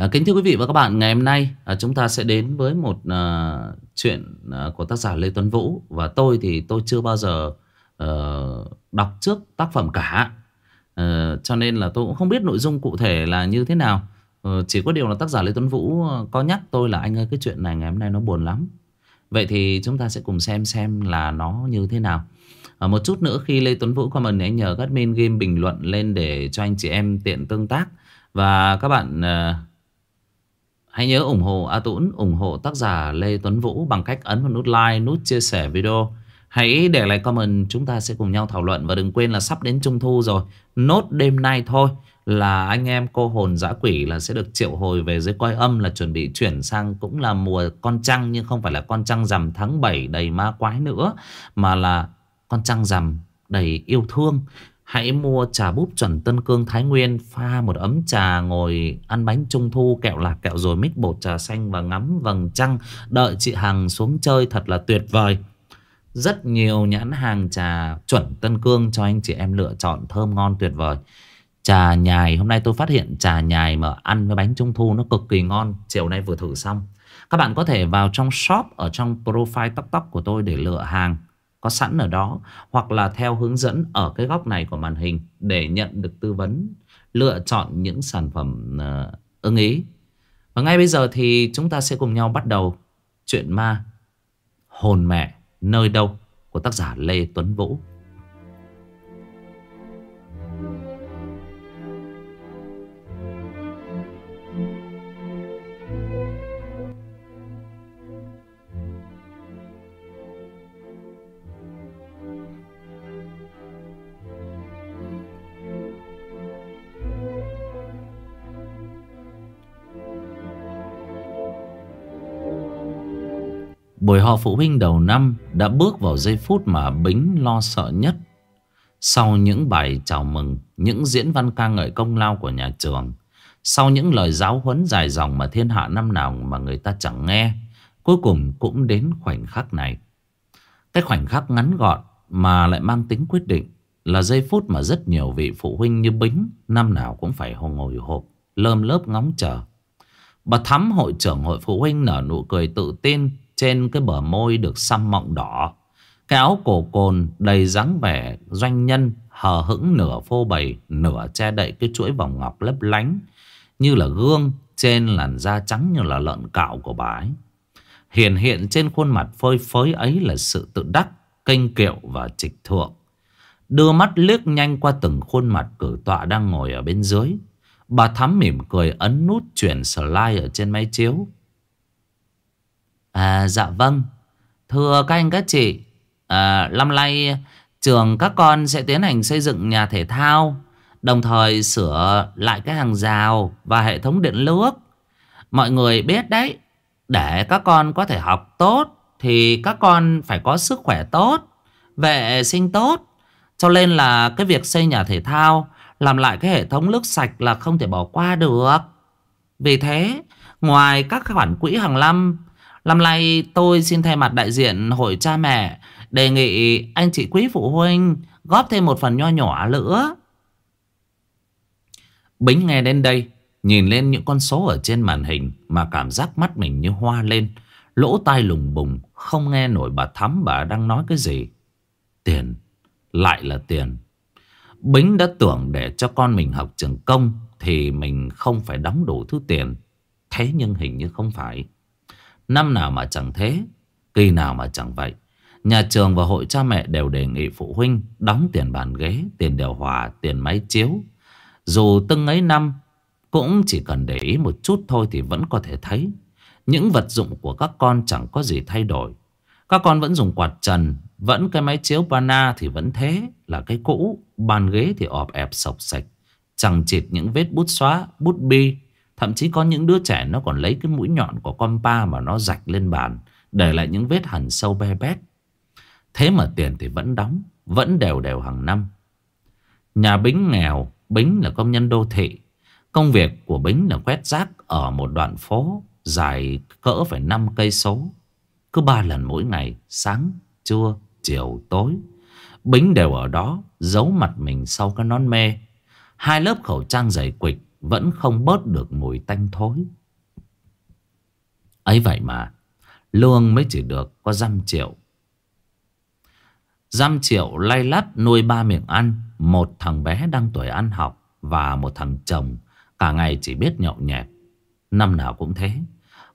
À, kính thưa quý vị và các bạn, ngày hôm nay à, chúng ta sẽ đến với một à, chuyện à, của tác giả Lê Tuấn Vũ và tôi thì tôi chưa bao giờ à, đọc trước tác phẩm cả, à, cho nên là tôi cũng không biết nội dung cụ thể là như thế nào. À, chỉ có điều là tác giả Lê Tuấn Vũ có nhắc tôi là anh ơi cái chuyện này ngày hôm nay nó buồn lắm. Vậy thì chúng ta sẽ cùng xem xem là nó như thế nào. À, một chút nữa khi Lê Tuấn Vũ comment anh nhờ các admin game bình luận lên để cho anh chị em tiện tương tác và các bạn. À, Hãy nhớ ủng hộ A Tũng, ủng hộ tác giả Lê Tuấn Vũ bằng cách ấn vào nút like, nút chia sẻ video. Hãy để lại comment chúng ta sẽ cùng nhau thảo luận và đừng quên là sắp đến Trung Thu rồi. Nốt đêm nay thôi là anh em cô hồn dã quỷ là sẽ được triệu hồi về dưới coi âm là chuẩn bị chuyển sang cũng là mùa con trăng nhưng không phải là con trăng rằm tháng 7 đầy ma quái nữa mà là con trăng rằm đầy yêu thương. Hãy mua trà búp chuẩn Tân Cương, Thái Nguyên, Pha một ấm trà, ngồi ăn bánh trung thu, Kẹo lạc, kẹo rồi mix bột trà xanh Và ngắm vầng trăng. Đợi chị Hằng xuống chơi thật là tuyệt vời. Rất nhiều nhãn hàng trà chuẩn Tân Cương Cho anh chị em lựa chọn thơm ngon tuyệt vời. Trà nhài, Hôm nay tôi phát hiện trà nhài mà ăn với bánh trung thu Nó cực kỳ ngon. Chiều nay vừa thử xong. Các bạn có thể vào trong shop Ở trong profile tóc tóc của tôi để lựa hàng có sẵn ở đó hoặc là theo hướng dẫn ở cái góc này của màn hình để nhận được tư vấn lựa chọn những sản phẩm uh, ưng ý. Và ngay bây giờ thì chúng ta sẽ cùng nhau bắt đầu chuyện ma hồn mẹ nơi đâu của tác giả Lê Tuấn Vũ. Buổi họp phụ huynh đầu năm đã bước vào giây phút mà Bính lo sợ nhất. Sau những bài chào mừng, những diễn văn ca ngợi công lao của nhà trường, sau những lời giáo huấn dài dòng mà thiên hạ năm nào mà người ta chẳng nghe, cuối cùng cũng đến khoảnh khắc này. Cái khoảnh khắc ngắn gọn mà lại mang tính quyết định là giây phút mà rất nhiều vị phụ huynh như Bính năm nào cũng phải ngồi hộp, lơm lớp ngóng chờ. Bà Thắm hội trưởng hội phụ huynh nở nụ cười tự tin trên cái bờ môi được xăm mọng đỏ. Cái áo cổ cồn đầy dáng vẻ doanh nhân, Hờ hững nửa phô bày, Nửa che đậy cái chuỗi vòng ngọc lấp lánh, Như là gương trên làn da trắng như là lợn cạo của bà ấy. Hiện hiện trên khuôn mặt phơi phới ấy là sự tự đắc, Kênh kiệu và trịch thượng. Đưa mắt liếc nhanh qua từng khuôn mặt cử tọa đang ngồi ở bên dưới. Bà Thắm mỉm cười ấn nút chuyển slide ở trên máy chiếu. À dạ vâng. Thưa các anh các chị à, Năm nay trường các con sẽ tiến hành xây dựng nhà thể thao Đồng thời sửa lại cái hàng rào và hệ thống điện nước Mọi người biết đấy Để các con có thể học tốt Thì các con phải có sức khỏe tốt Vệ sinh tốt. Cho nên là cái việc xây nhà thể thao Làm lại cái hệ thống nước sạch là không thể bỏ qua được. Vì thế Ngoài các khoản quỹ hàng năm Năm nay tôi xin thay mặt đại diện hội cha mẹ đề nghị anh chị quý phụ huynh góp thêm một phần nho nhỏ nữa. Bính nghe đến đây, nhìn lên những con số ở trên màn hình mà cảm giác mắt mình như hoa lên. Lỗ tai lùng bùng, không nghe nổi bà Thắm bà đang nói cái gì. Tiền, lại là tiền. Bính đã tưởng để cho con mình học trường công thì mình không phải đóng đủ thứ tiền. Thế nhưng hình như không phải. Năm nào mà chẳng thế Kỳ nào mà chẳng vậy. Nhà trường và hội cha mẹ đều đề nghị phụ huynh Đóng tiền bàn ghế, tiền điều hòa, tiền máy chiếu. Dù từng ấy năm Cũng chỉ cần để ý một chút thôi Thì vẫn có thể thấy. Những vật dụng của các con chẳng có gì thay đổi. Các con vẫn dùng quạt trần Vẫn cái máy chiếu pana thì vẫn thế Là cái cũ. Bàn ghế thì ọp ẹp sọc sạch Chẳng chịt những vết bút xóa, bút bi. Thậm chí có những đứa trẻ nó còn lấy cái mũi nhọn của con pa mà nó rạch lên bàn. Để lại những vết hằn sâu be bét. Thế mà tiền thì vẫn đóng. Vẫn đều đều hàng năm. Nhà Bính nghèo. Bính là công nhân đô thị. Công việc của Bính là quét rác ở một đoạn phố dài cỡ phải 5 cây số. Cứ ba lần mỗi ngày, sáng, trưa, chiều, tối. Bính đều ở đó, giấu mặt mình sau cái nón mê. Hai lớp khẩu trang dày quịch vẫn không bớt được mùi tanh thối. Ấy vậy mà lương mới chỉ được có dăm triệu. Dăm triệu lay lắt nuôi ba miệng ăn, một thằng bé đang tuổi ăn học và một thằng chồng, cả ngày chỉ biết nhậu nhẹt. Năm nào cũng thế,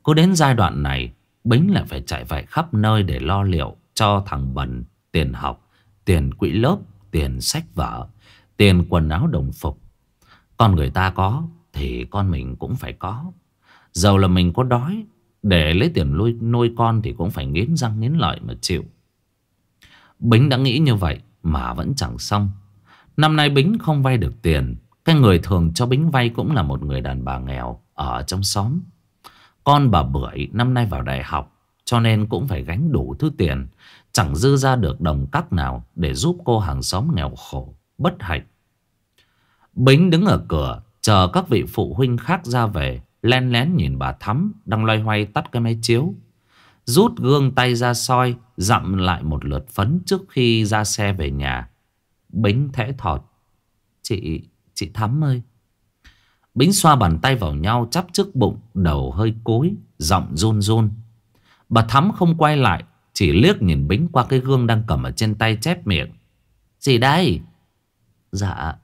cứ đến giai đoạn này, bính lại phải chạy vạy khắp nơi để lo liệu cho thằng bần tiền học, tiền quỹ lớp, tiền sách vở, tiền quần áo đồng phục con người ta có thì con mình cũng phải có. Dầu là mình có đói để lấy tiền nuôi, nuôi con thì cũng phải nghiến răng nghiến lợi mà chịu. Bính đã nghĩ như vậy mà vẫn chẳng xong. Năm nay Bính không vay được tiền. Cái người thường cho Bính vay cũng là một người đàn bà nghèo ở trong xóm. Con bà Bưởi năm nay vào đại học cho nên cũng phải gánh đủ thứ tiền. Chẳng dư ra được đồng cắc nào để giúp cô hàng xóm nghèo khổ, bất hạnh. Bính đứng ở cửa Chờ các vị phụ huynh khác ra về Len lén nhìn bà Thắm Đang loay hoay tắt cái máy chiếu. Rút gương tay ra soi Dặm lại một lượt phấn trước khi ra xe về nhà. Bính thẽ thọt Chị, chị Thắm ơi. Bính xoa bàn tay vào nhau Chắp trước bụng Đầu hơi cối Giọng run run. Bà Thắm không quay lại Chỉ liếc nhìn Bính qua cái gương đang cầm ở trên tay chép miệng. Gì đây? Dạ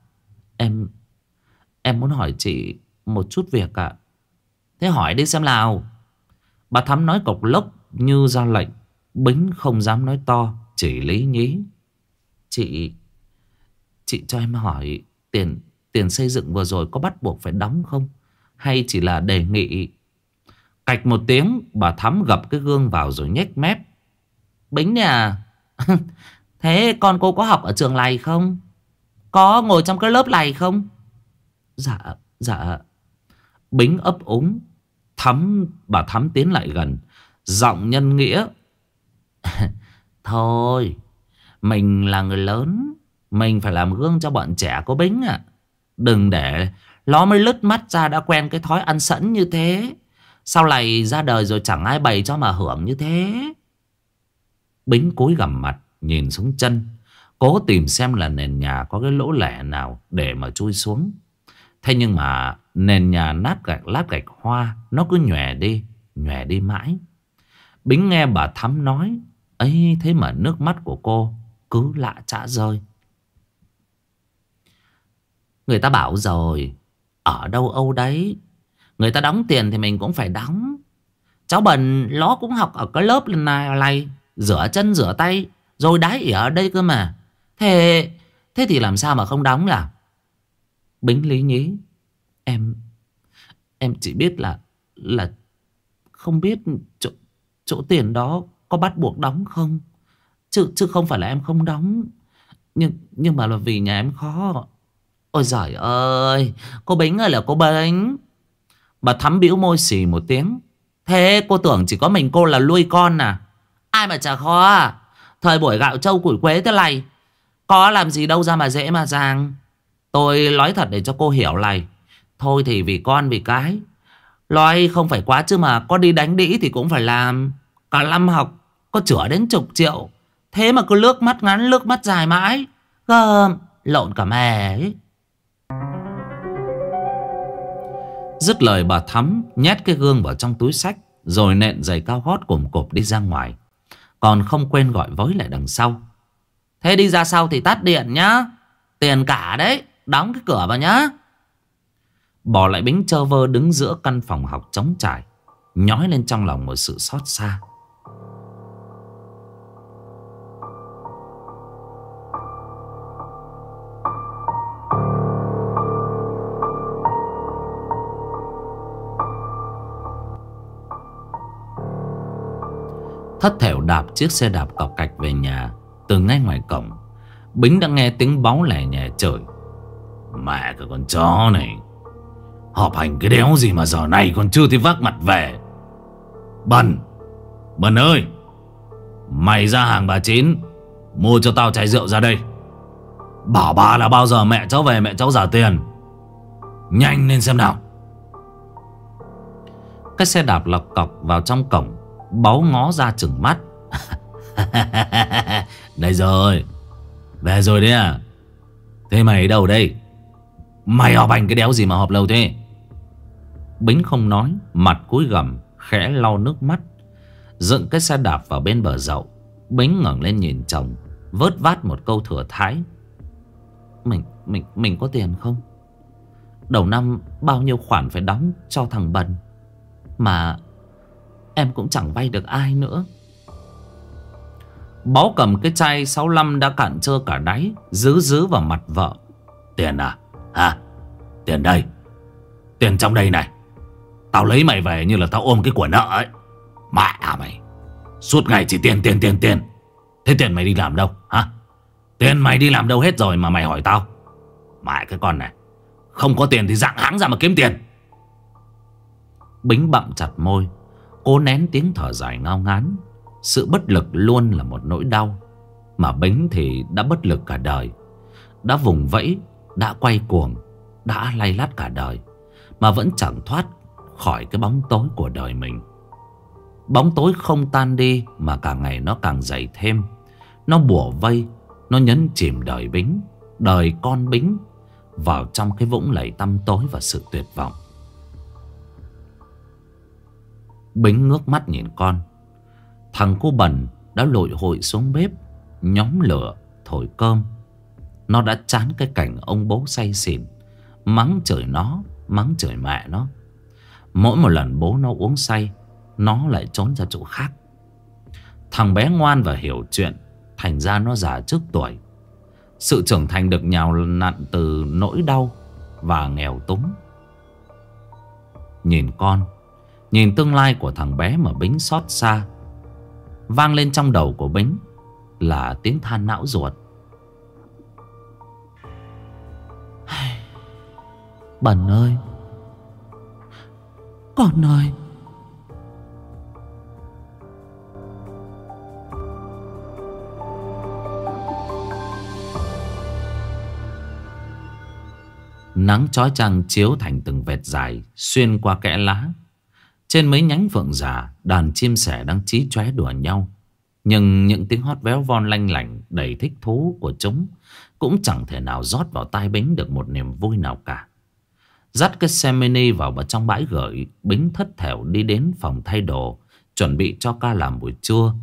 Em Em muốn hỏi chị một chút việc ạ. Thế hỏi đi xem nào. Bà Thắm nói cộc lốc như ra lệnh, Bính không dám nói to, Chỉ lý nhí. Chị Chị cho em hỏi, Tiền tiền xây dựng vừa rồi có bắt buộc phải đóng không? Hay chỉ là đề nghị? Cạch một tiếng, Bà Thắm gập cái gương vào rồi nhếch mép. Bính nè, Thế con cô có học ở trường này không? Có ngồi trong cái lớp này không Dạ, dạ. Bính ấp úng. Thắm, bà Thắm tiến lại gần. Giọng nhân nghĩa. Thôi, mình là người lớn. Mình phải làm gương cho bọn trẻ có Bính à. Đừng để nó mới lứt mắt ra đã quen cái thói ăn sẵn như thế. Sau này ra đời rồi chẳng ai bày cho mà hưởng như thế. Bính cúi gằm mặt, nhìn xuống chân. Cố tìm xem là nền nhà có cái lỗ lẻ nào để mà chui xuống. Thế nhưng mà nền nhà nát gạch, lát gạch hoa, Nó cứ nhòe đi Nhòe đi mãi. Bính nghe bà Thắm nói ấy thế mà nước mắt của cô cứ lạ chả rơi. Người ta bảo rồi, Ở đâu âu đấy? Người ta đóng tiền thì mình cũng phải đóng. Cháu Bần nó cũng học ở cái lớp lần này này, Rửa chân, rửa tay. Rồi đái ở đây cơ mà. Thế thế thì làm sao mà không đóng là Bính lý nhí Em Em chỉ biết là Là Không biết chỗ, chỗ tiền đó Có bắt buộc đóng không? Chứ, chứ không phải là em không đóng. Nhưng nhưng mà là vì nhà em khó. Ôi giời ơi Cô Bính ơi là cô Bính. Bà thắm biểu môi xì một tiếng. Thế cô tưởng chỉ có mình cô là nuôi con à? Ai mà chả khó à? Thời buổi gạo trâu củi quế thế này có làm gì đâu ra mà dễ mà giang Tôi nói thật để cho cô hiểu này. Thôi thì vì con vì cái. Nói không phải quá chứ mà Có đi đánh đĩ thì cũng phải làm. Cả năm học, có chữa đến chục triệu. Thế mà cứ lướt mắt ngắn lướt mắt dài mãi. Gơm Lộn cả mè ấy. Dứt lời bà Thắm Nhét cái gương vào trong túi sách, Rồi nện giày cao gót cùng cộp đi ra ngoài. Còn không quên gọi với lại đằng sau. Thế đi ra sau thì tắt điện nhá. Tiền cả đấy, Đóng cái cửa vào nhá. Bỏ lại bính chơ vơ đứng giữa căn phòng học trống trải, Nhói lên trong lòng một sự xót xa. Thất thểu đạp chiếc xe đạp cọc cạch về nhà. Từ ngay ngoài cổng, Bính đã nghe tiếng báo lẻ nhẹ trời, Mẹ cái con chó này, Họp hành cái đéo gì mà giờ này còn chưa thấy vác mặt về? Bần Bần ơi, Mày ra hàng bà Chín, Mua cho tao chai rượu ra đây. Bảo bà là bao giờ mẹ cháu về, mẹ cháu giả tiền. Nhanh lên xem nào. Cái xe đạp lọc cọc vào trong cổng, Báu ngó ra chừng mắt. Đây rồi. Về rồi đấy à? Thế mày đâu đây? Mày họp hành cái đéo gì mà họp lâu thế? Bính không nói, Mặt cúi gầm Khẽ lau nước mắt. Dựng cái xe đạp vào bên bờ dậu. Bính ngẩng lên nhìn chồng, Vớt vát một câu thừa thái. Mình mình mình có tiền không? Đầu năm bao nhiêu khoản phải đóng cho thằng Bần? Mà em cũng chẳng vay được ai nữa báo cầm cái chai 65 đã cạn trơ cả đáy Dứ dứ vào mặt vợ. Tiền à? Hả? Tiền đây. Tiền trong đây này. Tao lấy mày về như là tao ôm cái của nợ ấy. Mẹ à mày. Suốt ngày chỉ tiền tiền tiền tiền. Thế tiền mày đi làm đâu? Hả? Tiền mày đi làm đâu hết rồi mà mày hỏi tao? Mẹ cái con này. Không có tiền thì dạng hãng ra mà kiếm tiền. Bính bậm chặt môi. Cố nén tiếng thở dài ngao ngán. Sự bất lực luôn là một nỗi đau, Mà Bính thì đã bất lực cả đời, Đã vùng vẫy, Đã quay cuồng, Đã lay lát cả đời, Mà vẫn chẳng thoát khỏi cái bóng tối của đời mình. Bóng tối không tan đi Mà càng ngày nó càng dày thêm, Nó bùa vây, Nó nhấn chìm đời Bính, Đời con Bính Vào trong cái vũng lầy tăm tối và sự tuyệt vọng. Bính ngước mắt nhìn con Thằng cô bẩn đã lội hội xuống bếp, Nhóm lửa, Thổi cơm. Nó đã chán cái cảnh ông bố say xỉn, Mắng chửi nó, Mắng chửi mẹ nó. Mỗi một lần bố nó uống say, Nó lại trốn ra chỗ khác. Thằng bé ngoan và hiểu chuyện, Thành ra nó già trước tuổi. Sự trưởng thành được nhào nặn từ nỗi đau Và nghèo túng. Nhìn con, Nhìn tương lai của thằng bé mà Bính xót xa Vang lên trong đầu của Bính Là tiếng than não ruột. Bẩn ơi! Con ơi! Nắng chói chang chiếu thành từng vệt dài Xuyên qua kẽ lá. Trên mấy nhánh phượng già Đàn chim sẻ đang chí chóe đùa nhau. Nhưng những tiếng hót véo von lanh lảnh Đầy thích thú của chúng Cũng chẳng thể nào rót vào tai Bính được một niềm vui nào cả. Dắt cái xe mini vào trong bãi gửi, Bính thất thểu đi đến phòng thay đồ, Chuẩn bị cho ca làm buổi trưa,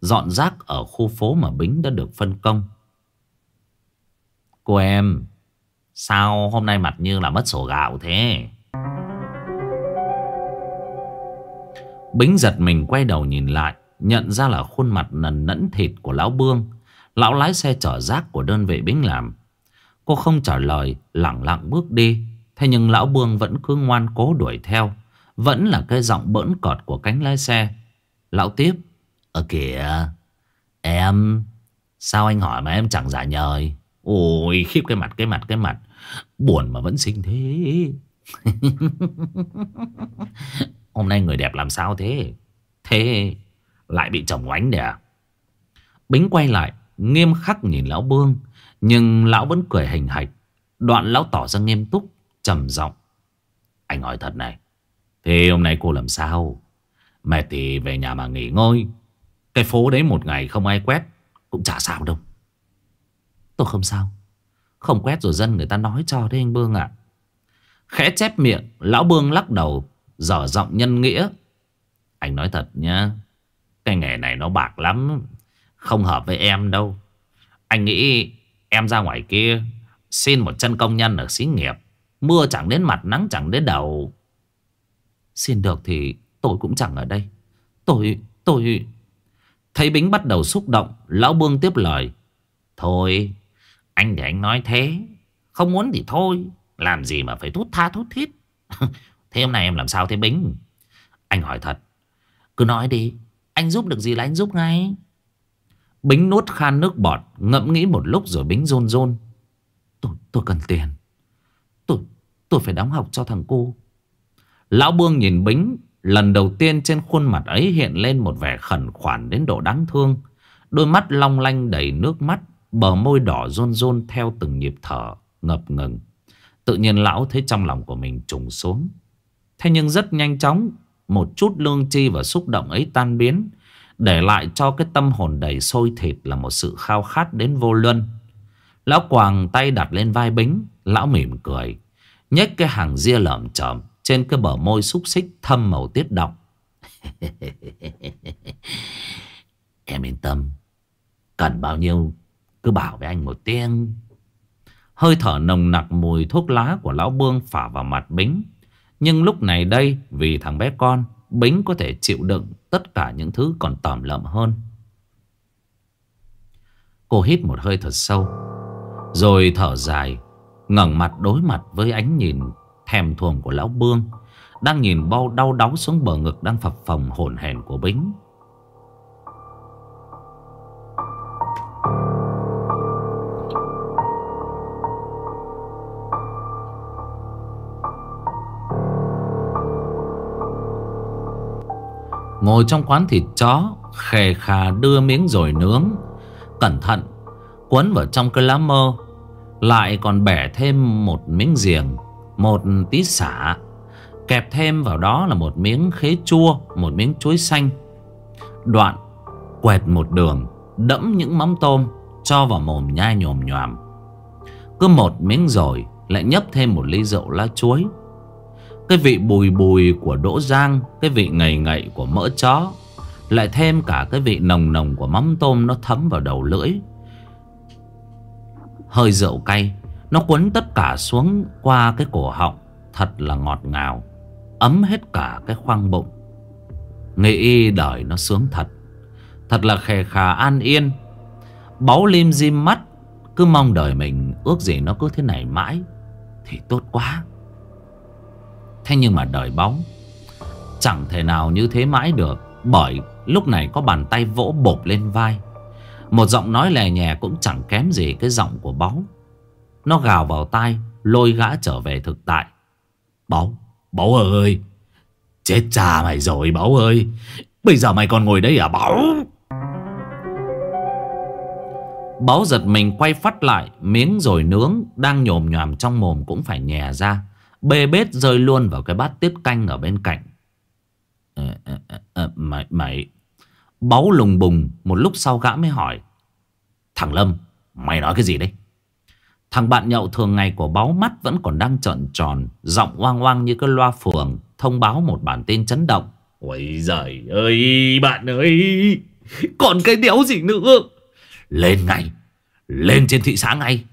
Dọn rác ở khu phố mà Bính đã được phân công. Cô em, Sao hôm nay mặt như là mất sổ gạo thế? Bính giật mình quay đầu nhìn lại, Nhận ra là khuôn mặt nần nẫn thịt của lão Bương. Lão lái xe chở rác của đơn vị Bính làm. Cô không trả lời Lặng lặng bước đi. Thế nhưng lão Bương vẫn cứ ngoan cố đuổi theo. Vẫn là cái giọng bỡn cọt của cánh lái xe. Lão tiếp Ờ kìa, Em, Sao anh hỏi mà em chẳng giả nhời? Ôi, khiếp cái mặt cái mặt cái mặt. Buồn mà vẫn xinh thế. Hôm nay người đẹp làm sao thế? Thế lại bị chồng oánh đẻ Bính quay lại, Nghiêm khắc nhìn lão Bương, Nhưng lão vẫn cười hình hạch. Đoạn lão tỏ ra nghiêm túc, trầm giọng. Anh hỏi thật này, Thế hôm nay cô làm sao? Mệt thì về nhà mà nghỉ ngơi. Cái phố đấy một ngày không ai quét, Cũng chả sao đâu. Tôi không sao. Không quét rồi dân người ta nói cho đấy anh Bương ạ. Khẽ chép miệng, Lão Bương lắc đầu. Dở giọng nhân nghĩa. Anh nói thật nhá Cái nghề này nó bạc lắm Không hợp với em đâu. Anh nghĩ em ra ngoài kia Xin một chân công nhân ở xí nghiệp Mưa chẳng đến mặt nắng chẳng đến đầu. Xin được thì tôi cũng chẳng ở đây. Tôi, tôi Thấy Bính bắt đầu xúc động Lão Bương tiếp lời. Thôi Anh để anh nói thế Không muốn thì thôi Làm gì mà phải thút tha thút thít. Thế hôm nay em làm sao thế Bính? Anh hỏi thật. Cứ nói đi Anh giúp được gì là anh giúp ngay. Bính nuốt khan nước bọt Ngẫm nghĩ một lúc rồi Bính rôn rôn Tôi, tôi cần tiền. Tôi, tôi phải đóng học cho thằng cô Lão Bương nhìn Bính Lần đầu tiên trên khuôn mặt ấy hiện lên một vẻ khẩn khoản đến độ đáng thương. Đôi mắt long lanh đầy nước mắt Bờ môi đỏ rôn rôn theo từng nhịp thở ngập ngừng. Tự nhiên lão thấy trong lòng của mình trùng xuống. Thế nhưng rất nhanh chóng, Một chút lương chi và xúc động ấy tan biến, Để lại cho cái tâm hồn đầy sôi thịt Là một sự khao khát đến vô luân. Lão quàng tay đặt lên vai Bính, Lão mỉm cười, nhếch cái hàng ria lởm chởm Trên cái bờ môi xúc xích thâm màu tiết đọng. Em yên tâm, Cần bao nhiêu Cứ bảo với anh một tiếng. Hơi thở nồng nặc mùi thuốc lá của lão Bương phả vào mặt Bính. Nhưng lúc này đây, Vì thằng bé con, Bính có thể chịu đựng tất cả những thứ còn tòm lợm hơn. Cô hít một hơi thật sâu, Rồi thở dài, ngẩng mặt đối mặt với ánh nhìn thèm thuồng của lão Bương, Đang nhìn bao đau đáu xuống bờ ngực đang phập phồng hồn hển của Bính. Ngồi trong quán thịt chó, Khề khà đưa miếng rồi nướng. Cẩn thận, Quấn vào trong cái lá mơ, Lại còn bẻ thêm một miếng giềng, Một tí xả Kẹp thêm vào đó là một miếng khế chua, Một miếng chuối xanh. Đoạn, Quẹt một đường, Đẫm những mắm tôm, Cho vào mồm nhai nhồm nhòm Cứ một miếng rồi, Lại nhấp thêm một ly rượu lá chuối cái vị bùi bùi của đỗ giang, Cái vị ngậy ngậy của mỡ chó, Lại thêm cả cái vị nồng nồng của mắm tôm Nó thấm vào đầu lưỡi. Hơi rượu cay, Nó cuốn tất cả xuống qua cái cổ họng, Thật là ngọt ngào, Ấm hết cả cái khoang bụng. Nghĩ đời nó sướng thật Thật là khề khà an yên. Báu lim dim mắt, Cứ mong đời mình ước gì nó cứ thế này mãi, Thì tốt quá. Thế nhưng mà đời bóng Chẳng thể nào như thế mãi được Bởi lúc này có bàn tay vỗ bộp lên vai. Một giọng nói lè nhẹ cũng chẳng kém gì cái giọng của báu Nó gào vào tai Lôi gã trở về thực tại. Báu, báu ơi Chết cha mày rồi báu ơi Bây giờ mày còn ngồi đây à báu Báu giật mình quay phát lại Miếng rồi nướng Đang nhồm nhòm trong mồm cũng phải nhè ra. Bê bết rơi luôn vào cái bát tiết canh ở bên cạnh. À, à, à, Mày mày Báu lùng bùng Một lúc sau gã mới hỏi Thằng Lâm Mày nói cái gì đấy? Thằng bạn nhậu thường ngày của báo mắt Vẫn còn đang trợn tròn Giọng oang oang như cái loa phường Thông báo một bản tin chấn động. Ôi giời ơi bạn ơi Còn cái đéo gì nữa? Lên ngay Lên trên thị xã ngay.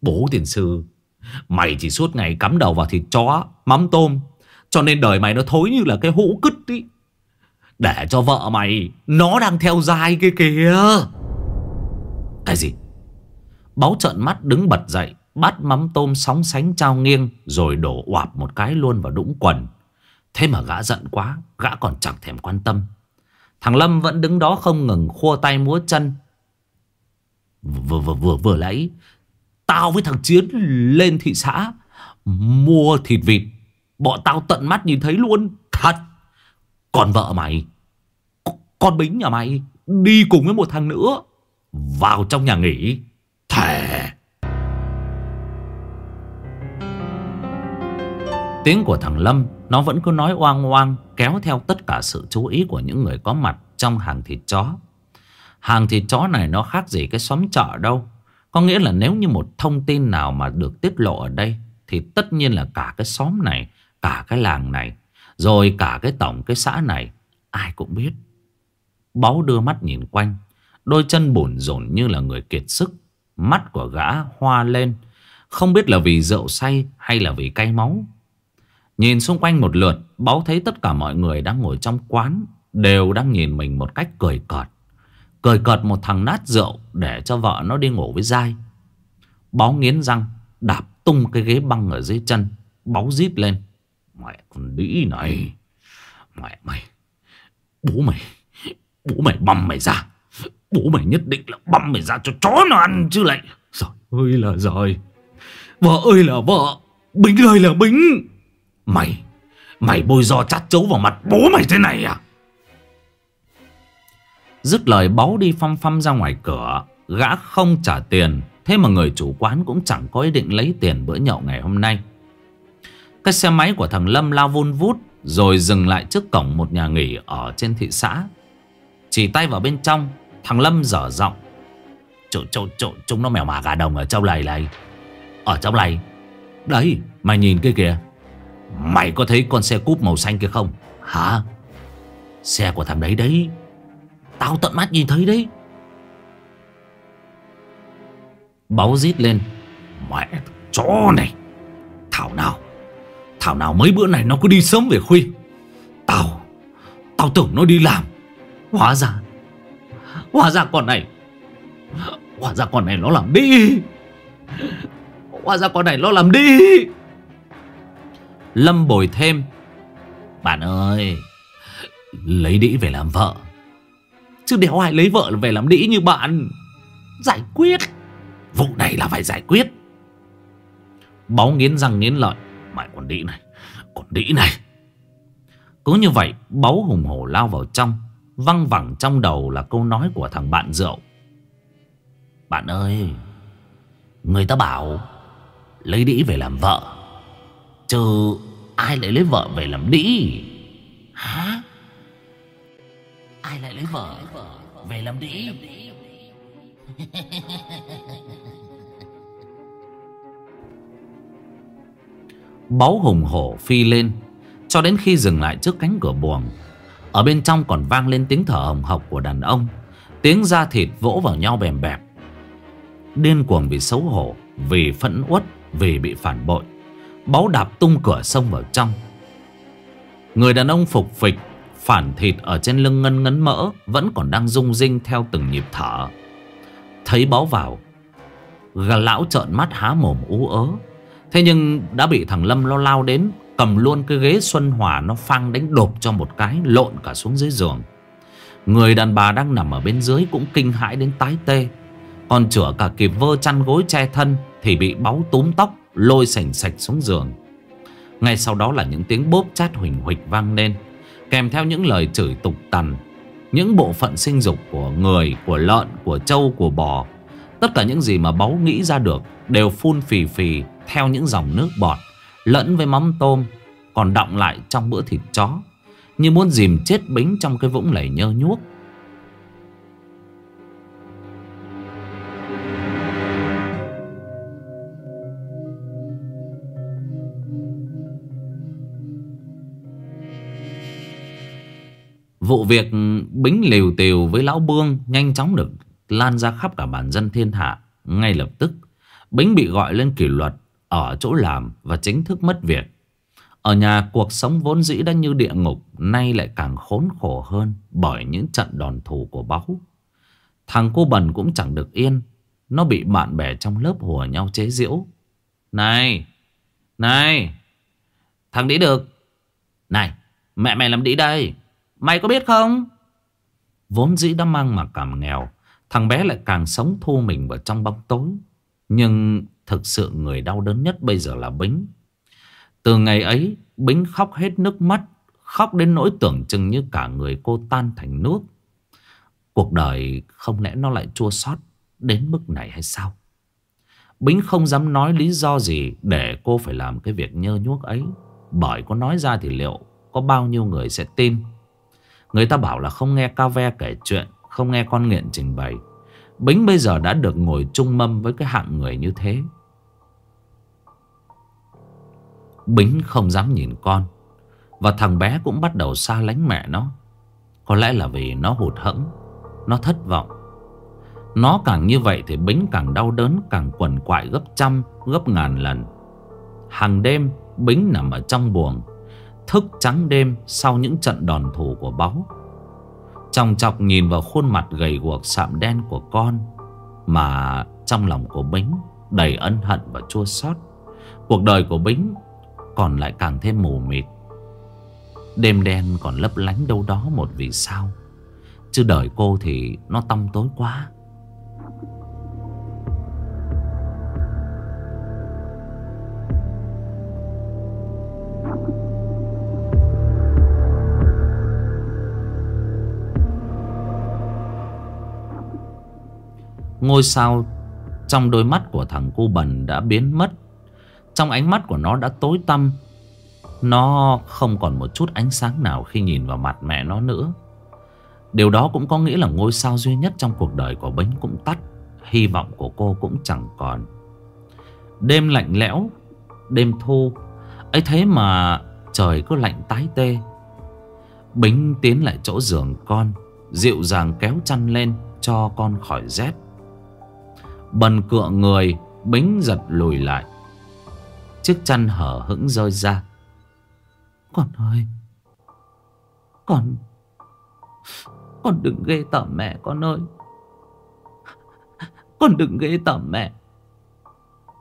Bố tiền sư Mày chỉ suốt ngày cắm đầu vào thịt chó, Mắm tôm. Cho nên đời mày nó thối như là cái hũ cứt ý. Để cho vợ mày, Nó đang theo dai kia kìa. Cái gì? Báo trợn mắt đứng bật dậy, Bắt mắm tôm sóng sánh trao nghiêng, Rồi đổ oạp một cái luôn vào đũng quần. Thế mà gã giận quá, Gã còn chẳng thèm quan tâm. Thằng Lâm vẫn đứng đó không ngừng khua tay múa chân. Vừa vừa vừa vừa lấy Tao với thằng Chiến lên thị xã, Mua thịt vịt. Bọn tao tận mắt nhìn thấy luôn. Thật. Còn vợ mày Con Bính nhà mày, Đi cùng với một thằng nữa, Vào trong nhà nghỉ. Thề. Tiếng của thằng Lâm, Nó vẫn cứ nói oang oang, Kéo theo tất cả sự chú ý của những người có mặt Trong hàng thịt chó. Hàng thịt chó này nó khác gì cái xóm chợ đâu có nghĩa là nếu như một thông tin nào mà được tiết lộ ở đây, Thì tất nhiên là cả cái xóm này, Cả cái làng này, Rồi cả cái tổng, cái xã này, Ai cũng biết. Báu đưa mắt nhìn quanh, Đôi chân bủn rộn như là người kiệt sức, Mắt của gã hoa lên. Không biết là vì rượu say hay là vì cay máu. Nhìn xung quanh một lượt, Báu thấy tất cả mọi người đang ngồi trong quán, Đều đang nhìn mình một cách cười cợt. Cười cợt một thằng nát rượu Để cho vợ nó đi ngủ với dai Báo nghiến răng, Đạp tung cái ghế băng ở dưới chân Báo rít lên. Mẹ con đĩ này, Mẹ mày, Bố mày Bố mày băm mày ra. Bố mày nhất định là băm mày ra cho chó nó ăn chứ lại. Rồi ơi là rồi Vợ ơi là vợ, Bính ơi là Bính. Mày Mày bôi do chát chấu vào mặt bố mày thế này à? Dứt lời báu đi phăm phăm ra ngoài cửa. Gã không trả tiền Thế mà người chủ quán cũng chẳng có ý định lấy tiền bữa nhậu ngày hôm nay. Cái xe máy của thằng Lâm lao vun vút Rồi dừng lại trước cổng một nhà nghỉ ở trên thị xã. Chỉ tay vào bên trong Thằng Lâm dở giọng. Chỗ, chỗ, chỗ, chúng nó mèo mà gà đồng ở trong này này. Ở trong này? Đấy, mày nhìn kia kìa. Mày có thấy con xe cúp màu xanh kia không? Hả? Xe của thằng đấy đấy. Tao tận mắt nhìn thấy đấy. Báu rít lên. Mẹ chó này. Thảo nào. Thảo nào mấy bữa này nó cứ đi sớm về khuya. Tao Tao tưởng nó đi làm. Hóa ra Hóa ra con này, Hóa ra con này nó làm đi. Hóa ra con này nó làm đi. Lâm bồi thêm. Bạn ơi, Lấy đĩ về làm vợ. Chứ đéo ai lấy vợ về làm đĩ như bạn. Giải quyết. Vụ này là phải giải quyết. Báu nghiến răng nghiến lợi. Mày con đĩ này Con đĩ này. Cứ như vậy, Báu hùng hổ lao vào trong. Văng vẳng trong đầu là câu nói của thằng bạn rượu. Bạn ơi, Người ta bảo Lấy đĩ về làm vợ. Chứ ai lại lấy vợ về làm đĩ? Hả? Ai lại lấy vợ? Về làm đĩ. Báu hùng hổ phi lên, Cho đến khi dừng lại trước cánh cửa buồng. Ở bên trong còn vang lên tiếng thở hồng hộc của đàn ông. Tiếng da thịt vỗ vào nhau bèm bẹp. Điên cuồng vì xấu hổ, Vì phẫn uất, Vì bị phản bội, Báu đạp tung cửa sông vào trong. Người đàn ông phục phịch Phản thịt ở trên lưng ngân ngấn mỡ Vẫn còn đang rung rinh theo từng nhịp thở. Thấy báo vào, Gà lão trợn mắt há mồm ú ớ. Thế nhưng đã bị thằng Lâm lo lao đến, Cầm luôn cái ghế Xuân Hòa Nó phang đánh đột cho một cái, Lộn cả xuống dưới giường. Người đàn bà đang nằm ở bên dưới Cũng kinh hãi đến tái tê. Còn chữa cả kịp vơ chăn gối che thân Thì bị báu túm tóc, Lôi sành sạch xuống giường. Ngay sau đó là những tiếng bốp chát huỳnh huỳnh vang lên. Kèm theo những lời chửi tục tằn Những bộ phận sinh dục của người Của lợn, của trâu, của bò. Tất cả những gì mà báu nghĩ ra được Đều phun phì phì Theo những dòng nước bọt Lẫn với mắm tôm Còn đọng lại trong bữa thịt chó Như muốn dìm chết bính trong cái vũng lầy nhơ nhuốc. Vụ việc bính liều tiều với lão Bương nhanh chóng được lan ra khắp cả bản dân thiên hạ. Ngay lập tức, Bính bị gọi lên kỷ luật ở chỗ làm và chính thức mất việc. Ở nhà cuộc sống vốn dĩ đã như địa ngục, nay lại càng khốn khổ hơn bởi những trận đòn thù của báu. Thằng cô bần cũng chẳng được yên, nó bị bạn bè trong lớp hùa nhau chế giễu. Này, này, thằng đĩ được. Này, mẹ mày làm đĩ đây. Mày có biết không? Vốn dĩ đã mang mà cảm nghèo, Thằng bé lại càng sống thu mình vào trong bóng tối Nhưng thực sự người đau đớn nhất bây giờ là Bính Từ ngày ấy, Bính khóc hết nước mắt, Khóc đến nỗi tưởng chừng như cả người cô tan thành nước Cuộc đời không lẽ nó lại chua xót đến mức này hay sao? Bính không dám nói lý do gì để cô phải làm cái việc nhơ nhuốc ấy. Bởi có nói ra thì liệu có bao nhiêu người sẽ tin? Người ta bảo là không nghe ca ve kể chuyện, Không nghe con nghiện trình bày. Bính bây giờ đã được ngồi chung mâm với cái hạng người như thế. Bính không dám nhìn con, Và thằng bé cũng bắt đầu xa lánh mẹ nó. Có lẽ là vì nó hụt hẫng, Nó thất vọng. Nó càng như vậy thì Bính càng đau đớn, Càng quẩn quại gấp trăm, Gấp ngàn lần. Hàng đêm, Bính nằm ở trong buồng. Thức trắng đêm sau những trận đòn thủ của báu. Trong chọc nhìn vào khuôn mặt gầy guộc sạm đen của con, Mà trong lòng của Bính đầy ân hận và chua xót. Cuộc đời của Bính còn lại càng thêm mù mịt. Đêm đen còn lấp lánh đâu đó một vì sao. Chứ đời cô thì nó tăm tối quá. Ngôi sao trong đôi mắt của thằng cu bần đã biến mất. Trong ánh mắt của nó đã tối tăm. Nó không còn một chút ánh sáng nào khi nhìn vào mặt mẹ nó nữa. Điều đó cũng có nghĩa là ngôi sao duy nhất trong cuộc đời của Bính cũng tắt. Hy vọng của cô cũng chẳng còn. Đêm lạnh lẽo, Đêm thu. Ấy thế mà trời cứ lạnh tái tê. Bính tiến lại chỗ giường con, Dịu dàng kéo chăn lên Cho con khỏi rét. Bần cựa người, Bính giật lùi lại. Chiếc chăn hở hững rơi ra. Con ơi, Con Con đừng ghê tởm mẹ con ơi. Con đừng ghê tởm mẹ.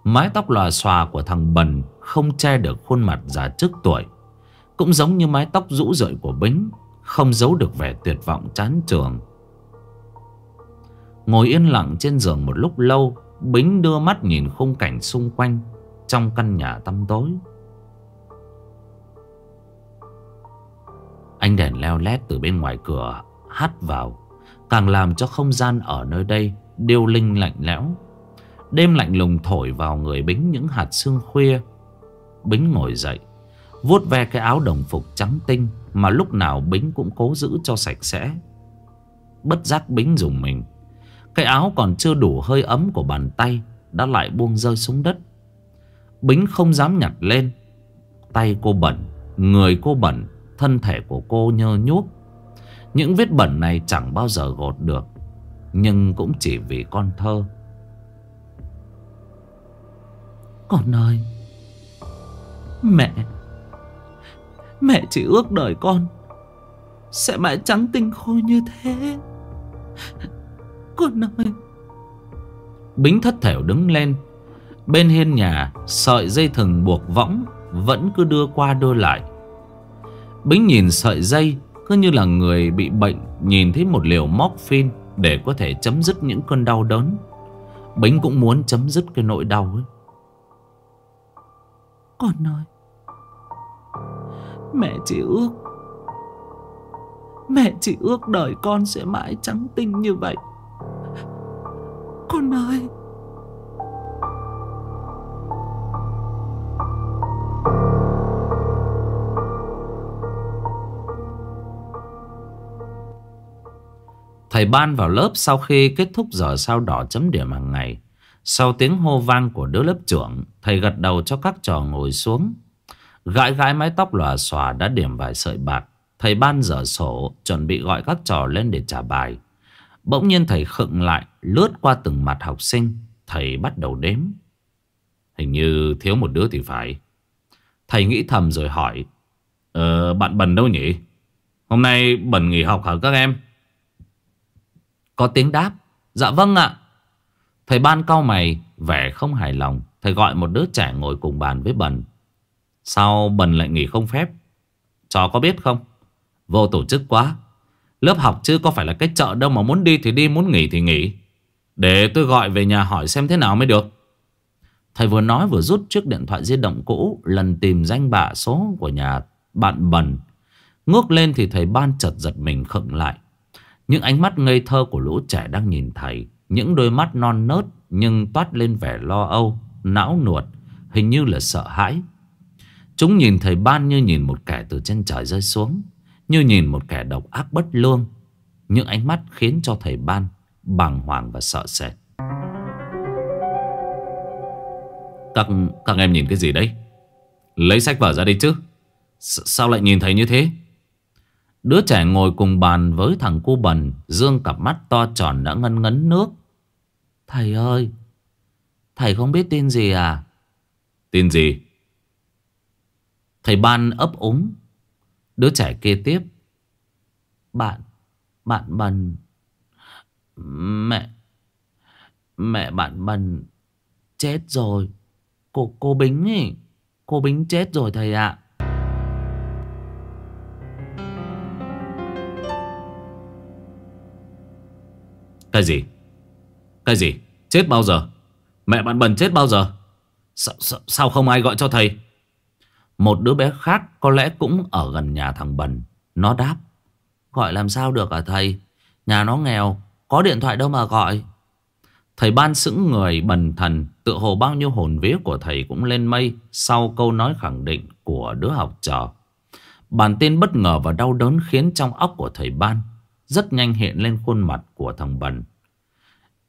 Mái tóc lòa xòa của thằng Bần Không che được khuôn mặt già trước tuổi. Cũng giống như mái tóc rũ rượi của Bính, Không giấu được vẻ tuyệt vọng chán trường Ngồi yên lặng trên giường một lúc lâu, Bính đưa mắt nhìn khung cảnh xung quanh Trong căn nhà tăm tối. Ánh đèn leo lét từ bên ngoài cửa hắt vào, Càng làm cho không gian ở nơi đây Điêu linh lạnh lẽo. Đêm lạnh lùng thổi vào người Bính những hạt sương khuya. Bính ngồi dậy, vuốt ve cái áo đồng phục trắng tinh Mà lúc nào Bính cũng cố giữ cho sạch sẽ. Bất giác Bính dùng mình cái áo còn chưa đủ hơi ấm của bàn tay Đã lại buông rơi xuống đất. Bính không dám nhặt lên. Tay cô bẩn, Người cô bẩn, Thân thể của cô nhơ nhuốc. Những vết bẩn này chẳng bao giờ gột được, Nhưng cũng chỉ vì con thơ. Con ơi! Mẹ! Mẹ chỉ ước đời con. Sẽ mãi trắng tinh khôi như thế. Con ơi Bính thất thểu đứng lên. Bên hiên nhà Sợi dây thừng buộc võng Vẫn cứ đưa qua đưa lại. Bính nhìn sợi dây Cứ như là người bị bệnh Nhìn thấy một liều morphine Để có thể chấm dứt những cơn đau đớn. Bính cũng muốn chấm dứt cái nỗi đau ấy. Con ơi Mẹ chỉ ước Mẹ chỉ ước đời con sẽ mãi trắng tinh như vậy con ơi Thầy ban vào lớp sau khi kết thúc giờ sao đỏ chấm điểm hàng ngày. Sau tiếng hô vang của đứa lớp trưởng, thầy gật đầu cho các trò ngồi xuống. Gãi gãi mái tóc lòa xòa đã điểm vài sợi bạc. Thầy ban dở sổ, chuẩn bị gọi các trò lên để trả bài. Bỗng nhiên thầy khựng lại, lướt qua từng mặt học sinh. Thầy bắt đầu đếm. Hình như thiếu một đứa thì phải. Thầy nghĩ thầm rồi hỏi. Ờ, bạn Bần đâu nhỉ? Hôm nay Bần nghỉ học hả các em? Có tiếng đáp Dạ vâng ạ Thầy ban cau mày vẻ không hài lòng Thầy gọi một đứa trẻ ngồi cùng bàn với Bần Sao Bần lại nghỉ không phép Cho có biết không Vô tổ chức quá Lớp học chứ có phải là cái chợ đâu mà muốn đi thì đi Muốn nghỉ thì nghỉ để tôi gọi về nhà hỏi xem thế nào mới được. Thầy vừa nói vừa rút chiếc điện thoại di động cũ, Lần tìm danh bạ số của nhà bạn Bần. Ngước lên thì thầy ban chợt giật mình khựng lại. Những ánh mắt ngây thơ của lũ trẻ đang nhìn thầy, Những đôi mắt non nớt Nhưng toát lên vẻ lo âu, Não nuột, Hình như là sợ hãi. Chúng nhìn thầy ban như nhìn một kẻ từ trên trời rơi xuống, Như nhìn một kẻ độc ác bất lương. Những ánh mắt khiến cho thầy ban Bàng hoàng và sợ sệt. Các, các em nhìn cái gì đấy? Lấy sách vở ra đi chứ. S Sao lại nhìn thầy như thế? Đứa trẻ ngồi cùng bàn với thằng cu bần Dương cặp mắt to tròn đã ngân ngấn nước. Thầy ơi Thầy không biết tin gì à? Tin gì? Thầy ban ấp úng. Đứa trẻ kia tiếp. Bạn Bạn bần Mẹ Mẹ bạn bần Chết rồi Cô, cô Bính ấy Cô Bính chết rồi thầy ạ Cái gì? Cái gì? Chết bao giờ? Mẹ bạn Bần chết bao giờ? Sao, sao, sao không ai gọi cho thầy? Một đứa bé khác có lẽ cũng ở gần nhà thằng Bần. Nó đáp. Gọi làm sao được à thầy? Nhà nó nghèo, có điện thoại đâu mà gọi. Thầy ban sững người bần thần, tự hồ bao nhiêu hồn vía của thầy cũng lên mây sau câu nói khẳng định của đứa học trò. Bản tin bất ngờ và đau đớn khiến trong óc của thầy ban rất nhanh hiện lên khuôn mặt của thằng Bần.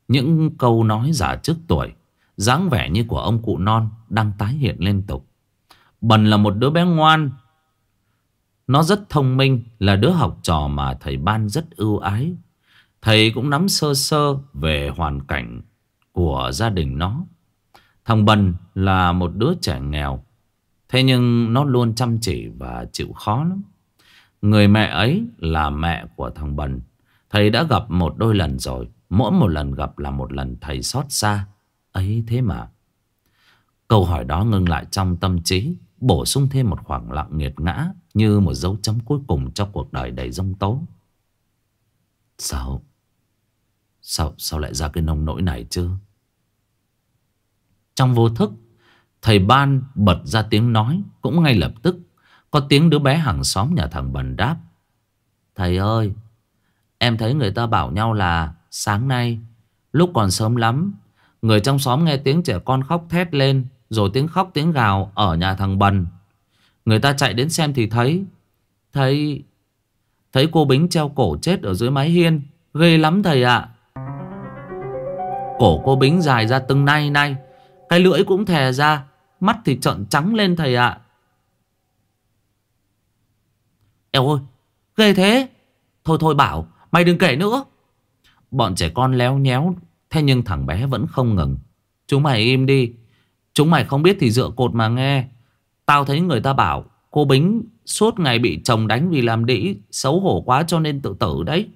Những câu nói giả trước tuổi, dáng vẻ như của ông cụ non đang tái hiện liên tục. Bần là một đứa bé ngoan Nó rất thông minh Là đứa học trò mà thầy Ban rất ưu ái Thầy cũng nắm sơ sơ Về hoàn cảnh Của gia đình nó. Thằng Bần là một đứa trẻ nghèo, Thế nhưng nó luôn chăm chỉ Và chịu khó lắm. Người mẹ ấy là mẹ của thằng Bần. Thầy đã gặp một đôi lần rồi, Mỗi một lần gặp là một lần thầy xót xa, Ấy thế mà. Câu hỏi đó ngưng lại trong tâm trí, Bổ sung thêm một khoảng lặng nghiệt ngã Như một dấu chấm cuối cùng cho cuộc đời đầy rông tố. Sao? Sao sao lại ra cái nông nỗi này chứ? Trong vô thức, Thầy ban bật ra tiếng nói, Cũng ngay lập tức Có tiếng đứa bé hàng xóm nhà thằng Bần đáp. Thầy ơi, Em thấy người ta bảo nhau là Sáng nay, Lúc còn sớm lắm, Người trong xóm nghe tiếng trẻ con khóc thét lên, Rồi tiếng khóc tiếng gào ở nhà thằng Bần. Người ta chạy đến xem thì thấy Thấy Thấy cô Bính treo cổ chết ở dưới mái hiên. Ghê lắm thầy ạ. Cổ cô Bính dài ra từng nay nay. Cái lưỡi cũng thè ra, Mắt thì trợn trắng lên thầy ạ. Eo ơi, Ghê thế. Thôi thôi bảo, Mày đừng kể nữa. Bọn trẻ con léo nhéo, Thế nhưng thằng bé vẫn không ngừng. Chúng mày im đi. Chúng mày không biết thì dựa cột mà nghe. Tao thấy người ta bảo Cô Bính suốt ngày bị chồng đánh vì làm đĩ, Xấu hổ quá cho nên tự tử đấy.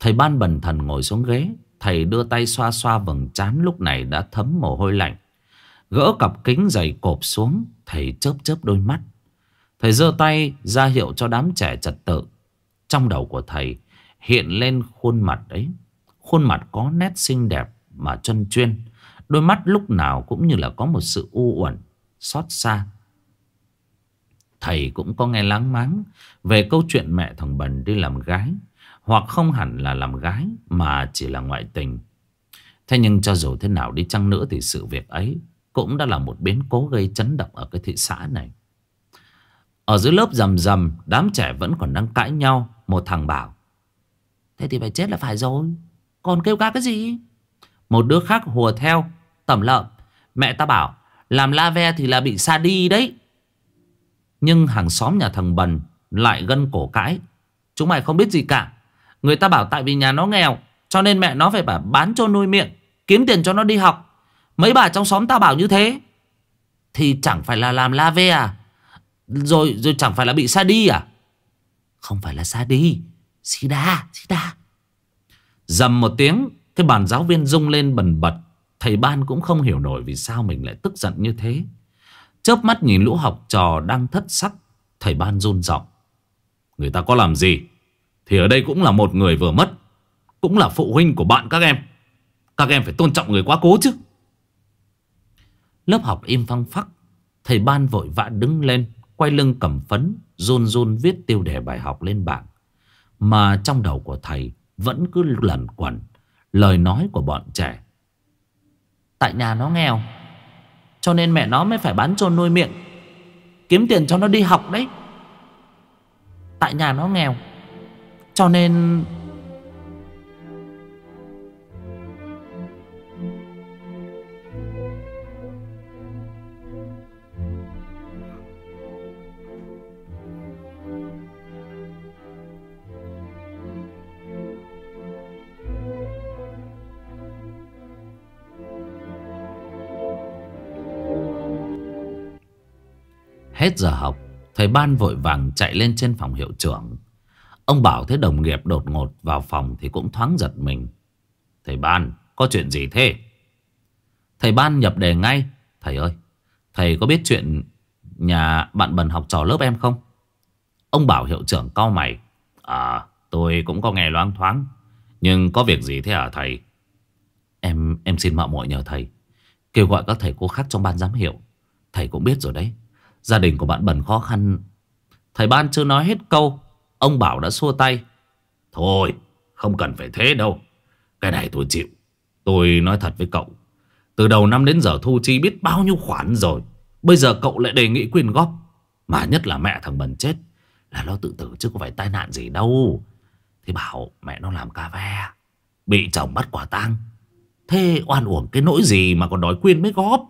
Thầy ban bần thần ngồi xuống ghế. Thầy đưa tay xoa xoa vầng trán lúc này đã thấm mồ hôi lạnh Gỡ cặp kính dày cộp xuống Thầy chớp chớp đôi mắt Thầy giơ tay ra hiệu cho đám trẻ trật tự Trong đầu của thầy hiện lên khuôn mặt ấy. Khuôn mặt có nét xinh đẹp mà chân chuyên. Đôi mắt lúc nào cũng như là có một sự u uẩn, xót xa. Thầy cũng có nghe láng máng về câu chuyện mẹ thằng Bần đi làm gái. Hoặc không hẳn là làm gái mà chỉ là ngoại tình. Thế nhưng cho dù thế nào đi chăng nữa thì sự việc ấy cũng đã là một biến cố gây chấn động ở cái thị xã này. Ở dưới lớp rầm rầm, đám trẻ vẫn còn đang cãi nhau. Một thằng bảo, Thế thì phải chết là phải rồi Còn kêu ca cái gì Một đứa khác hùa theo Tẩm lợm Mẹ ta bảo Làm la ve thì là bị xa đi đấy Nhưng hàng xóm nhà thằng Bần Lại gân cổ cãi Chúng mày không biết gì cả Người ta bảo tại vì nhà nó nghèo Cho nên mẹ nó phải bảo bán cho nuôi miệng Kiếm tiền cho nó đi học Mấy bà trong xóm tao bảo như thế Thì chẳng phải là làm la ve à Rồi rồi chẳng phải là bị xa đi à Không phải là xa đi Sida, Sida. Dầm một tiếng, cái bàn giáo viên rung lên bần bật. Thầy ban cũng không hiểu nổi vì sao mình lại tức giận như thế. Chớp mắt nhìn lũ học trò đang thất sắc. Thầy ban run giọng Người ta có làm gì? Thì ở đây cũng là một người vừa mất. Cũng là phụ huynh của bạn các em. Các em phải tôn trọng người quá cố chứ. Lớp học im phăng phắc. Thầy ban vội vã đứng lên. Quay lưng cầm phấn. Run run viết tiêu đề bài học lên bảng. Mà trong đầu của thầy vẫn cứ lẩn quẩn lời nói của bọn trẻ. Tại nhà nó nghèo, cho nên mẹ nó mới phải bán trôn nuôi miệng, kiếm tiền cho nó đi học đấy. Tại nhà nó nghèo, cho nên Hết giờ học, Thầy Ban vội vàng chạy lên trên phòng hiệu trưởng. Ông bảo thấy đồng nghiệp đột ngột vào phòng Thì cũng thoáng giật mình. Thầy Ban, có chuyện gì thế? Thầy Ban nhập đề ngay. Thầy ơi, Thầy có biết chuyện nhà bạn bần học trò lớp em không? Ông bảo hiệu trưởng cau mày. À tôi cũng có nghe loáng thoáng. Nhưng có việc gì thế hả thầy? Em em xin mạo muội nhờ thầy. Kêu gọi các thầy cô khác trong ban giám hiệu. Thầy cũng biết rồi đấy. Gia đình của bạn Bẩn khó khăn. Thầy Ban chưa nói hết câu. Ông Bảo đã xua tay. Thôi, không cần phải thế đâu. Cái này tôi chịu. Tôi nói thật với cậu. Từ đầu năm đến giờ thu chi biết bao nhiêu khoản rồi. Bây giờ cậu lại đề nghị quyên góp. Mà nhất là mẹ thằng bần chết, Là nó tự tử chứ có phải tai nạn gì đâu. Thì bảo mẹ nó làm cà ve. Bị chồng bắt quả tang. Thế oan uổng cái nỗi gì mà còn đòi quyên mới góp?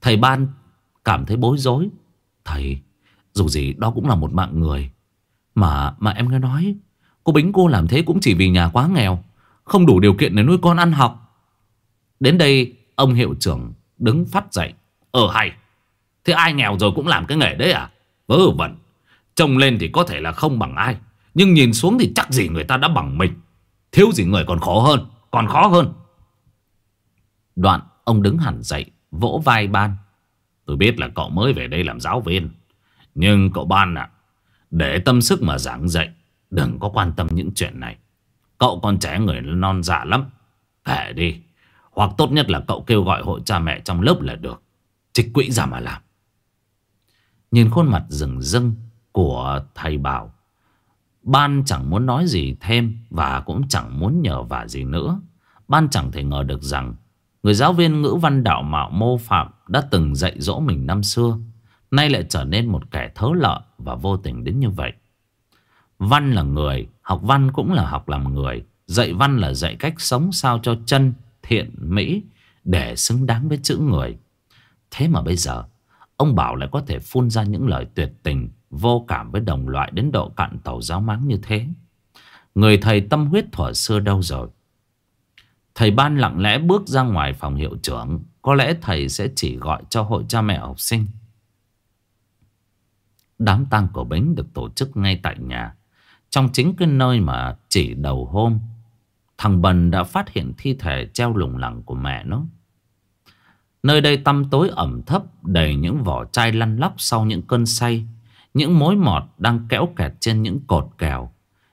Thầy Ban Cảm thấy bối rối. Thầy dù gì, đó cũng là một mạng người. Mà mà em nghe nói, Cô Bính cô làm thế cũng chỉ vì nhà quá nghèo, Không đủ điều kiện để nuôi con ăn học. Đến đây, ông hiệu trưởng đứng phát dậy. Ờ hay. Thế ai nghèo rồi cũng làm cái nghề đấy à? Vớ vẩn. Trông lên thì có thể là không bằng ai, Nhưng nhìn xuống thì chắc gì người ta đã bằng mình. Thiếu gì người còn khó hơn, Còn khó hơn. Đoạn, ông đứng hẳn dậy, Vỗ vai ban. Tôi biết là cậu mới về đây làm giáo viên. Nhưng cậu ban à Để tâm sức mà giảng dạy, Đừng có quan tâm những chuyện này. Cậu con trẻ người non dạ lắm, Kể đi. Hoặc tốt nhất là cậu kêu gọi hội cha mẹ trong lớp là được. Trích quỹ ra mà làm. Nhìn khuôn mặt rừng rưng của thầy Bảo, Ban chẳng muốn nói gì thêm Và cũng chẳng muốn nhờ vả gì nữa. Ban chẳng thể ngờ được rằng Người giáo viên ngữ văn đạo mạo mô phạm Đã từng dạy dỗ mình năm xưa. Nay lại trở nên một kẻ thớ lợ Và vô tình đến như vậy. Văn là người Học văn cũng là học làm người. Dạy văn là dạy cách sống sao cho chân Thiện, mỹ Để xứng đáng với chữ người. Thế mà bây giờ Ông Bảo lại có thể phun ra những lời tuyệt tình Vô cảm với đồng loại đến độ cạn tàu giáo máng như thế. Người thầy tâm huyết thuở xưa đâu rồi? Thầy ban lặng lẽ bước ra ngoài phòng hiệu trưởng Có lẽ thầy sẽ chỉ gọi cho hội cha mẹ học sinh. Đám tang của Bính được tổ chức ngay tại nhà. Trong chính cái nơi mà chỉ đầu hôm, Thằng Bần đã phát hiện thi thể treo lủng lẳng của mẹ nó. Nơi đây tăm tối ẩm thấp, Đầy những vỏ chai lăn lóc sau những cơn say, Những mối mọt đang kéo kẹt trên những cột kèo,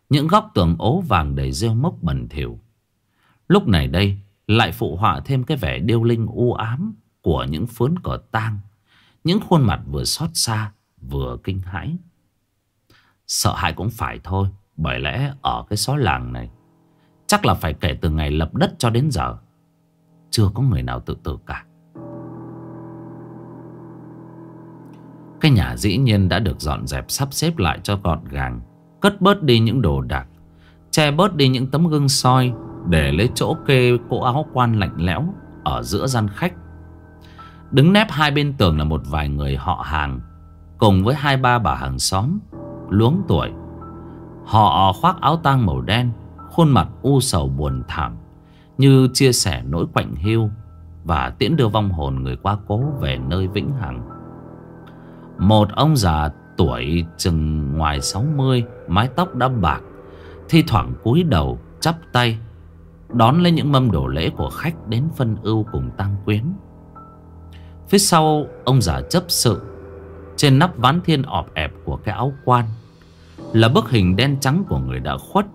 Những góc tường ố vàng đầy rêu mốc bẩn thỉu. Lúc này đây, lại phụ họa thêm cái vẻ điêu linh u ám Của những phướn cỏ tang, Những khuôn mặt vừa xót xa Vừa kinh hãi. Sợ hãi cũng phải thôi, Bởi lẽ ở cái xó làng này, Chắc là phải kể từ ngày lập đất cho đến giờ. Chưa có người nào tự tử cả. Cái nhà dĩ nhiên đã được dọn dẹp sắp xếp lại cho gọn gàng, Cất bớt đi những đồ đạc, Che bớt đi những tấm gương soi Để lấy chỗ kê cỗ áo quan lạnh lẽo Ở giữa gian khách. Đứng nép hai bên tường là một vài người họ hàng Cùng với hai ba bà hàng xóm, Luống tuổi. Họ khoác áo tang màu đen, Khuôn mặt u sầu buồn thảm, Như chia sẻ nỗi quạnh hiu Và tiễn đưa vong hồn người quá cố về nơi vĩnh hằng. Một ông già tuổi chừng ngoài 60 Mái tóc đã bạc, Thi thoảng cúi đầu chắp tay, Đón lấy những mâm đồ lễ của khách Đến phân ưu cùng tăng quyến. Phía sau, ông già chấp sự trên nắp ván thiên ọp ẹp của cái áo quan Là bức hình đen trắng của người đã khuất.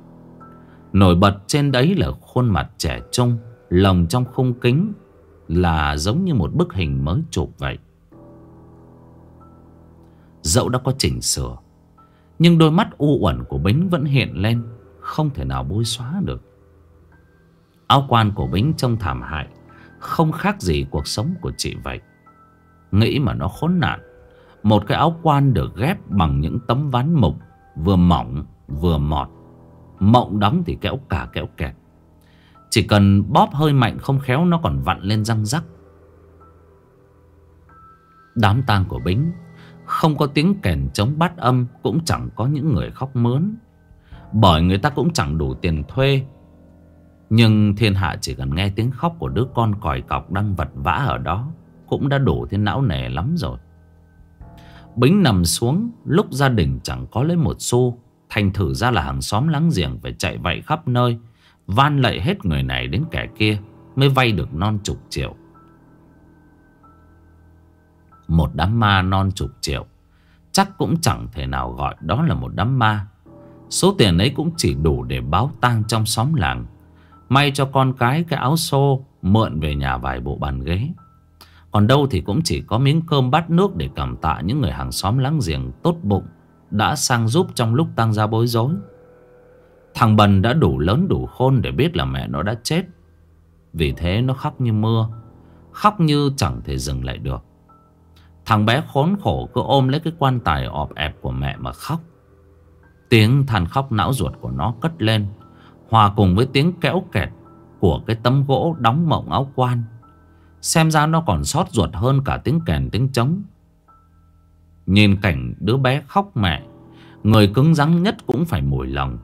Nổi bật trên đấy là khuôn mặt trẻ trung, Lồng trong khung kính Là giống như một bức hình mới chụp vậy. Dẫu đã có chỉnh sửa, Nhưng đôi mắt u uẩn của Bính vẫn hiện lên, Không thể nào bôi xóa được. Áo quan của Bính trông thảm hại, Không khác gì cuộc sống của chị vậy. Nghĩ mà nó khốn nạn. Một cái áo quan được ghép bằng những tấm ván mục, Vừa mỏng, vừa mọt. Mộng đóng thì kéo cả kéo kẹt. Chỉ cần bóp hơi mạnh không khéo, Nó còn vặn lên răng rắc. Đám tang của Bính không có tiếng kèn chống bát âm, Cũng chẳng có những người khóc mướn. Bởi người ta cũng chẳng đủ tiền thuê. Nhưng thiên hạ chỉ cần nghe tiếng khóc của đứa con còi cọc đang vật vã ở đó, Cũng đã đủ thiên não nề lắm rồi. Bính nằm xuống, Lúc gia đình chẳng có lấy một xu, Thành thử ra là hàng xóm láng giềng Phải chạy vậy khắp nơi, Van lạy hết người này đến kẻ kia, Mới vay được non chục triệu. Một đám ma non chục triệu, Chắc cũng chẳng thể nào gọi đó là một đám ma. Số tiền ấy cũng chỉ đủ để báo tang trong xóm làng. May cho con cái cái áo xô, Mượn về nhà vài bộ bàn ghế. Còn đâu thì cũng chỉ có miếng cơm bát nước Để cảm tạ những người hàng xóm láng giềng tốt bụng Đã sang giúp trong lúc tăng ra bối rối Thằng Bần đã đủ lớn đủ khôn để biết là mẹ nó đã chết Vì thế nó khóc như mưa, Khóc như chẳng thể dừng lại được Thằng bé khốn khổ cứ ôm lấy cái quan tài ọp ẹp của mẹ mà khóc. Tiếng than khóc não ruột của nó cất lên. Hòa cùng với tiếng kéo kẹt của cái tấm gỗ đóng mộng áo quan. Xem ra nó còn sót ruột hơn cả tiếng kèn, tiếng trống. Nhìn cảnh đứa bé khóc mẹ, Người cứng rắn nhất cũng phải mùi lòng.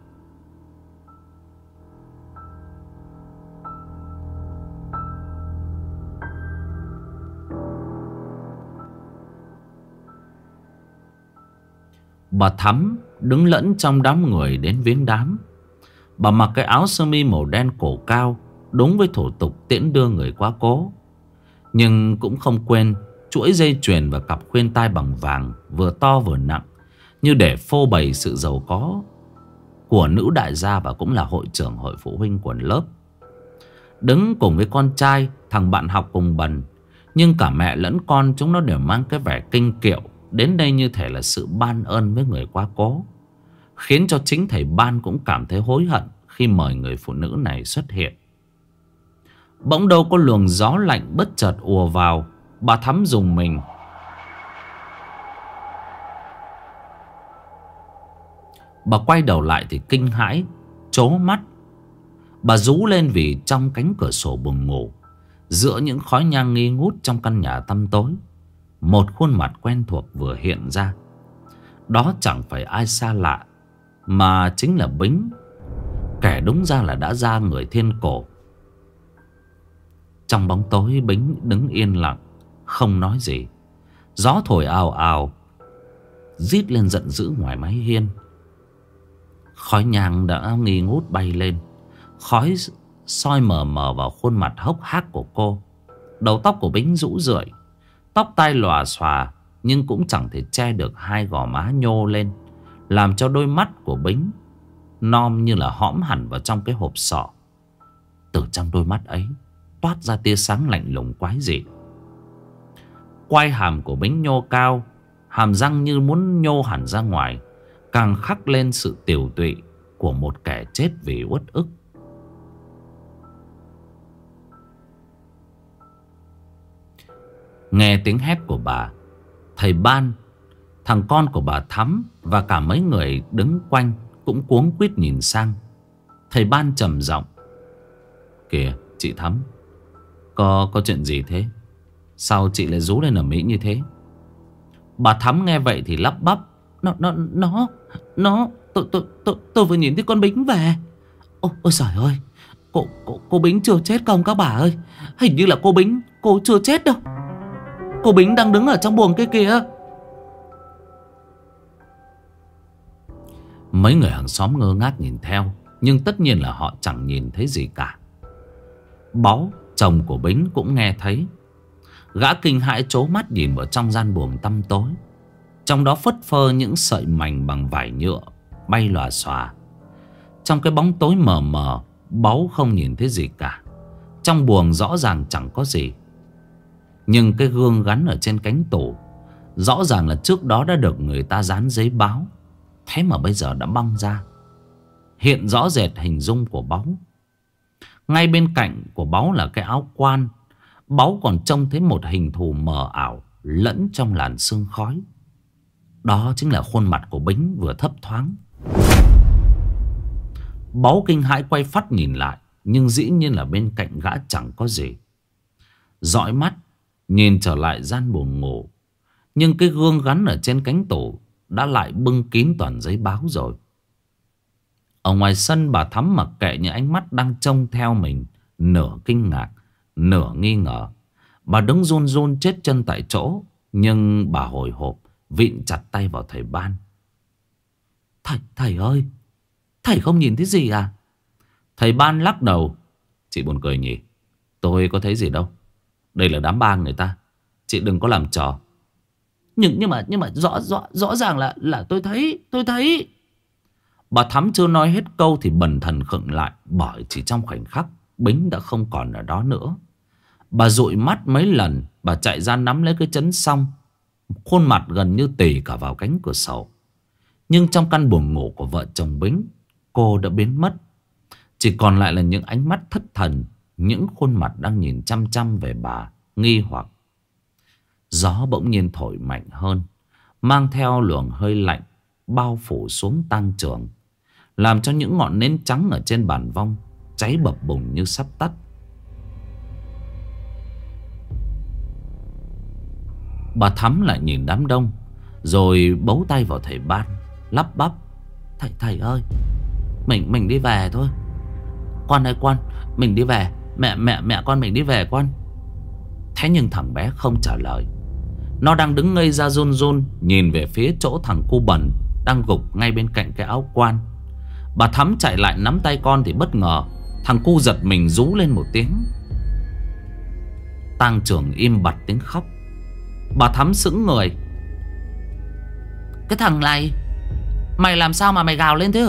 Bà Thắm đứng lẫn trong đám người đến viếng đám. Bà mặc cái áo sơ mi màu đen cổ cao, Đúng với thủ tục tiễn đưa người quá cố. Nhưng cũng không quên, Chuỗi dây chuyền và cặp khuyên tai bằng vàng Vừa to vừa nặng, Như để phô bày sự giàu có Của nữ đại gia Và cũng là hội trưởng hội phụ huynh của lớp. Đứng cùng với con trai, Thằng bạn học cùng bần, Nhưng cả mẹ lẫn con chúng nó đều mang cái vẻ kinh kiệu, Đến đây như thể là sự ban ơn với người quá cố, Khiến cho chính thầy ban cũng cảm thấy hối hận Khi mời người phụ nữ này xuất hiện. Bỗng đâu có luồng gió lạnh bất chợt ùa vào. Bà Thắm dùng mình. Bà quay đầu lại thì kinh hãi, Chố mắt. Bà rú lên vì trong cánh cửa sổ buồn ngủ, Giữa những khói nhang nghi ngút trong căn nhà tăm tối. Một khuôn mặt quen thuộc vừa hiện ra. Đó chẳng phải ai xa lạ, Mà chính là Bính. Kẻ đúng ra là đã ra người thiên cổ. Trong bóng tối, Bính đứng yên lặng, Không nói gì. Gió thổi ào ào, Rít lên giận dữ ngoài mái hiên. Khói nhang đã nghi ngút bay lên. Khói soi mờ mờ vào khuôn mặt hốc hác của cô. Đầu tóc của Bính rũ rượi, Tóc tai lòa xòa, Nhưng cũng chẳng thể che được hai gò má nhô lên, Làm cho đôi mắt của Bính Non như là hõm hẳn vào trong cái hộp sọ. Từ trong đôi mắt ấy Toát ra tia sáng lạnh lùng quái dị. Quai hàm của Bính nhô cao, Hàm răng như muốn nhô hẳn ra ngoài, Càng khắc lên sự tiểu tụy Của một kẻ chết vì uất ức. Nghe tiếng hét của bà, Thầy Ban, Thằng con của bà Thắm Và cả mấy người đứng quanh Cũng cuống quýt nhìn sang. Thầy Ban trầm giọng, Kìa, chị Thắm có có chuyện gì thế? Sao chị lại rú lên ở Mỹ như thế? Bà Thắm nghe vậy thì lắp bắp. Nó nó nó Nó tôi, tôi, tôi, tôi vừa nhìn thấy con Bính về. Ôi, ôi trời ơi cô, cô, cô Bính chưa chết không các bà ơi? Hình như là cô Bính Cô chưa chết đâu. Cô Bính đang đứng ở trong buồng kia kìa. Mấy người hàng xóm ngơ ngác nhìn theo Nhưng tất nhiên là họ chẳng nhìn thấy gì cả. Báu Chồng của Bính cũng nghe thấy. Gã kinh hãi chố mắt nhìn vào trong gian buồng tăm tối. Trong đó phất phơ những sợi mảnh bằng vải nhựa Bay lòa xòa. Trong cái bóng tối mờ mờ, Báu không nhìn thấy gì cả. Trong buồng rõ ràng chẳng có gì. Nhưng cái gương gắn ở trên cánh tủ, Rõ ràng là trước đó đã được người ta dán giấy báo. Thế mà bây giờ đã băng ra. Hiện rõ rệt hình dung của bóng ngay bên cạnh của báu là cái áo quan. Báu còn trông thấy một hình thù mờ ảo Lẫn trong làn sương khói. Đó chính là khuôn mặt của Bính vừa thấp thoáng. Báu kinh hãi quay phát nhìn lại, Nhưng dĩ nhiên là bên cạnh gã chẳng có gì. Dõi mắt, Nhìn trở lại gian buồn ngủ. Nhưng cái gương gắn ở trên cánh tủ Đã lại bưng kín toàn giấy báo rồi. Ở ngoài sân bà Thắm mặc kệ những ánh mắt đang trông theo mình Nửa kinh ngạc Nửa nghi ngờ. Bà đứng run run chết chân tại chỗ Nhưng bà hồi hộp Vịn chặt tay vào thầy ban. Thầy, thầy ơi Thầy không nhìn thấy gì à? Thầy ban lắc đầu. Chị buồn cười nhỉ? Tôi có thấy gì đâu. Đây là đám bang người ta. Chị đừng có làm trò. Nhưng nhưng mà nhưng mà rõ rõ rõ ràng là là tôi thấy tôi thấy. Bà Thắm chưa nói hết câu thì bần thần khựng lại bởi chỉ trong khoảnh khắc Bính đã không còn ở đó nữa. Bà dụi mắt mấy lần, bà chạy ra nắm lấy cái chấn xong. Khuôn mặt gần như tì cả vào cánh cửa sổ. Nhưng trong căn buồng ngủ của vợ chồng Bính, cô đã biến mất. Chỉ còn lại là những ánh mắt thất thần, những khuôn mặt đang nhìn chăm chăm về bà, nghi hoặc. Gió bỗng nhiên thổi mạnh hơn, mang theo luồng hơi lạnh, bao phủ xuống tăng trường. Làm cho những ngọn nến trắng ở trên bàn vong Cháy bập bùng như sắp tắt. Bà Thắm lại nhìn đám đông, Rồi bấu tay vào thầy ban, Lắp bắp, Thầy thầy ơi, Mình mình đi về thôi. Con ơi con Mình đi về, Mẹ mẹ mẹ con mình đi về con Thế nhưng thằng bé không trả lời. Nó đang đứng ngây ra run run, Nhìn về phía chỗ thằng cu bẩn Đang gục ngay bên cạnh cái áo quan. Bà Thắm chạy lại nắm tay con thì bất ngờ Thằng cu giật mình rú lên một tiếng. Tang trưởng im bặt tiếng khóc. Bà Thắm sững người. Cái thằng này Mày làm sao mà mày gào lên thế hả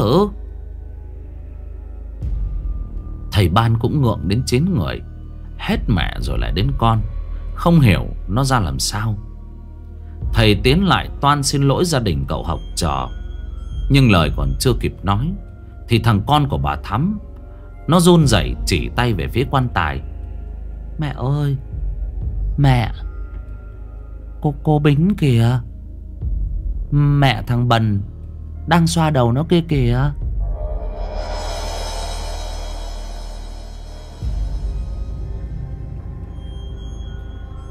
Thầy ban cũng ngượng đến chín người Hết mẹ rồi lại đến con Không hiểu nó ra làm sao. Thầy tiến lại toan xin lỗi gia đình cậu học trò Nhưng lời còn chưa kịp nói thì thằng con của bà Thắm, Nó run rẩy chỉ tay về phía quan tài. Mẹ ơi, Mẹ, Cô cô Bính kìa. Mẹ thằng Bần Đang xoa đầu nó kia kìa.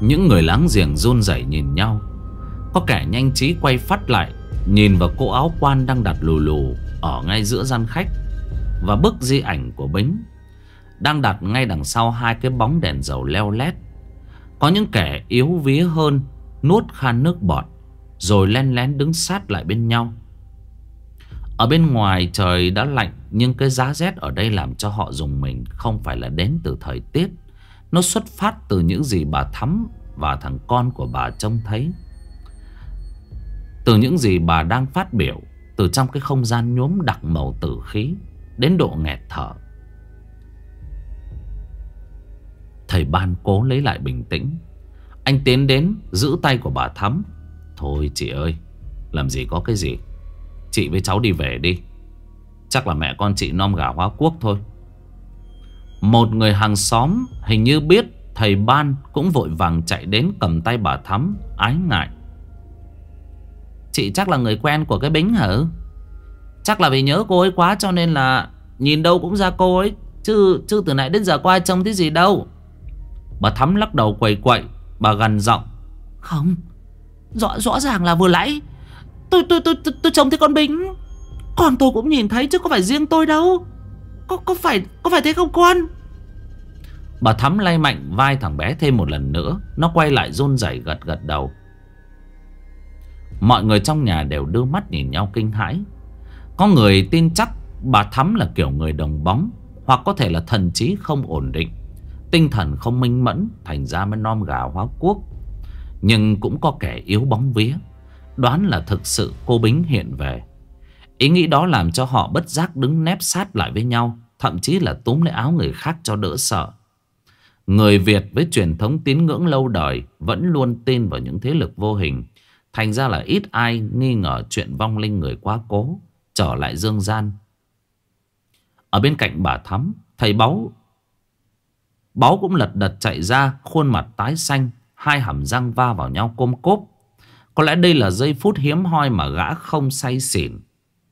Những người láng giềng run rẩy nhìn nhau. Có kẻ nhanh trí quay phát lại, Nhìn vào cô áo quan đang đặt lù lù. Ở ngay giữa gian khách Và bức di ảnh của Bính Đang đặt ngay đằng sau hai cái bóng đèn dầu leo lét. Có những kẻ yếu vía hơn Nuốt khan nước bọt Rồi len lén đứng sát lại bên nhau. Ở bên ngoài trời đã lạnh Nhưng cái giá rét ở đây làm cho họ dùng mình Không phải là đến từ thời tiết. Nó xuất phát từ những gì bà Thắm và thằng con của bà trông thấy. Từ những gì bà đang phát biểu từ trong cái không gian nhuốm đặc màu tử khí đến độ nghẹt thở. Thầy ban cố lấy lại bình tĩnh. Anh tiến đến giữ tay của bà Thắm. Thôi chị ơi, làm gì có cái gì. Chị với cháu đi về đi. Chắc là mẹ con chị nom gà hóa quốc thôi. Một người hàng xóm hình như biết thầy ban cũng vội vàng chạy đến cầm tay bà Thắm ái ngại. Chị chắc là người quen của cái Bính hả? Chắc là vì nhớ cô ấy quá cho nên là nhìn đâu cũng ra cô ấy. Chứ chứ từ nãy đến giờ qua trông thấy gì đâu. Bà Thắm lắc đầu quầy quậy. Bà gần giọng. Không. Rõ, rõ ràng là vừa nãy tôi, tôi, tôi, tôi, tôi trông thấy con Bính. Còn tôi cũng nhìn thấy chứ có phải riêng tôi đâu. Có, có phải có phải thế không con Bà Thắm lay mạnh vai thằng bé thêm một lần nữa Nó quay lại run rẩy gật gật đầu Mọi người trong nhà đều đưa mắt nhìn nhau kinh hãi. Có người tin chắc bà Thắm là kiểu người đồng bóng, Hoặc có thể là thần trí không ổn định, Tinh thần không minh mẫn, Thành ra mới non gà hóa quốc Nhưng cũng có kẻ yếu bóng vía, Đoán là thực sự cô Bính hiện về. Ý nghĩ đó làm cho họ bất giác đứng nép sát lại với nhau, Thậm chí là túm lấy áo người khác cho đỡ sợ. Người Việt với truyền thống tín ngưỡng lâu đời Vẫn luôn tin vào những thế lực vô hình Thành ra là ít ai nghi ngờ chuyện vong linh người quá cố Trở lại dương gian. Ở bên cạnh bà Thắm Thầy Báu Báu cũng lật đật chạy ra Khuôn mặt tái xanh Hai hàm răng va vào nhau côm cốp. Có lẽ đây là giây phút hiếm hoi mà gã không say xỉn.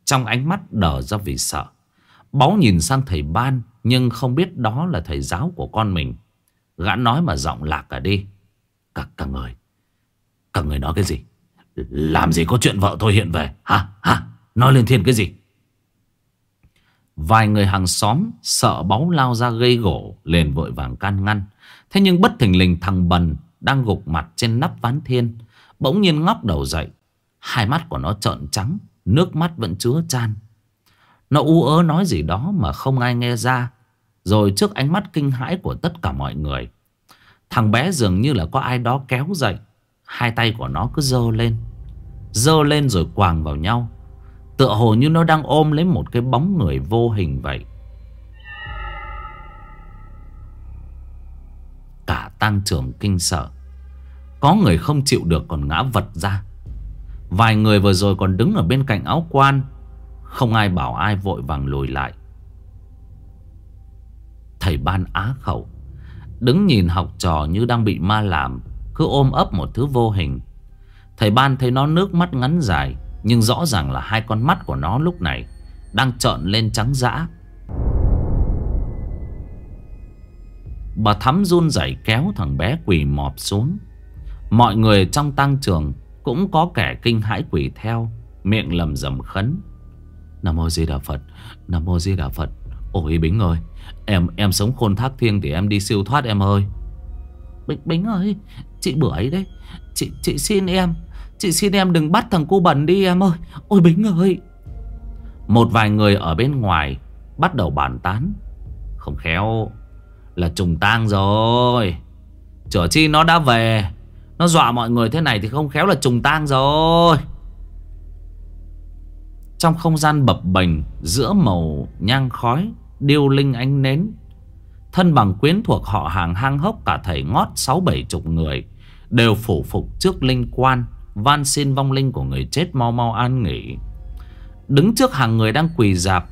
Trong ánh mắt đờ ra vì sợ. Báu nhìn sang thầy ban Nhưng không biết đó là thầy giáo của con mình. Gã nói mà giọng lạc cả đi. Cả, cả người Cả người nói cái gì? Làm gì có chuyện vợ tôi hiện về, Hả? Hả? Nói lên thiên cái gì? Vài người hàng xóm sợ báu lao ra gây gỗ, liền vội vàng can ngăn. Thế nhưng bất thình lình thằng bần Đang gục mặt trên nắp ván thiên, Bỗng nhiên ngóc đầu dậy. Hai mắt của nó trợn trắng, Nước mắt vẫn chứa chan. Nó u ớ nói gì đó mà không ai nghe ra, Rồi trước ánh mắt kinh hãi của tất cả mọi người, Thằng bé dường như là có ai đó kéo dậy. Hai tay của nó cứ dơ lên Dơ lên rồi quàng vào nhau. Tựa hồ như nó đang ôm lấy một cái bóng người vô hình vậy. Cả tăng trưởng kinh sợ. Có người không chịu được còn ngã vật ra. Vài người vừa rồi còn đứng ở bên cạnh áo quan. Không ai bảo ai vội vàng lùi lại. Thầy ban á khẩu Đứng nhìn học trò như đang bị ma làm. Cứ ôm ấp một thứ vô hình. Thầy ban thấy nó nước mắt ngắn dài, Nhưng rõ ràng là hai con mắt của nó lúc này Đang trợn lên trắng dã. Bà Thắm run rẩy kéo thằng bé quỳ mọp xuống. Mọi người trong tăng trường Cũng có kẻ kinh hãi quỳ theo, Miệng lầm rầm khấn. Nam Mô Di Đà Phật, Nam Mô Di Đà Phật. Ôi Bính ơi, Em em sống khôn thác thiên thì em đi siêu thoát em ơi. Bính, Bính ơi Chị bưởi đấy. Chị, chị xin em Chị xin em đừng bắt thằng cô bẩn đi em ơi. Ôi Bính ơi. Một vài người ở bên ngoài Bắt đầu bàn tán. Không khéo Là trùng tang rồi. Chở chi nó đã về. Nó dọa mọi người thế này thì không khéo là trùng tang rồi. Trong không gian bập bềnh Giữa màu nhang khói Điêu linh ánh nến Thân bằng quyến thuộc họ hàng hang hốc Cả thầy ngót sáu bảy chục người, Đều phủ phục trước linh quan, Van xin vong linh của người chết mau mau an nghỉ. Đứng trước hàng người đang quỳ dạp,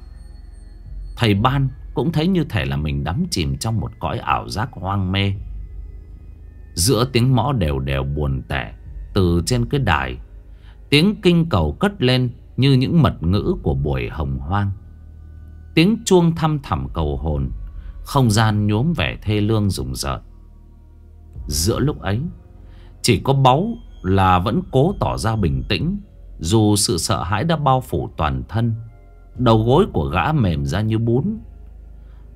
Thầy ban cũng thấy như thể là mình đắm chìm trong một cõi ảo giác hoang mê. Giữa tiếng mõ đều đều buồn tẻ, Từ trên cái đài, Tiếng kinh cầu cất lên Như những mật ngữ của buổi hồng hoang. Tiếng chuông thăm thẳm cầu hồn không gian nhuốm vẻ thê lương rùng rợn. Giữa lúc ấy, Chỉ có báu là vẫn cố tỏ ra bình tĩnh, Dù sự sợ hãi đã bao phủ toàn thân, Đầu gối của gã mềm ra như bún.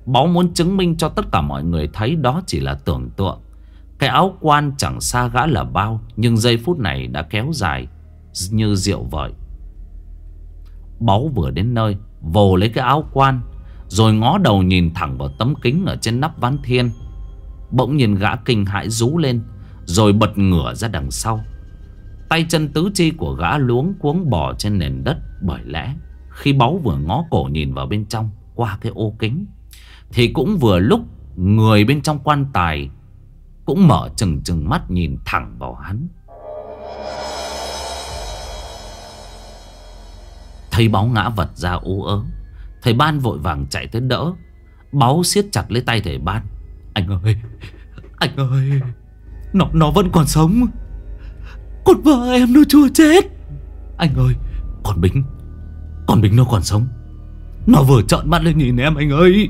Báu muốn chứng minh cho tất cả mọi người thấy đó chỉ là tưởng tượng. Cái áo quan chẳng xa gã là bao, Nhưng giây phút này đã kéo dài Như rượu vợi. Báu vừa đến nơi, Vồ lấy cái áo quan rồi ngó đầu nhìn thẳng vào tấm kính Ở trên nắp ván thiên. Bỗng nhìn gã kinh hãi rú lên, Rồi bật ngửa ra đằng sau. Tay chân tứ chi của gã luống cuống bò trên nền đất Bởi lẽ khi báu vừa ngó cổ nhìn vào bên trong Qua cái ô kính, Thì cũng vừa lúc Người bên trong quan tài Cũng mở chừng chừng mắt nhìn thẳng vào hắn. Thấy báu ngã vật ra ú ớ Thầy ban vội vàng chạy tới đỡ. Báu siết chặt lấy tay thầy ban. Anh ơi Anh ơi Nó, nó vẫn còn sống. Con vợ em nó chưa chết. Anh ơi Còn Bính Còn Bính nó còn sống. Nó vừa trợn mắt lên nhìn em anh ơi.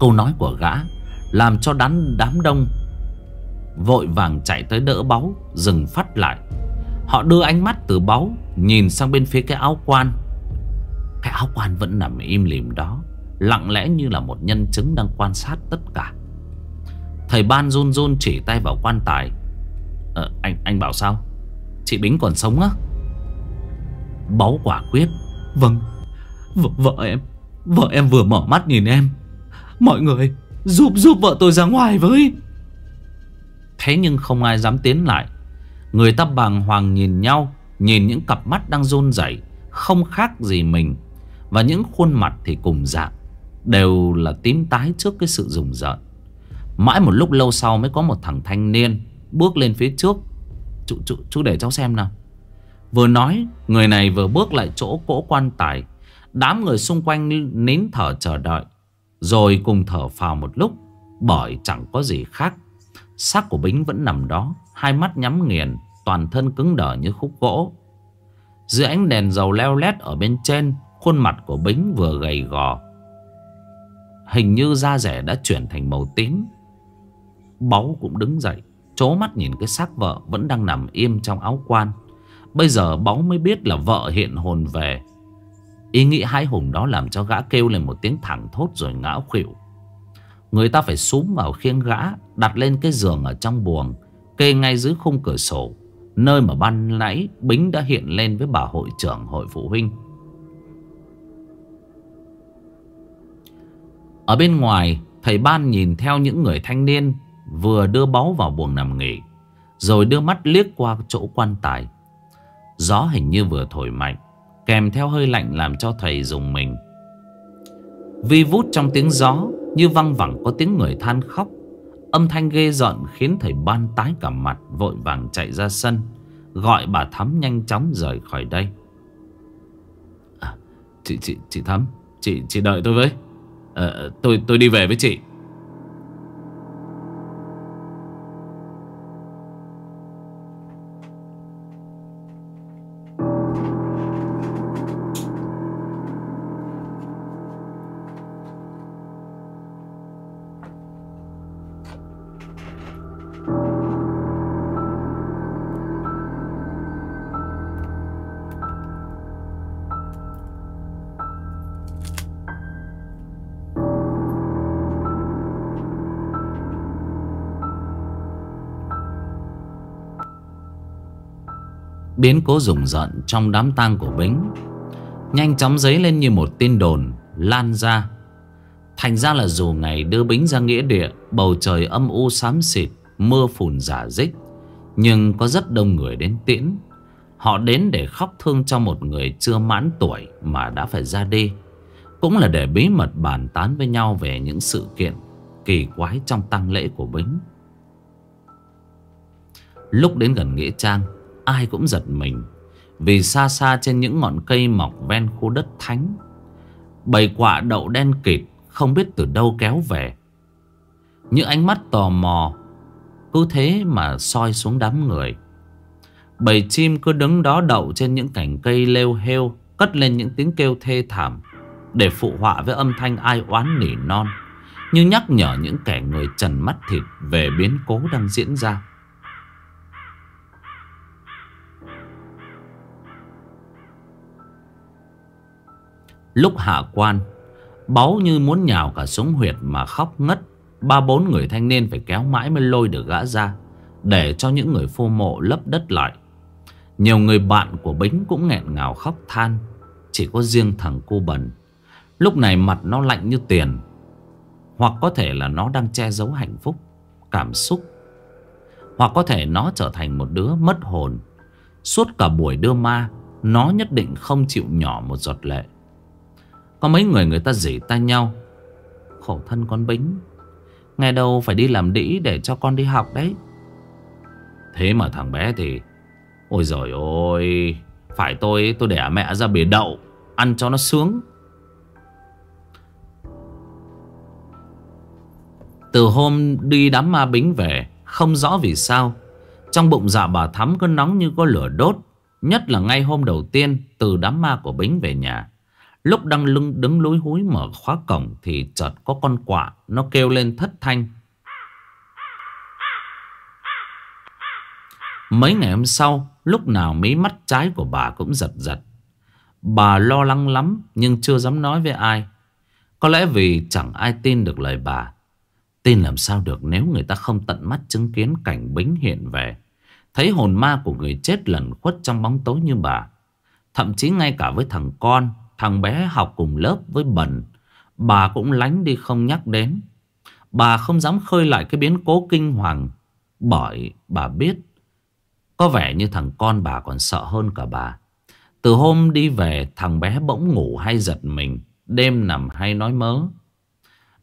Câu nói của gã Làm cho đám, đám đông Vội vàng chạy tới đỡ báu Dừng phát lại. Họ đưa ánh mắt từ báu Nhìn sang bên phía cái áo quan. Cái áo quan vẫn nằm im lìm đó Lặng lẽ như là một nhân chứng đang quan sát tất cả. Thầy ban run run chỉ tay vào quan tài. Ờ, Anh anh bảo sao? Chị Bính còn sống á? Báu quả quyết. Vâng. V Vợ em Vợ em vừa mở mắt nhìn em. Mọi người giúp giúp vợ tôi ra ngoài với. Thế nhưng không ai dám tiến lại. Người ta bàng hoàng nhìn nhau Nhìn những cặp mắt đang run rẩy Không khác gì mình. Và những khuôn mặt thì cùng dạng Đều là tím tái trước cái sự rùng rợn. Mãi một lúc lâu sau mới có một thằng thanh niên Bước lên phía trước. Chú, chú, chú để cháu xem nào. Vừa nói Người này vừa bước lại chỗ cỗ quan tài. Đám người xung quanh nín thở chờ đợi Rồi cùng thở phào một lúc Bởi chẳng có gì khác. Xác của Bính vẫn nằm đó. Hai mắt nhắm nghiền, Toàn thân cứng đờ như khúc gỗ. Dưới ánh đèn dầu leo lét ở bên trên, Khuôn mặt của Bính vừa gầy gò. Hình như da rẻ đã chuyển thành màu tím. Báu cũng đứng dậy Chố mắt nhìn cái xác vợ Vẫn đang nằm im trong áo quan. Bây giờ Báu mới biết là vợ hiện hồn về. Ý nghĩ hái hùng đó làm cho gã kêu lên một tiếng thẳng thốt rồi ngã khuỵu. Người ta phải súm vào khiêng gã, Đặt lên cái giường ở trong buồng. Kê ngay dưới khung cửa sổ, Nơi mà ban nãy Bính đã hiện lên với bà hội trưởng hội phụ huynh. Ở bên ngoài, Thầy ban nhìn theo những người thanh niên Vừa đưa báu vào buồng nằm nghỉ, Rồi đưa mắt liếc qua chỗ quan tài. Gió hình như vừa thổi mạnh, Kèm theo hơi lạnh làm cho thầy dùng mình. Vi vút trong tiếng gió Như văng vẳng có tiếng người than khóc. Âm thanh ghê giận khiến thầy ban tái cả mặt Vội vàng chạy ra sân. Gọi bà Thắm nhanh chóng rời khỏi đây. À, Chị chị chị Thắm Chị chị đợi tôi với. À, Tôi tôi đi về với chị. Biến cố rùng rợn trong đám tang của Bính. Nhanh chóng dấy lên như một tin đồn, Lan ra. Thành ra là dù ngày đưa Bính ra nghĩa địa, Bầu trời âm u xám xịt, Mưa phùn giả dích, Nhưng có rất đông người đến tiễn. Họ đến để khóc thương cho một người chưa mãn tuổi Mà đã phải ra đi. Cũng là để bí mật bàn tán với nhau Về những sự kiện kỳ quái trong tang lễ của Bính. Lúc đến gần Nghĩa Trang Ai cũng giật mình Vì xa xa trên những ngọn cây mọc ven khu đất thánh. Bầy quạ đậu đen kịt Không biết từ đâu kéo về. Những ánh mắt tò mò Cứ thế mà soi xuống đám người. Bầy chim cứ đứng đó đậu trên những cành cây lêu heo Cất lên những tiếng kêu thê thảm Để phụ họa với âm thanh ai oán nỉ non, Như nhắc nhở những kẻ người trần mắt thịt Về biến cố đang diễn ra. Lúc hạ quan, Báu như muốn nhào cả súng huyệt mà khóc ngất, Ba bốn người thanh niên phải kéo mãi mới lôi được gã ra, Để cho những người phô mộ lấp đất lại. Nhiều người bạn của Bính cũng nghẹn ngào khóc than, Chỉ có riêng thằng cô bần. Lúc này mặt nó lạnh như tiền, Hoặc có thể là nó đang che giấu hạnh phúc, Cảm xúc, Hoặc có thể nó trở thành một đứa mất hồn. Suốt cả buổi đưa ma, Nó nhất định không chịu nhỏ một giọt lệ có mấy người người ta dỉ tay nhau. Khổ thân con Bính. Ngày đâu phải đi làm đĩ để cho con đi học đấy. Thế mà thằng bé thì, Ôi giời ơi, Phải tôi tôi để mẹ ra bể đậu, Ăn cho nó sướng. Từ hôm đi đám ma bính về, Không rõ vì sao, Trong bụng dạ bà Thắm cứ nóng như có lửa đốt, Nhất là ngay hôm đầu tiên Từ đám ma của bính về nhà. Lúc đang lưng đứng lối húi mở khóa cổng Thì chợt có con quạ Nó kêu lên thất thanh. Mấy ngày hôm sau, Lúc nào mí mắt trái của bà cũng giật giật. Bà lo lắng lắm, Nhưng chưa dám nói với ai. Có lẽ vì chẳng ai tin được lời bà. Tin làm sao được nếu người ta không tận mắt chứng kiến cảnh bính hiện về. Thấy hồn ma của người chết lẩn khuất trong bóng tối như bà. Thậm chí ngay cả với thằng con Thằng bé học cùng lớp với bẩn Bà cũng lánh đi không nhắc đến. Bà không dám khơi lại cái biến cố kinh hoàng, Bởi bà biết Có vẻ như thằng con bà còn sợ hơn cả bà. Từ hôm đi về, thằng bé bỗng ngủ hay giật mình. Đêm nằm hay nói mớ.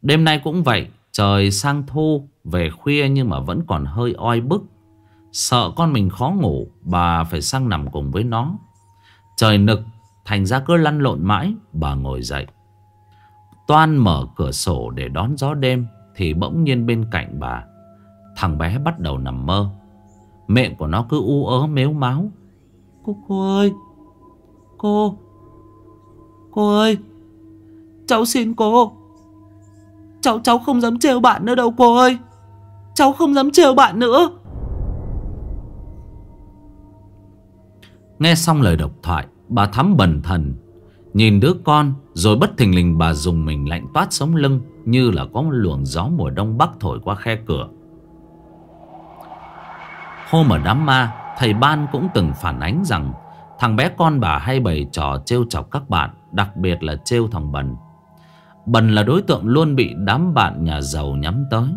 Đêm nay cũng vậy, Trời sang thu, Về khuya nhưng mà vẫn còn hơi oi bức. Sợ con mình khó ngủ, Bà phải sang nằm cùng với nó. Trời nực Thành ra cứ lăn lộn mãi Bà ngồi dậy. Toan mở cửa sổ để đón gió đêm Thì bỗng nhiên bên cạnh bà Thằng bé bắt đầu nằm mơ. Miệng của nó cứ u ớ mếu máu. Cô, cô ơi Cô Cô ơi Cháu xin cô. Cháu cháu không dám trêu bạn nữa đâu cô ơi. Cháu không dám trêu bạn nữa. Nghe xong lời độc thoại Bà thắm bần thần, Nhìn đứa con Rồi bất thình lình bà dùng mình lạnh toát sống lưng Như là có một luồng gió mùa đông bắc thổi qua khe cửa. Hôm ở đám ma, Thầy Ban cũng từng phản ánh rằng Thằng bé con bà hay bày trò trêu chọc các bạn, Đặc biệt là trêu thằng Bần. Bần là đối tượng luôn bị đám bạn nhà giàu nhắm tới,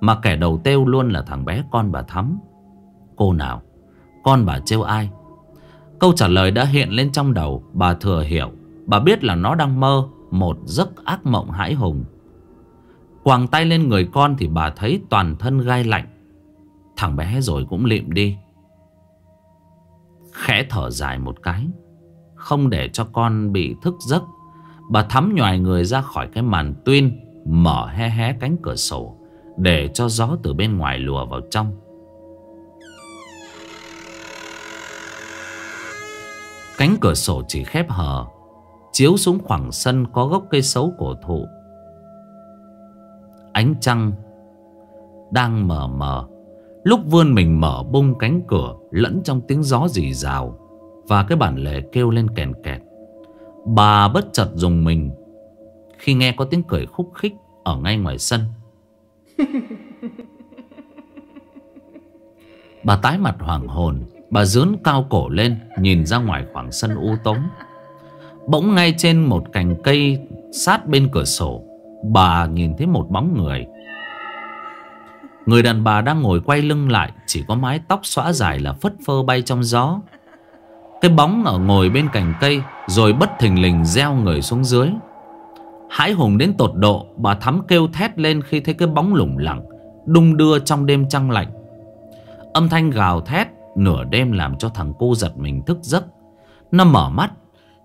Mà kẻ đầu têu luôn là thằng bé con bà Thắm. Cô nào? Con bà trêu ai? Câu trả lời đã hiện lên trong đầu, Bà thừa hiểu. Bà biết là nó đang mơ, Một giấc ác mộng hãi hùng. Quàng tay lên người con Thì bà thấy toàn thân gai lạnh. Thằng bé rồi cũng lịm đi. Khẽ thở dài một cái. Không để cho con bị thức giấc. Bà thắm nhòi người ra khỏi cái màn tuyên, Mở hé hé cánh cửa sổ, Để cho gió từ bên ngoài lùa vào trong. Cánh cửa sổ chỉ khép hờ Chiếu xuống khoảng sân có gốc cây xấu cổ thụ. Ánh trăng Đang mờ mờ. Lúc vươn mình mở bung cánh cửa Lẫn trong tiếng gió rì rào Và cái bản lề kêu lên kèn kẹt. Bà bất chợt dùng mình. Khi nghe có tiếng cười khúc khích Ở ngay ngoài sân. Bà tái mặt hoàng hồn Bà dướn cao cổ lên, Nhìn ra ngoài khoảng sân u tối Bỗng ngay trên một cành cây Sát bên cửa sổ, Bà nhìn thấy một bóng người. Người đàn bà đang ngồi quay lưng lại, Chỉ có mái tóc xõa dài là phất phơ bay trong gió. Cái bóng ở ngồi bên cành cây, Rồi bất thình lình gieo người xuống dưới. Hãi hùng đến tột độ, Bà thắm kêu thét lên khi thấy cái bóng lủng lẳng, Đung đưa trong đêm trăng lạnh. Âm thanh gào thét Nửa đêm làm cho thằng cô giật mình thức giấc. Nó mở mắt,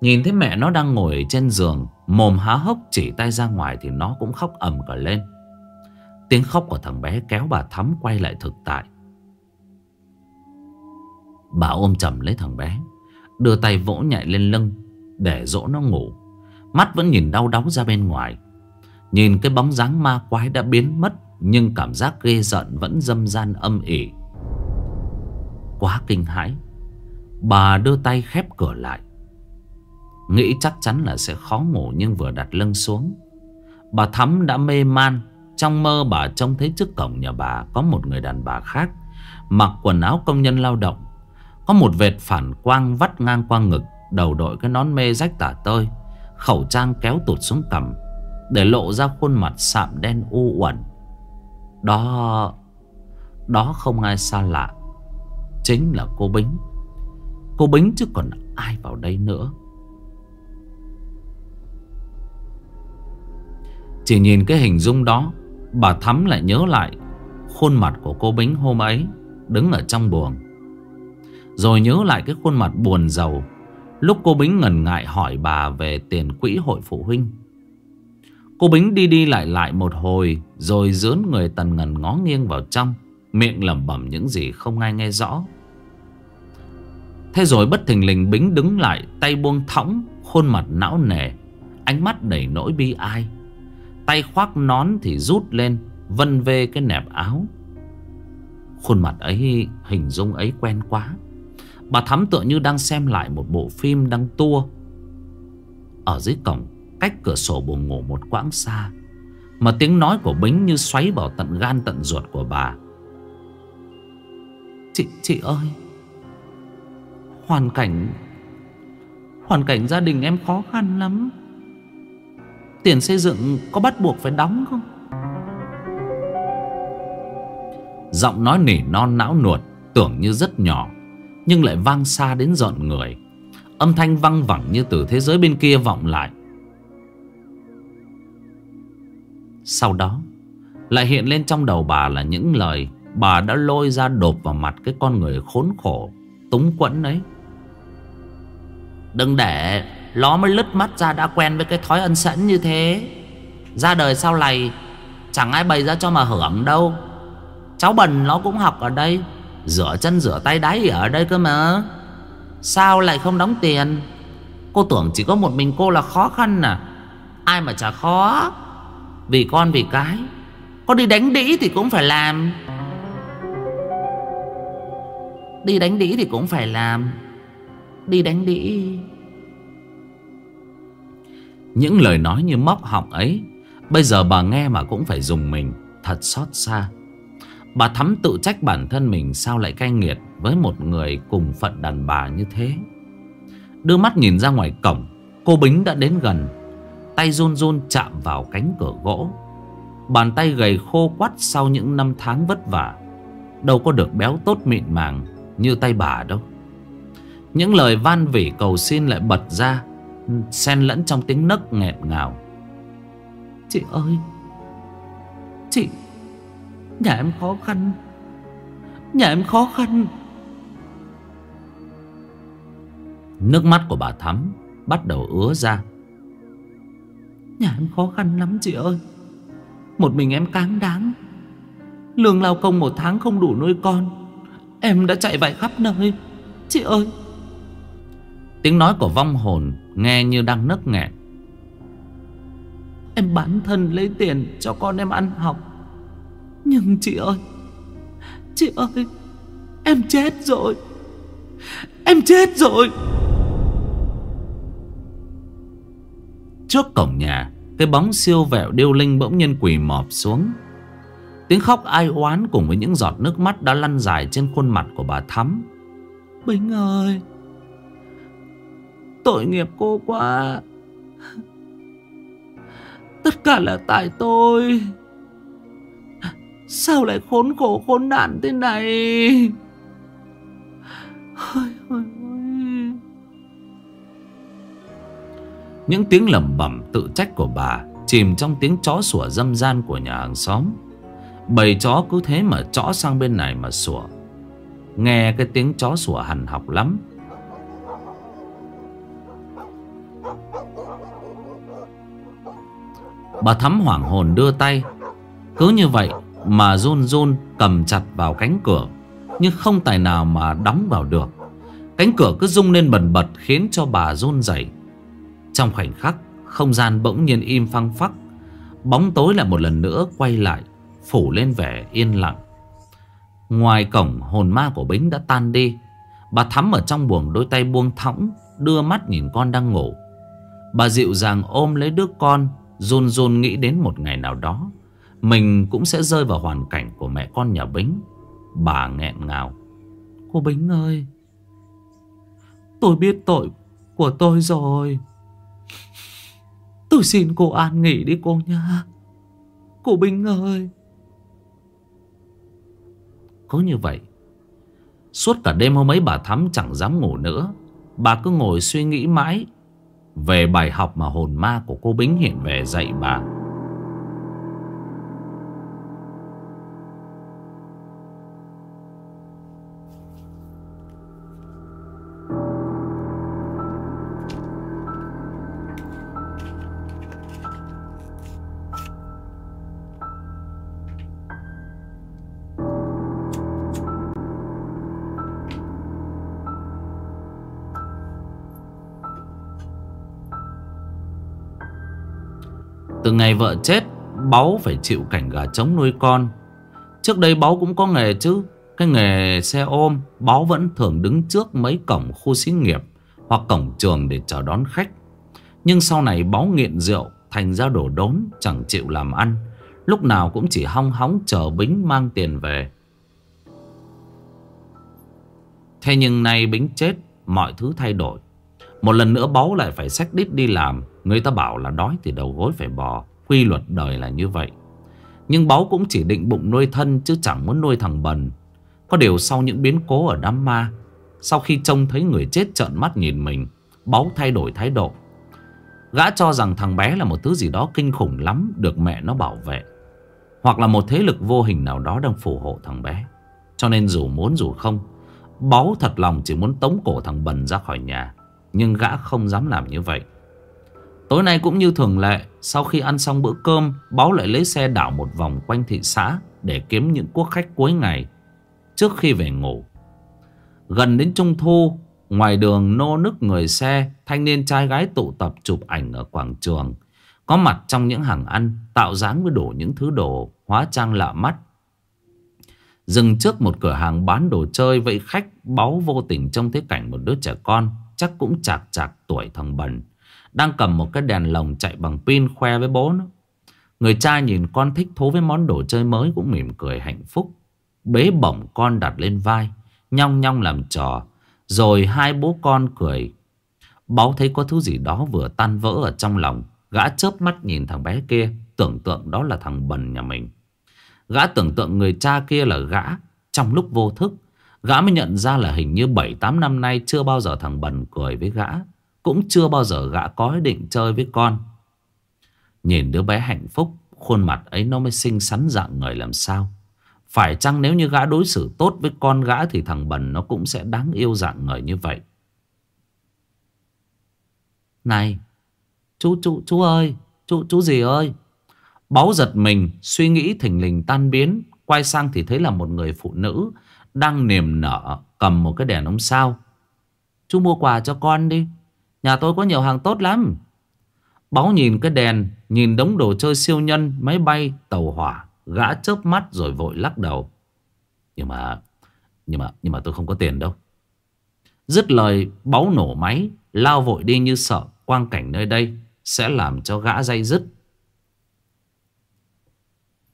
Nhìn thấy mẹ nó đang ngồi trên giường, Mồm há hốc chỉ tay ra ngoài Thì nó cũng khóc ầm cả lên. Tiếng khóc của thằng bé kéo bà Thắm quay lại thực tại. Bà ôm chầm lấy thằng bé, Đưa tay vỗ nhạy lên lưng Để dỗ nó ngủ. Mắt vẫn nhìn đau đớn ra bên ngoài. Nhìn cái bóng dáng ma quái đã biến mất, Nhưng cảm giác ghê giận vẫn dâm gian âm ỉ. Quá kinh hãi. Bà đưa tay khép cửa lại. Nghĩ chắc chắn là sẽ khó ngủ Nhưng vừa đặt lưng xuống. Bà Thắm đã mê man. Trong mơ bà trông thấy trước cổng nhà bà Có một người đàn bà khác, Mặc quần áo công nhân lao động. Có một vệt phản quang vắt ngang qua ngực, Đầu đội cái nón mê rách tả tơi, Khẩu trang kéo tụt xuống cằm, Để lộ ra khuôn mặt sạm đen u uẩn. Đó Đó không ai xa lạ. Chính là cô Bính. Cô Bính chứ còn ai vào đây nữa. Chỉ nhìn cái hình dung đó, Bà Thắm lại nhớ lại Khuôn mặt của cô Bính hôm ấy, Đứng ở trong buồng. Rồi nhớ lại cái khuôn mặt buồn giàu Lúc cô Bính ngần ngại hỏi bà về tiền quỹ hội phụ huynh. Cô Bính đi đi lại lại một hồi, Rồi dướn người tần ngần ngó nghiêng vào trong, Miệng lẩm bẩm những gì không ai nghe rõ. Thế rồi bất thình lình Bính đứng lại Tay buông thõng Khuôn mặt não nề. Ánh mắt đầy nỗi bi ai. Tay khoác nón thì rút lên Vân vê cái nẹp áo. Khuôn mặt ấy Hình dung ấy quen quá. Bà Thắm tựa như đang xem lại một bộ phim đang tua. Ở dưới cổng Cách cửa sổ buồn ngủ một quãng xa Mà tiếng nói của Bính như xoáy vào tận gan tận ruột của bà. Chị, chị ơi Hoàn cảnh. Hoàn cảnh gia đình em khó khăn lắm. Tiền xây dựng có bắt buộc phải đóng không? Giọng nói nỉ non não nuột Tưởng như rất nhỏ, Nhưng lại vang xa đến giận người. Âm thanh văng vẳng như từ thế giới bên kia vọng lại. Sau đó, Lại hiện lên trong đầu bà là những lời Bà đã lôi ra đột vào mặt cái con người khốn khổ, Túng quẫn ấy. Đừng để ló mới lứt mắt ra đã quen với cái thói ân sẵn như thế. Ra đời sau này, Chẳng ai bày ra cho mà hưởng đâu. Cháu bần nó cũng học ở đây. Rửa chân, rửa tay đáy ở đây cơ mà. Sao lại không đóng tiền? Cô tưởng chỉ có một mình cô là khó khăn à? Ai mà chả khó? Vì con, vì cái. Có đi đánh đĩ thì cũng phải làm. Đi đánh đĩ thì cũng phải làm. Đi đánh đĩ. Những lời nói như móc họng ấy, Bây giờ bà nghe mà cũng phải dùng mình, Thật xót xa. Bà thắm tự trách bản thân mình Sao lại cay nghiệt Với một người cùng phận đàn bà như thế. Đưa mắt nhìn ra ngoài cổng, Cô Bính đã đến gần. Tay run run chạm vào cánh cửa gỗ. Bàn tay gầy khô quắt Sau những năm tháng vất vả. Đâu có được béo tốt mịn màng Như tay bà đâu những lời van vỉ cầu xin lại bật ra, Xen lẫn trong tiếng nấc nghẹn ngào. Chị ơi, Chị, Nhà em khó khăn, Nhà em khó khăn. Nước mắt của bà Thắm Bắt đầu ứa ra. Nhà em khó khăn lắm chị ơi, Một mình em cáng đáng. Lương lao công một tháng không đủ nuôi con, Em đã chạy vạy khắp nơi. Chị ơi Tiếng nói của vong hồn Nghe như đang nấc nghẹn. Em bán thân lấy tiền cho con em ăn học. Nhưng chị ơi Chị ơi Em chết rồi. Em chết rồi. Trước cổng nhà Cái bóng siêu vẹo điêu linh bỗng nhiên quỳ mọp xuống. Tiếng khóc ai oán cùng với những giọt nước mắt đã lăn dài trên khuôn mặt của bà Thắm. Bính ơi Tội nghiệp cô quá. Tất cả là tại tôi. Sao lại khốn khổ khốn nạn thế này? Ôi, ôi, ôi. Những tiếng lẩm bẩm tự trách của bà Chìm trong tiếng chó sủa dâm gian của nhà hàng xóm. Bầy chó cứ thế mà chó sang bên này mà sủa. Nghe cái tiếng chó sủa hằn học lắm Bà thắm hoảng hồn đưa tay. Cứ như vậy mà run run cầm chặt vào cánh cửa, Nhưng không tài nào mà đóng vào được. Cánh cửa cứ rung lên bần bật Khiến cho bà run rẩy. Trong khoảnh khắc, Không gian bỗng nhiên im phăng phắc. Bóng tối lại một lần nữa quay lại, Phủ lên vẻ yên lặng. Ngoài cổng, hồn ma của Bính đã tan đi. Bà thắm ở trong buồng đôi tay buông thõng, Đưa mắt nhìn con đang ngủ. Bà dịu dàng ôm lấy đứa con, Run run nghĩ đến một ngày nào đó, Mình cũng sẽ rơi vào hoàn cảnh của mẹ con nhà Bính. Bà nghẹn ngào, Cô Bính ơi, Tôi biết tội của tôi rồi. Tôi xin cô an nghỉ đi cô nha. Cô Bính ơi. Có như vậy, Suốt cả đêm hôm ấy bà Thắm chẳng dám ngủ nữa. Bà cứ ngồi suy nghĩ mãi về bài học mà hồn ma của cô Bính hiện về dạy bà. Ngày vợ chết, Báu phải chịu cảnh gà trống nuôi con. Trước đây Báu cũng có nghề chứ. Cái nghề xe ôm, Báu vẫn thường đứng trước mấy cổng khu xí nghiệp Hoặc cổng trường để chờ đón khách. Nhưng sau này Báu nghiện rượu, Thành ra đổ đốn, Chẳng chịu làm ăn. Lúc nào cũng chỉ hong hóng chờ Bính mang tiền về. Thế nhưng nay Bính chết, Mọi thứ thay đổi. Một lần nữa Báu lại phải xách đít đi làm. Người ta bảo là đói thì đầu gối phải bò. Quy luật đời là như vậy. Nhưng báu cũng chỉ định bụng nuôi thân Chứ chẳng muốn nuôi thằng bần. Có điều sau những biến cố ở đám ma, Sau khi trông thấy người chết trợn mắt nhìn mình, Báu thay đổi thái độ. Gã cho rằng thằng bé là một thứ gì đó kinh khủng lắm, Được mẹ nó bảo vệ. Hoặc là một thế lực vô hình nào đó đang phù hộ thằng bé. Cho nên dù muốn dù không, Báu thật lòng chỉ muốn tống cổ thằng bần ra khỏi nhà. Nhưng gã không dám làm như vậy. Tối nay cũng như thường lệ, Sau khi ăn xong bữa cơm, Báo lại lấy xe đảo một vòng quanh thị xã Để kiếm những quốc khách cuối ngày, Trước khi về ngủ. Gần đến trung thu, Ngoài đường nô nức người xe, Thanh niên trai gái tụ tập chụp ảnh ở quảng trường. Có mặt trong những hàng ăn, Tạo dáng với đủ những thứ đồ, Hóa trang lạ mắt. Dừng trước một cửa hàng bán đồ chơi, Vậy khách báo vô tình trông thấy cảnh một đứa trẻ con, Chắc cũng chạc chạc tuổi thằng bần đang cầm một cái đèn lồng chạy bằng pin khoe với bố nó. Người cha nhìn con thích thú với món đồ chơi mới cũng mỉm cười hạnh phúc. Bế bổng con đặt lên vai, Nhong nhong làm trò. Rồi hai bố con cười. Báo thấy có thứ gì đó vừa tan vỡ ở trong lòng, Gã chớp mắt nhìn thằng bé kia, Tưởng tượng đó là thằng bần nhà mình. Gã tưởng tượng người cha kia là gã, Trong lúc vô thức, Gã mới nhận ra là hình như 7-8 năm nay Chưa bao giờ thằng bần cười với gã cũng chưa bao giờ gã có ý định chơi với con. Nhìn đứa bé hạnh phúc, Khuôn mặt ấy nó mới xinh xắn dạng người làm sao. Phải chăng nếu như gã đối xử tốt với con gã Thì thằng Bần nó cũng sẽ đáng yêu dạng người như vậy? Này, Chú chú chú ơi, Chú chú gì ơi? Báu giật mình, Suy nghĩ thình lình tan biến, Quay sang thì thấy là một người phụ nữ Đang niềm nở Cầm một cái đèn ông sao. Chú mua quà cho con đi. Nhà tôi có nhiều hàng tốt lắm. Báo nhìn cái đèn Nhìn đống đồ chơi siêu nhân Máy bay, tàu hỏa Gã chớp mắt rồi vội lắc đầu. Nhưng mà Nhưng mà nhưng mà tôi không có tiền đâu. Dứt lời Báo nổ máy Lao vội đi như sợ Quang cảnh nơi đây Sẽ làm cho gã dây dứt.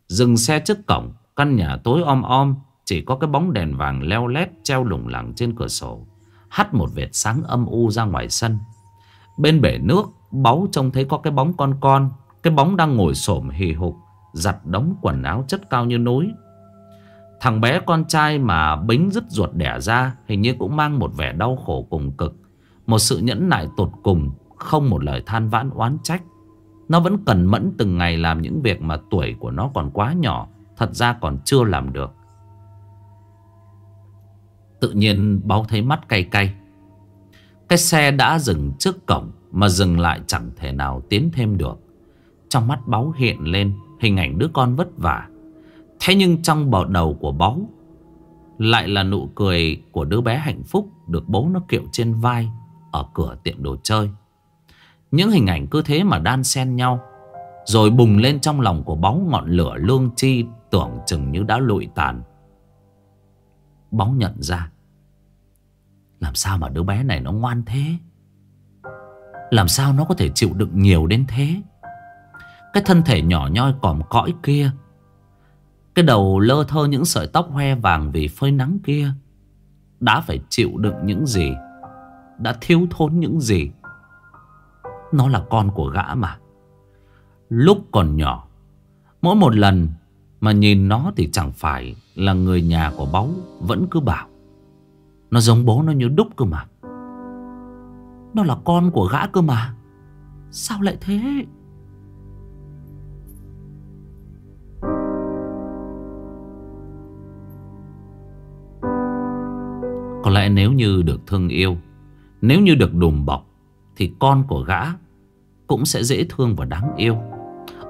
Dừng xe trước cổng Căn nhà tối om om Chỉ có cái bóng đèn vàng leo lét Treo lủng lẳng trên cửa sổ Hắt một vệt sáng âm u ra ngoài sân. Bên bể nước, Báu trông thấy có cái bóng con con. Cái bóng đang ngồi xổm hì hục, Giặt đống quần áo chất cao như núi. Thằng bé con trai mà bính dứt ruột đẻ ra, Hình như cũng mang một vẻ đau khổ cùng cực. Một sự nhẫn nại tột cùng, Không một lời than vãn oán trách. Nó vẫn cần mẫn từng ngày làm những việc mà tuổi của nó còn quá nhỏ, Thật ra còn chưa làm được. Tự nhiên báo thấy mắt cay cay. Cái xe đã dừng trước cổng Mà dừng lại chẳng thể nào tiến thêm được. Trong mắt báu hiện lên Hình ảnh đứa con vất vả. Thế nhưng trong bờ đầu của báu Lại là nụ cười của đứa bé hạnh phúc Được bố nó kiệu trên vai Ở cửa tiệm đồ chơi. Những hình ảnh cứ thế mà đan xen nhau, Rồi bùng lên trong lòng của báu ngọn lửa lương chi Tưởng chừng như đã lụi tàn. Báu nhận ra làm sao mà đứa bé này nó ngoan thế? Làm sao nó có thể chịu đựng nhiều đến thế? Cái thân thể nhỏ nhoi còm cõi kia, cái đầu lơ thơ những sợi tóc hoe vàng vì phơi nắng kia, Đã phải chịu đựng những gì? Đã thiếu thốn những gì? Nó là con của gã mà. Lúc còn nhỏ, Mỗi một lần mà nhìn nó thì chẳng phải là người nhà của báu, Vẫn cứ bảo nó giống bố nó như đúc cơ mà. Nó là con của gã cơ mà. Sao lại thế? Có lẽ nếu như được thương yêu, Nếu như được đùm bọc, Thì con của gã Cũng sẽ dễ thương và đáng yêu.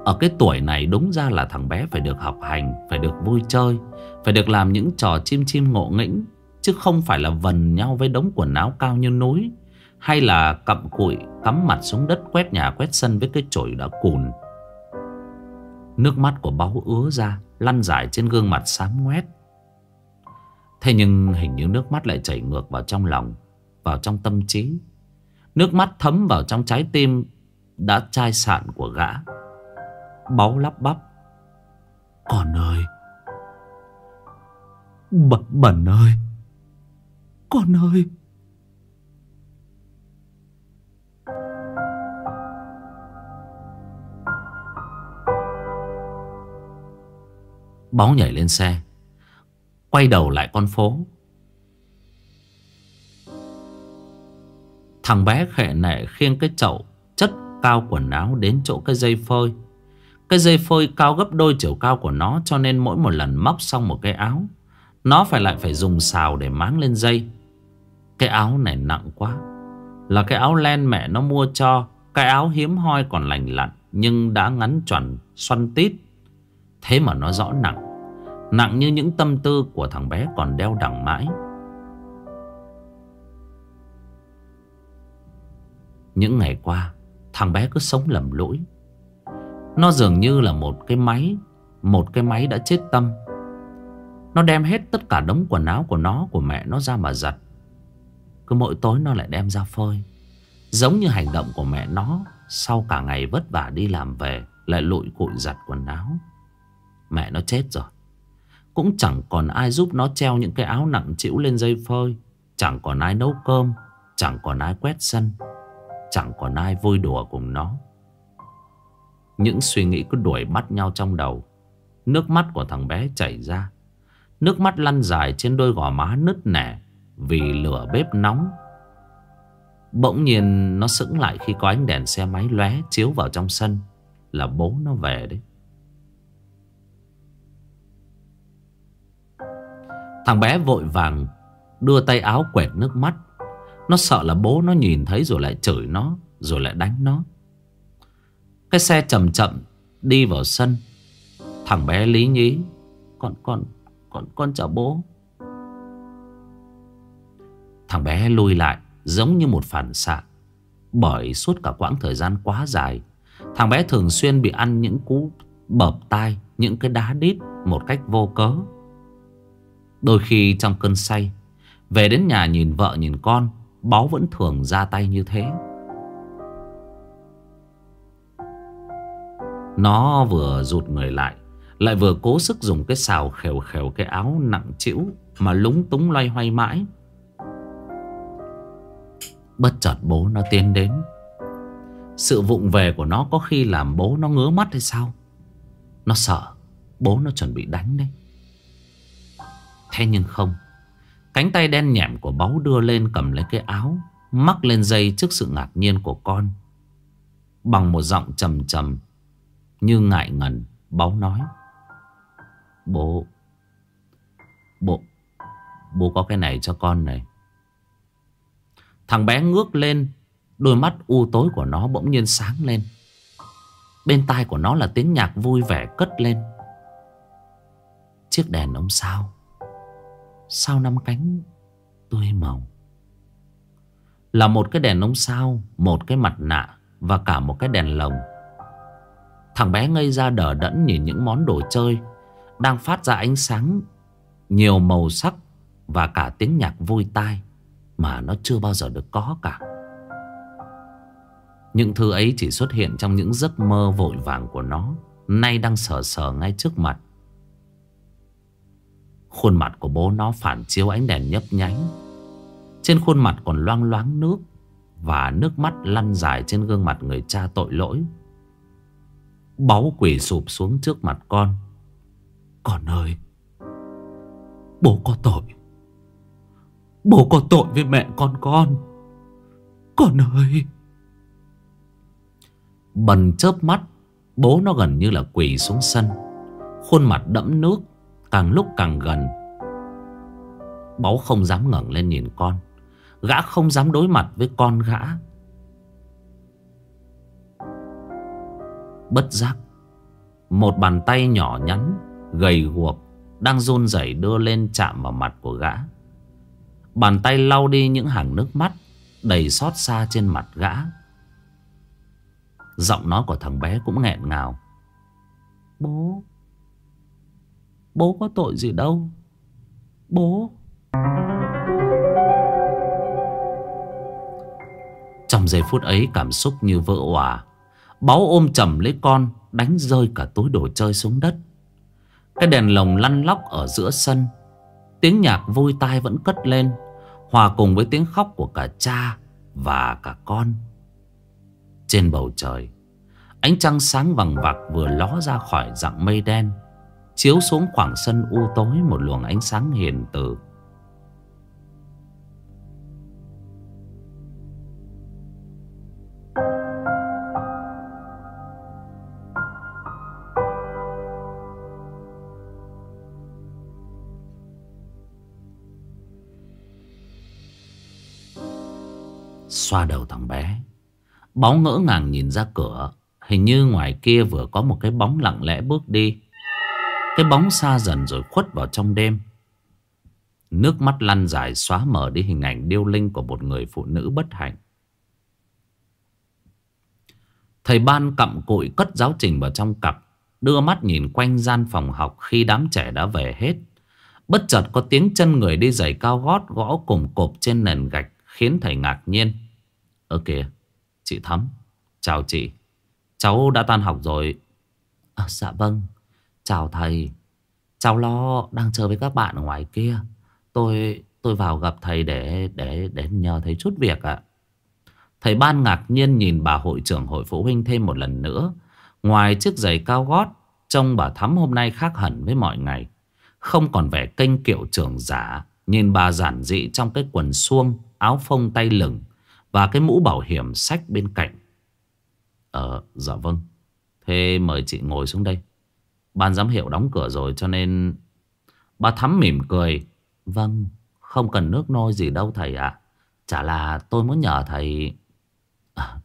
Ở cái tuổi này đúng ra là thằng bé Phải được học hành, Phải được vui chơi, Phải được làm những trò chim chim ngộ nghĩnh Chứ không phải là vần nhau với đống quần áo cao như núi, Hay là cặm cụi Cắm mặt xuống đất quét nhà quét sân Với cái chổi đã cùn. Nước mắt của báu ứa ra, Lăn dài trên gương mặt xám ngoét. Thế nhưng hình như nước mắt lại chảy ngược vào trong lòng, Vào trong tâm trí. Nước mắt thấm vào trong trái tim Đã chai sạn của gã. Báu lắp bắp Còn ơi! Bẩn bẩn ơi! Con ơi! Báu nhảy lên xe. Quay đầu lại con phố. Thằng bé khệ nệ khiêng cái chậu Chất cao quần áo đến chỗ cái dây phơi Cái dây phơi cao gấp đôi chiều cao của nó Cho nên mỗi một lần móc xong một cái áo nó phải lại phải dùng xào để máng lên dây. Cái áo này nặng quá. Là cái áo len mẹ nó mua cho. Cái áo hiếm hoi còn lành lặn, Nhưng đã ngắn chuẩn xoăn tít. Thế mà nó rõ nặng. Nặng như những tâm tư của thằng bé còn đeo đằng mãi. Những ngày qua, Thằng bé cứ sống lầm lỗi. Nó dường như là một cái máy, Một cái máy đã chết tâm. Nó đem hết tất cả đống quần áo của nó, Của mẹ nó ra mà giặt. Cứ mỗi tối nó lại đem ra phơi. Giống như hành động của mẹ nó, Sau cả ngày vất vả đi làm về, Lại lụi cụi giặt quần áo. Mẹ nó chết rồi. Cũng chẳng còn ai giúp nó treo những cái áo nặng chịu lên dây phơi. Chẳng còn ai nấu cơm, Chẳng còn ai quét sân, Chẳng còn ai vui đùa cùng nó. Những suy nghĩ cứ đuổi bắt nhau trong đầu. Nước mắt của thằng bé chảy ra. Nước mắt lăn dài trên đôi gò má nứt nẻ Vì lửa bếp nóng Bỗng nhiên nó sững lại khi có ánh đèn xe máy lóe chiếu vào trong sân Là bố nó về đấy Thằng bé vội vàng đưa tay áo quẹt nước mắt. Nó sợ là bố nó nhìn thấy rồi lại chửi nó, rồi lại đánh nó. Cái xe chậm chậm đi vào sân. Thằng bé lý nhí. Con, con, con, con chào bố. Thằng bé lùi lại giống như một phản xạ. Bởi suốt cả quãng thời gian quá dài, thằng bé thường xuyên bị ăn những cú bợp tai, những cái đá đít một cách vô cớ. Đôi khi trong cơn say Về đến nhà nhìn vợ nhìn con Báu vẫn thường ra tay như thế Nó vừa rụt người lại lại vừa cố sức dùng cái xào khều khều cái áo nặng chịu Mà lúng túng loay hoay mãi. Bất chợt bố nó tiến đến. Sự vụng về của nó có khi làm bố nó ngứa mắt hay sao? Nó sợ, Bố nó chuẩn bị đánh đấy. Thế nhưng không, Cánh tay đen nhẹm của báu đưa lên cầm lấy cái áo, Mắc lên dây trước sự ngạc nhiên của con. Bằng một giọng trầm trầm, Như ngại ngần, Báu nói. Bố. Bố. Bố có cái này cho con này. Thằng bé ngước lên, Đôi mắt u tối của nó bỗng nhiên sáng lên. Bên tai của nó là tiếng nhạc vui vẻ cất lên. Chiếc đèn ông sao? Sao năm cánh tươi màu? Là một cái đèn ông sao, Một cái mặt nạ Và cả một cái đèn lồng. Thằng bé ngây ra đờ đẫn nhìn những món đồ chơi. Đang phát ra ánh sáng, Nhiều màu sắc Và cả tiếng nhạc vui tai Mà nó chưa bao giờ được có cả. Những thứ ấy chỉ xuất hiện trong những giấc mơ vội vàng của nó, Nay đang sờ sờ ngay trước mặt. Khuôn mặt của bố nó phản chiếu ánh đèn nhấp nhánh Trên khuôn mặt còn loang loáng nước Và nước mắt lăn dài trên gương mặt người cha tội lỗi. Báu quỷ sụp xuống trước mặt con. Con ơi. Bố có tội. Bố có tội với mẹ con con. Con ơi. Bần chớp mắt, Bố nó gần như là quỳ xuống sân. Khuôn mặt đẫm nước, Càng lúc càng gần. Báu không dám ngẩng lên nhìn con. Gã không dám đối mặt với con gã. Bất giác, Một bàn tay nhỏ nhắn Gầy guộc, Đang run rẩy đưa lên chạm vào mặt của gã. Bàn tay lau đi những hàng nước mắt Đầy xót xa trên mặt gã. Giọng nói của thằng bé cũng nghẹn ngào. Bố Bố có tội gì đâu, Bố. Trong giây phút ấy, cảm xúc như vỡ hòa Báo ôm chầm lấy con, Đánh rơi cả túi đồ chơi xuống đất. Cái đèn lồng lăn lóc ở giữa sân. Tiếng nhạc vui tai vẫn cất lên, Hòa cùng với tiếng khóc của cả cha Và cả con. Trên bầu trời, Ánh trăng sáng vàng vạc vừa ló ra khỏi dạng mây đen, Chiếu xuống khoảng sân u tối Một luồng ánh sáng hiền từ. Xoa đầu thằng bé. Báu ngỡ ngàng nhìn ra cửa, Hình như ngoài kia vừa có một cái bóng lặng lẽ bước đi. Cái bóng xa dần rồi khuất vào trong đêm. Nước mắt lăn dài xóa mở đi hình ảnh điêu linh của một người phụ nữ bất hạnh. Thầy ban cặm cụi cất giáo trình vào trong cặp, Đưa mắt nhìn quanh gian phòng học khi đám trẻ đã về hết. Bất chợt có tiếng chân người đi giày cao gót gõ cùng cộp trên nền gạch, Khiến thầy ngạc nhiên. Ơ kìa Chị Thắm. Chào chị. Cháu đã tan học rồi. À, Dạ vâng. Chào thầy. Cháu lo đang chơi với các bạn ở ngoài kia. Tôi tôi vào gặp thầy để để để nhờ thầy chút việc ạ. Thầy ban ngạc nhiên nhìn bà hội trưởng hội phụ huynh thêm một lần nữa. Ngoài chiếc giày cao gót Trông bà Thắm hôm nay khác hẳn với mọi ngày. Không còn vẻ kênh kiệu trưởng giả Nhìn bà giản dị trong cái quần suông Áo phông tay lửng và cái mũ bảo hiểm sách bên cạnh. Ờ dạ vâng. Thế mời chị ngồi xuống đây. Ban giám hiệu đóng cửa rồi cho nên Bà Thắm mỉm cười. Vâng không cần nước nôi gì đâu thầy ạ. Chả là tôi muốn nhờ thầy. À,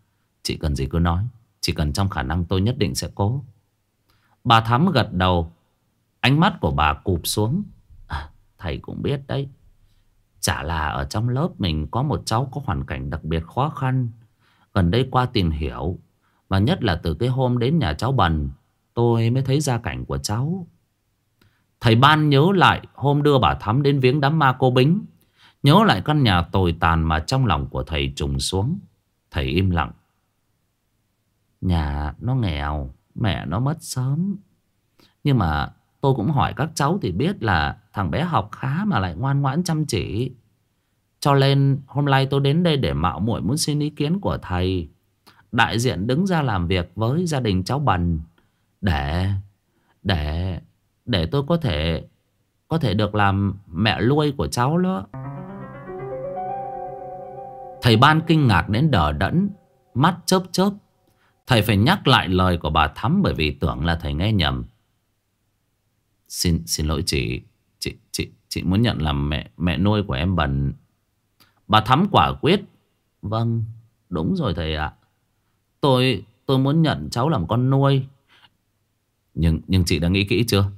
Chị cần gì cứ nói. Chỉ cần trong khả năng tôi nhất định sẽ cố. Bà Thắm gật đầu. Ánh mắt của bà cụp xuống. À, Thầy cũng biết đấy. Chả là ở trong lớp mình có một cháu có hoàn cảnh đặc biệt khó khăn. Gần đây qua tìm hiểu. Và nhất là từ cái hôm đến nhà cháu Bần. Tôi mới thấy gia cảnh của cháu. Thầy Ban nhớ lại hôm đưa bà Thắm đến viếng đám ma cô Bính. Nhớ lại căn nhà tồi tàn mà trong lòng của thầy trùng xuống. Thầy im lặng. Nhà nó nghèo, mẹ nó mất sớm. Nhưng mà tôi cũng hỏi các cháu thì biết là thằng bé học khá mà lại ngoan ngoãn chăm chỉ. Cho nên hôm nay tôi đến đây để mạo muội muốn xin ý kiến của thầy. Đại diện đứng ra làm việc với gia đình cháu Bần. Để, để, để tôi có thể, có thể được làm mẹ nuôi của cháu nữa. Thầy ban kinh ngạc đến đờ đẫn, mắt chớp chớp. Thầy phải nhắc lại lời của bà Thắm bởi vì tưởng là thầy nghe nhầm. Xin xin lỗi chị, chị chị chị muốn nhận làm mẹ mẹ nuôi của em Bần. Bà Thắm quả quyết. Vâng, đúng rồi thầy ạ. Tôi tôi muốn nhận cháu làm con nuôi. Nhưng nhưng chị đã nghĩ kỹ chưa?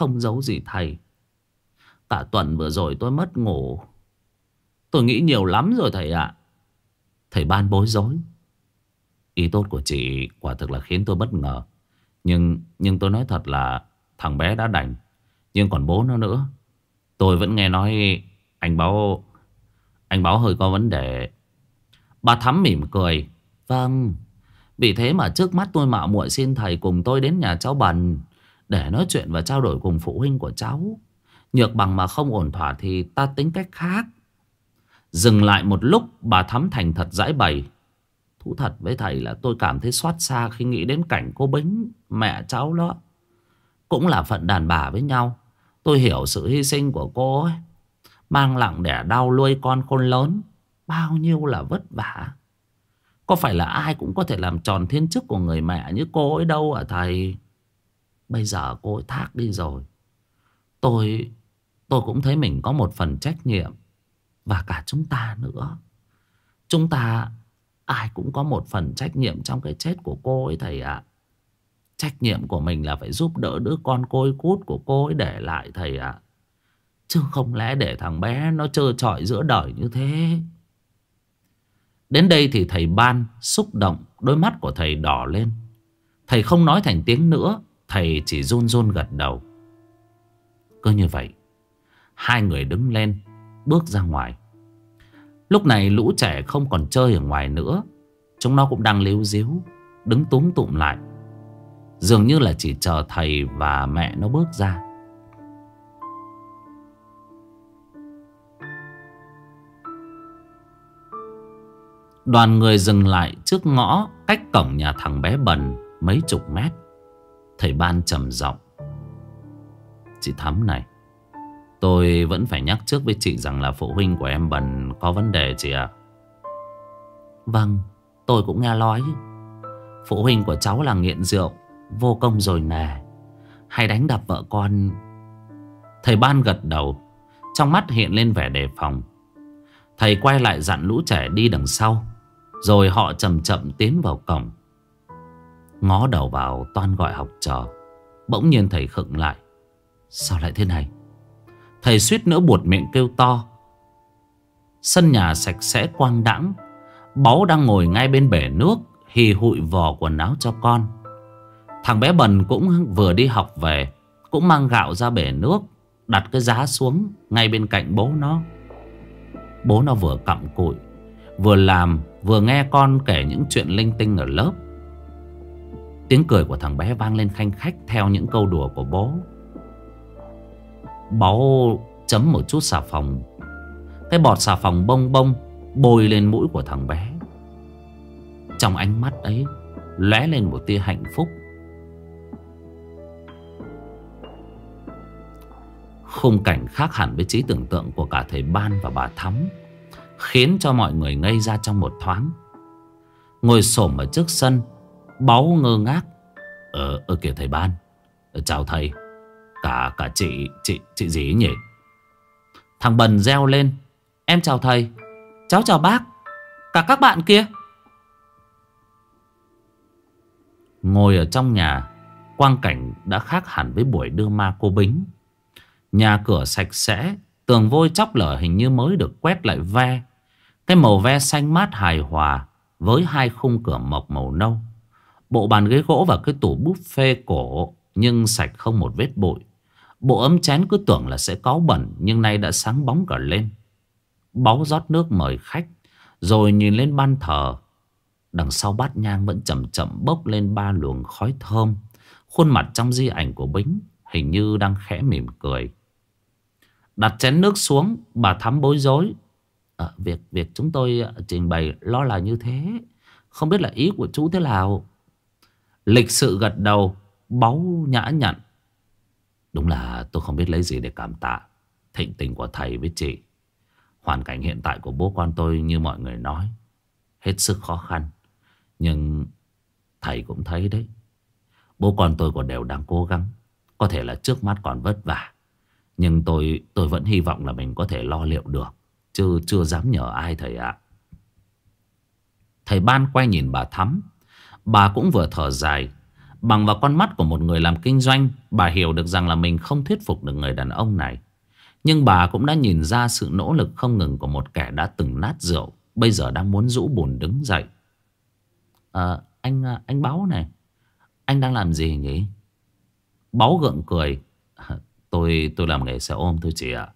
Không giấu gì thầy. Cả tuần vừa rồi tôi mất ngủ. Tôi nghĩ nhiều lắm rồi thầy ạ. Thầy ban bối rối. Ý tốt của chị quả thực là khiến tôi bất ngờ. Nhưng nhưng tôi nói thật là thằng bé đã đành. Nhưng còn bố nó nữa. Tôi vẫn nghe nói anh báo anh báo hơi có vấn đề. Bà Thắm mỉm cười. Vâng. Vì thế mà trước mắt tôi mạo muội xin thầy cùng tôi đến nhà cháu Bần để nói chuyện và trao đổi cùng phụ huynh của cháu. Nhược bằng mà không ổn thỏa thì ta tính cách khác. Dừng lại một lúc bà Thắm thành thật giải bày. Thú thật với thầy là tôi cảm thấy xót xa khi nghĩ đến cảnh cô Bính, mẹ cháu đó. Cũng là phận đàn bà với nhau. Tôi hiểu sự hy sinh của cô ấy. Mang lặng đẻ đau nuôi con khôn lớn. Bao nhiêu là vất vả. Có phải là ai cũng có thể làm tròn thiên chức của người mẹ như cô ấy đâu à thầy. Bây giờ cô ấy thác đi rồi. Tôi, tôi cũng thấy mình có một phần trách nhiệm. Và cả chúng ta nữa. Chúng ta ai cũng có một phần trách nhiệm trong cái chết của cô ấy thầy ạ. Trách nhiệm của mình là phải giúp đỡ đứa con côi cút của cô ấy để lại, thầy ạ. Chứ không lẽ để thằng bé nó trơ trọi giữa đời như thế. Đến đây thì thầy ban xúc động, Đôi mắt của thầy đỏ lên Thầy không nói thành tiếng nữa, Thầy chỉ run run gật đầu Cứ như vậy, Hai người đứng lên, Bước ra ngoài Lúc này lũ trẻ không còn chơi ở ngoài nữa, Chúng nó cũng đang líu díu, Đứng túm tụm lại Dường như là chỉ chờ thầy và mẹ nó bước ra Đoàn người dừng lại trước ngõ cách cổng nhà thằng bé bần mấy chục mét. Thầy ban trầm giọng. Chị Thắm này, tôi vẫn phải nhắc trước với chị rằng là phụ huynh của em bần có vấn đề chị ạ. Vâng, tôi cũng nghe nói. Phụ huynh của cháu là nghiện rượu, vô công rồi nè. Hay đánh đập vợ con. Thầy ban gật đầu, trong mắt hiện lên vẻ đề phòng. Thầy quay lại dặn lũ trẻ đi đằng sau. Rồi họ chậm chậm tiến vào cổng Ngó đầu vào toan gọi học trò Bỗng nhiên thầy khựng lại Sao lại thế này Thầy suýt nữa buột miệng kêu to Sân nhà sạch sẽ quang đãng Báu đang ngồi ngay bên bể nước Hì hụi vò quần áo cho con Thằng bé bần cũng vừa đi học về, Cũng mang gạo ra bể nước, Đặt cái giá xuống Ngay bên cạnh bố nó. Bố nó vừa cặm cụi, Vừa làm, vừa nghe con kể những chuyện linh tinh ở lớp. Tiếng cười của thằng bé vang lên khanh khách Theo những câu đùa của bố. Bố chấm một chút xà phòng. Cái bọt xà phòng bông bông Bôi lên mũi của thằng bé. Trong ánh mắt ấy, lóe lên một tia hạnh phúc. Khung cảnh khác hẳn với trí tưởng tượng của cả thầy Ban và bà Thắm Khiến cho mọi người ngây ra trong một thoáng. Ngồi xổm ở trước sân Báu ngơ ngác. Ờ, ờ kìa thầy Ban Chào thầy Cả cả chị, chị, chị gì nhỉ? Thằng Bần reo lên Em chào thầy Cháu chào bác Cả các bạn kia. Ngồi ở trong nhà Quang cảnh đã khác hẳn với buổi đưa ma cô Bính. Nhà cửa sạch sẽ, Tường vôi chóc lở hình như mới được quét lại ve cái màu ve xanh mát hài hòa với hai khung cửa mộc màu nâu. Bộ bàn ghế gỗ và cái tủ buffet cổ nhưng sạch không một vết bụi. Bộ ấm chén cứ tưởng là sẽ có bẩn nhưng nay đã sáng bóng cả lên. Báu rót nước mời khách, rồi nhìn lên ban thờ. Đằng sau bát nhang vẫn chậm chậm bốc lên ba luồng khói thơm. Khuôn mặt trong di ảnh của Bính hình như đang khẽ mỉm cười. Đặt chén nước xuống Bà Thắm bối rối. À, Việc việc chúng tôi ờ, trình bày lo là như thế. Không biết là ý của chú thế nào. Lịch sự gật đầu Báu nhã nhặn. Đúng là tôi không biết lấy gì để cảm tạ Thịnh tình của thầy với chị. Hoàn cảnh hiện tại của bố con tôi như mọi người nói Hết sức khó khăn. Nhưng thầy cũng thấy đấy. Bố con tôi còn đều đang cố gắng. Có thể là trước mắt còn vất vả. Nhưng tôi tôi vẫn hy vọng là mình có thể lo liệu được Chứ chưa dám nhờ ai thầy ạ. Thầy ban quay nhìn bà Thắm. Bà cũng vừa thở dài. Bằng vào con mắt của một người làm kinh doanh Bà hiểu được rằng là mình không thuyết phục được người đàn ông này. Nhưng bà cũng đã nhìn ra sự nỗ lực không ngừng của một kẻ đã từng nát rượu Bây giờ đang muốn rũ bùn đứng dậy. À, Anh anh Báo này. Anh đang làm gì nhỉ? Báo gượng cười. Tôi tôi làm nghề xe ôm thôi chị ạ.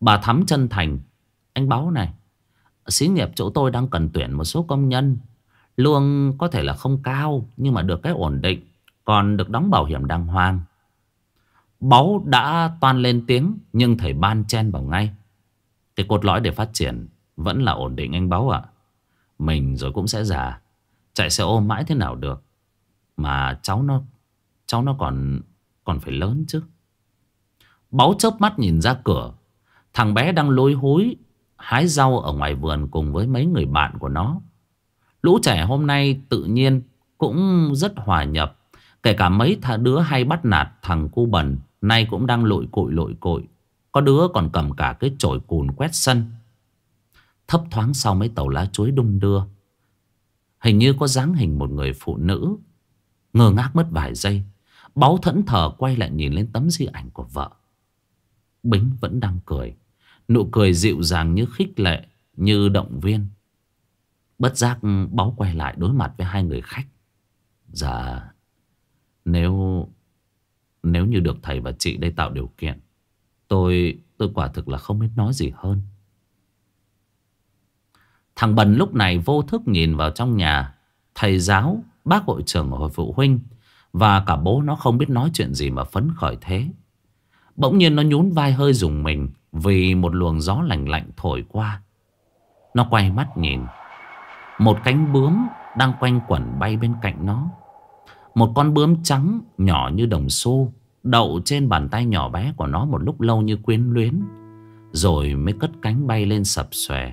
Bà Thắm chân thành, Anh Báo này. Xí nghiệp chỗ tôi đang cần tuyển một số công nhân. Lương có thể là không cao, Nhưng mà được cái ổn định, Còn được đóng bảo hiểm đàng hoàng. Báu đã toan lên tiếng, Nhưng thầy ban chen vào ngay. Cái cốt lõi để phát triển Vẫn là ổn định anh Báu ạ. Mình rồi cũng sẽ già, Chạy xe ôm mãi thế nào được. Mà cháu nó Cháu nó còn còn phải lớn chứ Báu chớp mắt nhìn ra cửa Thằng bé đang lôi hối, Hái rau ở ngoài vườn cùng với mấy người bạn của nó Lũ trẻ hôm nay tự nhiên cũng rất hòa nhập. Kể cả mấy đứa hay bắt nạt thằng cu bẩn nay cũng đang lội cội lội cội. Có đứa còn cầm cả cái chổi cùn quét sân. Thấp thoáng sau mấy tàu lá chuối đung đưa. Hình như có dáng hình một người phụ nữ. Ngơ ngác mất vài giây báo thẫn thờ quay lại nhìn lên tấm di ảnh của vợ. Bính vẫn đang cười. Nụ cười dịu dàng như khích lệ, như động viên. Bất giác báo quay lại đối mặt với hai người khách. Dạ, nếu nếu như được thầy và chị đây tạo điều kiện, tôi tôi quả thực là không biết nói gì hơn. Thằng Bần lúc này vô thức nhìn vào trong nhà, thầy giáo, bác hội trưởng hội phụ huynh và cả bố nó không biết nói chuyện gì mà phấn khởi thế. Bỗng nhiên nó nhún vai hơi dùng mình vì một luồng gió lạnh lạnh thổi qua. Nó quay mắt nhìn. Một cánh bướm đang quanh quẩn bay bên cạnh nó. Một con bướm trắng nhỏ như đồng xu đậu trên bàn tay nhỏ bé của nó một lúc lâu như quyến luyến. Rồi mới cất cánh bay lên sập xòe.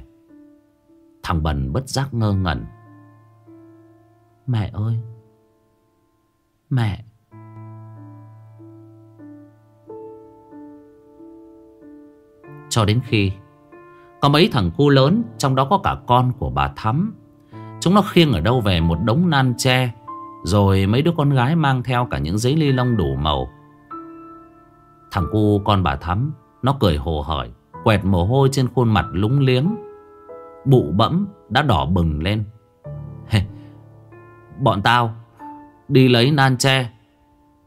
Thằng Bần bất giác ngơ ngẩn. Mẹ ơi! Mẹ! Cho đến khi có mấy thằng cu lớn, Trong đó có cả con của bà Thắm. Chúng nó khiêng ở đâu về một đống nan tre, Rồi mấy đứa con gái mang theo cả những giấy ly lông đủ màu. Thằng cu con bà Thắm, Nó cười hồ hởi, Quẹt mồ hôi trên khuôn mặt lúng liếng. Bụ bẫm đã đỏ bừng lên. Bọn tao Đi lấy nan tre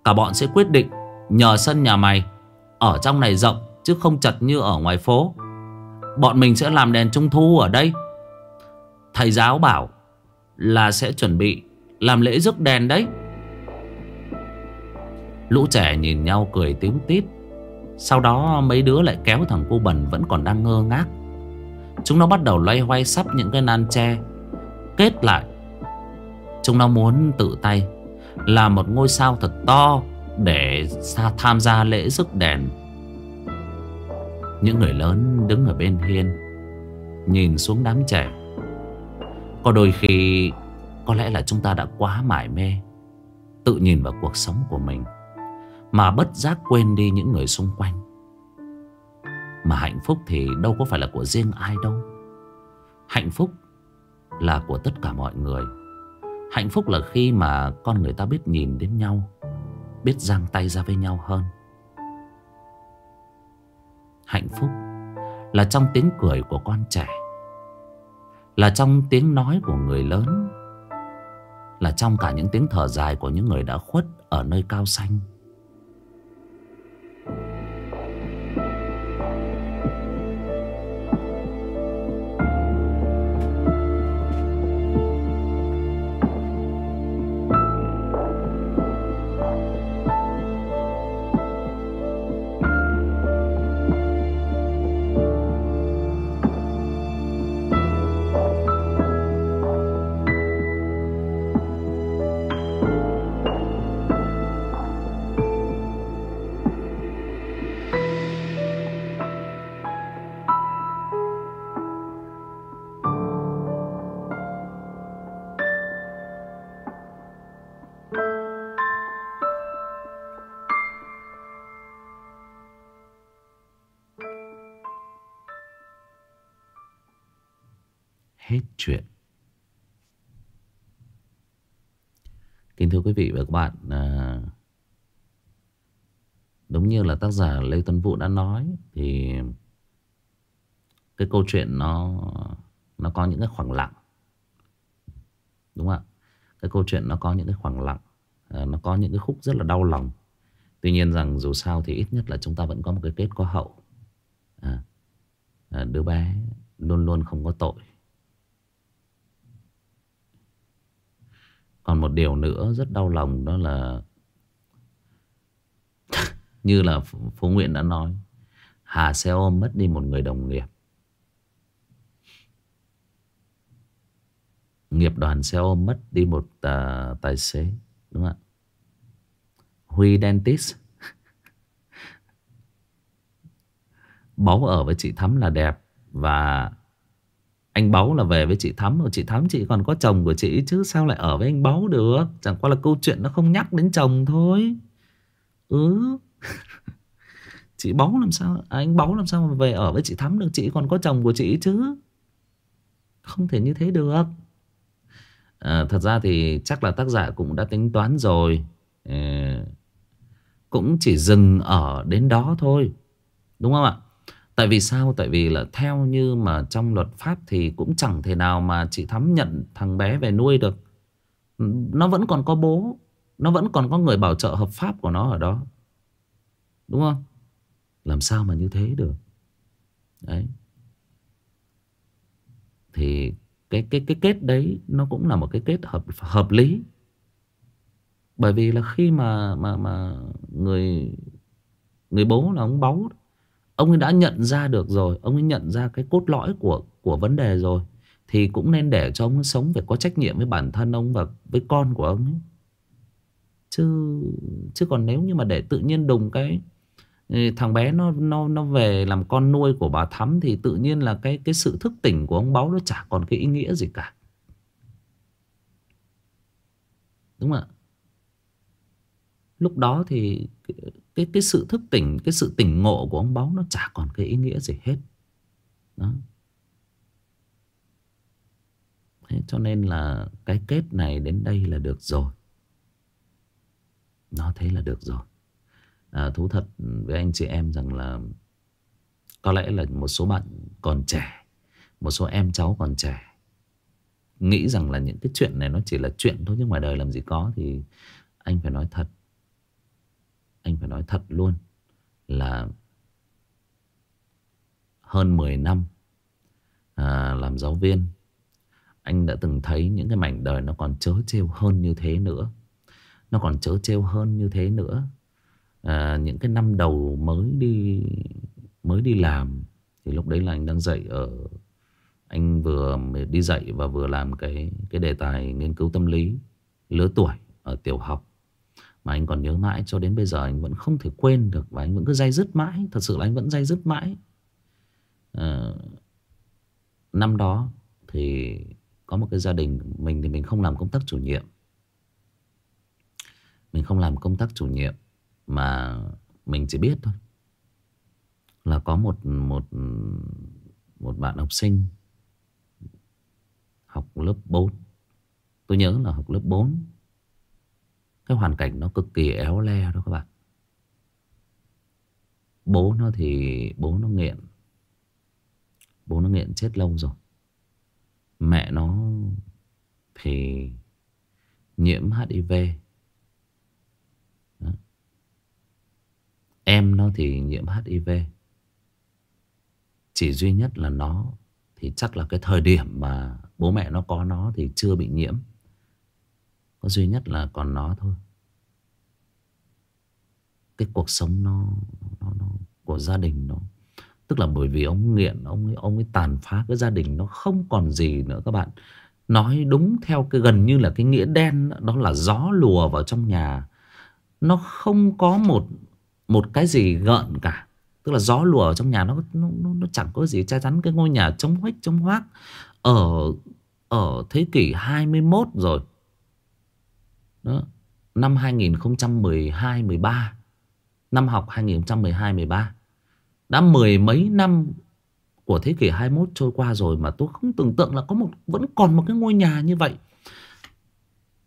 Cả bọn sẽ quyết định Nhờ sân nhà mày Ở trong này rộng Chứ không chật như ở ngoài phố Bọn mình sẽ làm đèn trung thu ở đây Thầy giáo bảo là sẽ chuẩn bị làm lễ rước đèn đấy. Lũ trẻ nhìn nhau cười tiếng tít. Sau đó mấy đứa lại kéo thằng cô bẩn vẫn còn đang ngơ ngác. Chúng nó bắt đầu loay hoay sắp những cái nan tre. Kết lại. Chúng nó muốn tự tay là một ngôi sao thật to để tham gia lễ rước đèn. Những người lớn đứng ở bên hiên, Nhìn xuống đám trẻ. Có đôi khi, Có lẽ là chúng ta đã quá mải mê, Tự nhìn vào cuộc sống của mình, Mà bất giác quên đi những người xung quanh. Mà hạnh phúc thì đâu có phải là của riêng ai đâu. Hạnh phúc là của tất cả mọi người. Hạnh phúc là khi mà con người ta biết nhìn đến nhau, Biết giang tay ra với nhau hơn. Hạnh phúc là trong tiếng cười của con trẻ, là trong tiếng nói của người lớn, Là trong cả những tiếng thở dài của những người đã khuất ở nơi cao xanh. Kính thưa quý vị và các bạn à, Đúng như là tác giả Lê Tuấn Vũ đã nói Thì Cái câu chuyện nó Nó có những cái khoảng lặng. Đúng không ạ? Cái câu chuyện nó có những cái khoảng lặng à, Nó có những cái khúc rất là đau lòng. Tuy nhiên rằng dù sao thì ít nhất là chúng ta vẫn có một cái kết có hậu. À, à, Đứa bé luôn luôn không có tội. Còn một điều nữa rất đau lòng đó là Như là Phú Nguyễn đã nói Hà xe ôm mất đi một người đồng nghiệp. Nghiệp đoàn xe ôm mất đi một uh, tài xế Đúng không ạ? Huy Dentist. Báu ở với chị Thắm là đẹp Và anh Báu là về với chị Thắm. Rồi chị Thắm chị còn có chồng của chị chứ Sao lại ở với anh Báu được? Chẳng qua là câu chuyện nó không nhắc đến chồng thôi. Ừ. Chị Báu làm sao? À, Anh Báu làm sao mà về ở với chị Thắm được? Chị còn có chồng của chị chứ? Không thể như thế được. À, Thật ra thì chắc là tác giả cũng đã tính toán rồi. À, Cũng chỉ dừng ở đến đó thôi. Đúng không ạ? Tại vì sao? Tại vì là theo như mà trong luật pháp thì cũng chẳng thể nào mà chị Thắm nhận thằng bé về nuôi được. Nó vẫn còn có bố. Nó vẫn còn có người bảo trợ hợp pháp của nó ở đó. Đúng không? Làm sao mà như thế được? Đấy. Thì cái cái cái kết đấy nó cũng là một cái kết hợp hợp lý. Bởi vì là khi mà mà mà người người bố là ông báu Ông ấy đã nhận ra được rồi, Ông ấy nhận ra cái cốt lõi của của vấn đề rồi. Thì cũng nên để cho ông ấy sống, Phải có trách nhiệm với bản thân ông Và với con của ông ấy. Chứ chứ còn nếu như mà để tự nhiên đùng cái ừ, Thằng bé nó nó nó về làm con nuôi của bà Thắm Thì tự nhiên là cái cái sự thức tỉnh của ông Báu Nó chả còn cái ý nghĩa gì cả. Đúng không ạ? Lúc đó thì cái cái sự thức tỉnh cái sự tỉnh ngộ của ông báu nó chả còn cái ý nghĩa gì hết. Đó. Thế cho nên là cái kết này đến đây là được rồi. Nó thế là được rồi. À, thú thật với anh chị em rằng là có lẽ là một số bạn còn trẻ một số em cháu còn trẻ nghĩ rằng là những cái chuyện này nó chỉ là chuyện thôi nhưng ngoài đời làm gì có thì anh phải nói thật anh phải nói thật luôn là hơn 10 năm à, làm giáo viên anh đã từng thấy những cái mảnh đời nó còn chớ trêu hơn như thế nữa. Nó còn chớ trêu hơn như thế nữa. À, những cái năm đầu mới đi mới đi làm thì lúc đấy là anh đang dạy ở anh vừa đi dạy và vừa làm cái cái đề tài nghiên cứu tâm lý lứa tuổi ở tiểu học mà anh còn nhớ mãi cho đến bây giờ anh vẫn không thể quên được Và anh vẫn cứ dây dứt mãi. Thật sự là anh vẫn dây dứt mãi. À, Năm đó Thì có một cái gia đình Mình thì mình không làm công tác chủ nhiệm. Mình không làm công tác chủ nhiệm Mà mình chỉ biết thôi Là có một Một một bạn học sinh Học lớp 4 Tôi nhớ là học lớp 4 cái hoàn cảnh nó cực kỳ éo le đó các bạn. Bố nó thì, Bố nó nghiện. Bố nó nghiện chết lâu rồi. Mẹ nó Thì Nhiễm HIV đó. Em nó thì nhiễm HIV Chỉ duy nhất là nó, Thì chắc là cái thời điểm mà Bố mẹ nó có nó thì chưa bị nhiễm có duy nhất là còn nó thôi. Cái cuộc sống nó, nó, nó Của gia đình nó. Tức là bởi vì ông nghiện Ông ấy, ông ấy tàn phá cái gia đình Nó không còn gì nữa các bạn. Nói đúng theo cái gần như là cái nghĩa đen Đó là gió lùa vào trong nhà. Nó không có một Một cái gì gợn cả. Tức là gió lùa ở trong nhà nó, nó, nó, nó chẳng có gì che chắn. Cái ngôi nhà trống huếch trống hoác Ở ở thế kỷ 21 rồi đó. Năm 2012-13 Năm học 2012-13 Đã mười mấy năm của thế kỷ 21 trôi qua rồi mà tôi không tưởng tượng là có một, vẫn còn một cái ngôi nhà như vậy.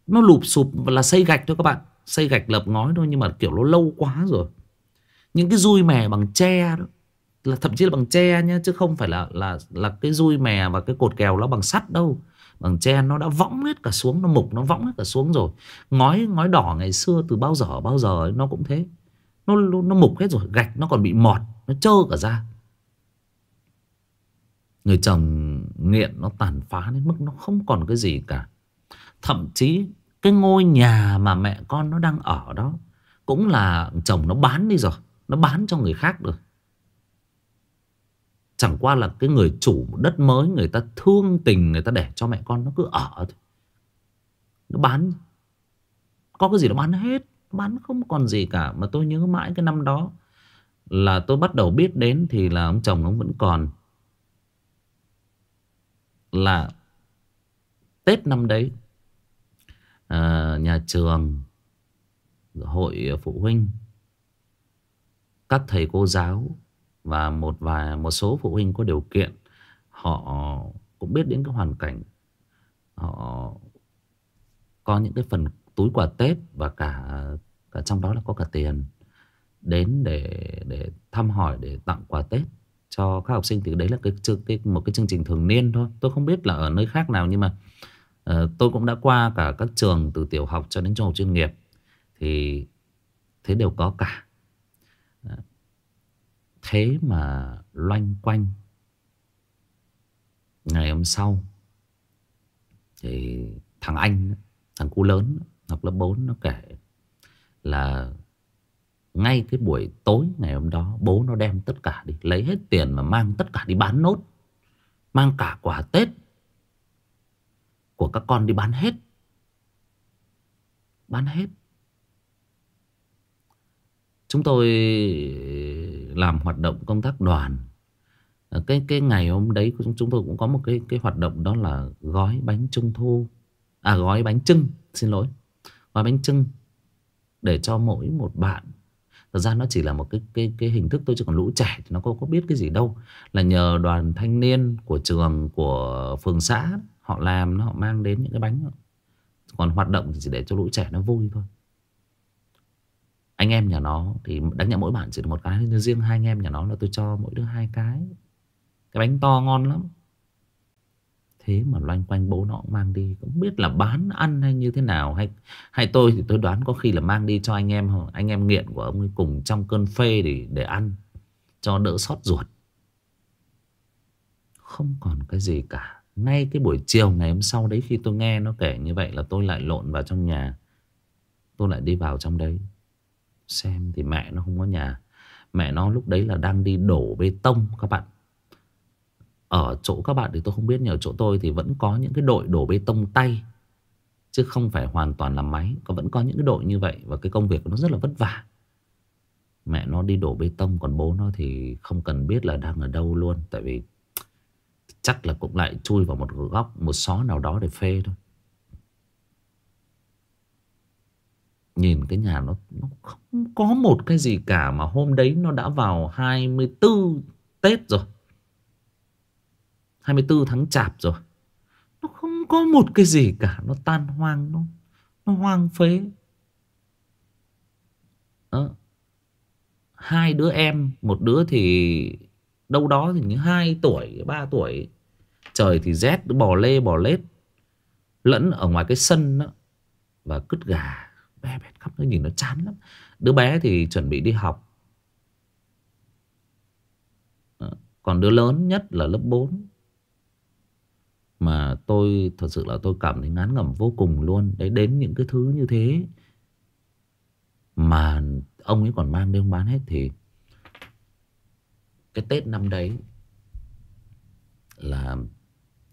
Nó lụp sụp là xây gạch thôi các bạn. Xây gạch lập ngói thôi nhưng mà kiểu nó lâu quá rồi. Những cái dui mè bằng tre đó là thậm chí là bằng tre nhé chứ không phải là là là cái dui mè và cái cột kèo nó bằng sắt đâu bằng tre nó đã võng hết cả xuống, nó mục, nó võng hết cả xuống rồi. Ngói ngói đỏ ngày xưa từ bao giờ bao giờ nó cũng thế. Nó nó mục hết rồi, gạch nó còn bị mọt, nó trơ cả ra người chồng nghiện nó tàn phá đến mức nó không còn cái gì cả. Thậm chí cái ngôi nhà mà mẹ con nó đang ở đó cũng là chồng nó bán đi rồi, nó bán cho người khác rồi Chẳng qua là cái người chủ đất mới Người ta thương tình Người ta để cho mẹ con nó cứ ở thôi. Nó bán. Có cái gì nó bán hết. Bán không còn gì cả. Mà tôi nhớ mãi cái năm đó Là tôi bắt đầu biết đến Thì là ông chồng ông vẫn còn. Là Tết năm đấy à, Nhà trường Hội phụ huynh Các thầy cô giáo và một vài một số phụ huynh có điều kiện họ cũng biết đến cái hoàn cảnh. Họ có những cái phần túi quà Tết và cả cả trong đó là có cả tiền đến để để thăm hỏi để tặng quà Tết cho các học sinh. Thì đấy là cái, cái một cái chương trình thường niên thôi. Tôi không biết là ở nơi khác nào nhưng mà uh, tôi cũng đã qua cả các trường từ tiểu học cho đến trung học chuyên nghiệp. Thì thế đều có cả. Thế mà loanh quanh. Ngày hôm sau Thì thằng anh, Thằng cu lớn Học lớp 4 nó kể Là Ngay cái buổi tối ngày hôm đó Bố nó đem tất cả đi, Lấy hết tiền mà mang tất cả đi bán nốt, Mang cả quả Tết Của các con đi bán hết Bán hết. Chúng tôi làm hoạt động công tác đoàn. Ờ, cái cái ngày hôm đấy chúng tôi cũng có một cái cái hoạt động đó là gói bánh trung thu. À gói bánh trưng xin lỗi. Gói bánh trưng để cho mỗi một bạn. Thật ra nó chỉ là một cái cái cái hình thức tôi chứ còn lũ trẻ thì nó có có biết cái gì đâu. Là nhờ đoàn thanh niên của trường, của phường xã, họ làm, họ mang đến những cái bánh. Còn hoạt động thì chỉ để cho lũ trẻ nó vui thôi anh em nhà nó thì đánh nhẽ mỗi bạn chỉ được một cái, nhưng riêng hai anh em nhà nó là tôi cho mỗi đứa hai cái. Cái bánh to ngon lắm. Thế mà loanh quanh bố nó cũng mang đi, cũng biết là bán, ăn hay như thế nào. Hay hay tôi thì tôi đoán có khi là mang đi cho anh em anh em nghiện của ông ấy cùng trong cơn phê để để ăn, cho đỡ sót ruột. Không còn cái gì cả. Ngay cái buổi chiều ngày hôm sau đấy khi tôi nghe nó kể như vậy là tôi lại lộn vào trong nhà. Tôi lại đi vào trong đấy xem thì mẹ nó không có nhà. Mẹ nó lúc đấy là đang đi đổ bê tông các bạn. Ở chỗ các bạn thì tôi không biết nhờ chỗ tôi thì vẫn có những cái đội đổ bê tông tay, chứ không phải hoàn toàn là máy. Có vẫn có những cái đội như vậy và cái công việc nó rất là vất vả. Mẹ nó đi đổ bê tông, còn bố nó thì không cần biết là đang ở đâu luôn, tại vì chắc là cũng lại chui vào một góc, một xó nào đó để phê thôi. Nhìn cái nhà nó, nó không có một cái gì cả Mà hôm đấy nó đã vào 24 Tết rồi. 24 tháng chạp rồi. Nó không có một cái gì cả Nó tan hoang Nó, nó hoang phế. Đó. Hai đứa em Một đứa thì Đâu đó thì những 2 tuổi 3 tuổi. Trời thì rét bò lê bò lết. Lẫn ở ngoài cái sân đó Và cứt gà bé bét khắp nơi nhìn nó chán lắm. Đứa bé thì chuẩn bị đi học. Còn đứa lớn nhất là lớp 4 Mà tôi, thật sự là tôi cảm thấy ngán ngẩm vô cùng luôn. Đấy, đến những cái thứ như thế Mà ông ấy còn mang đi ông bán hết thì Cái Tết năm đấy Là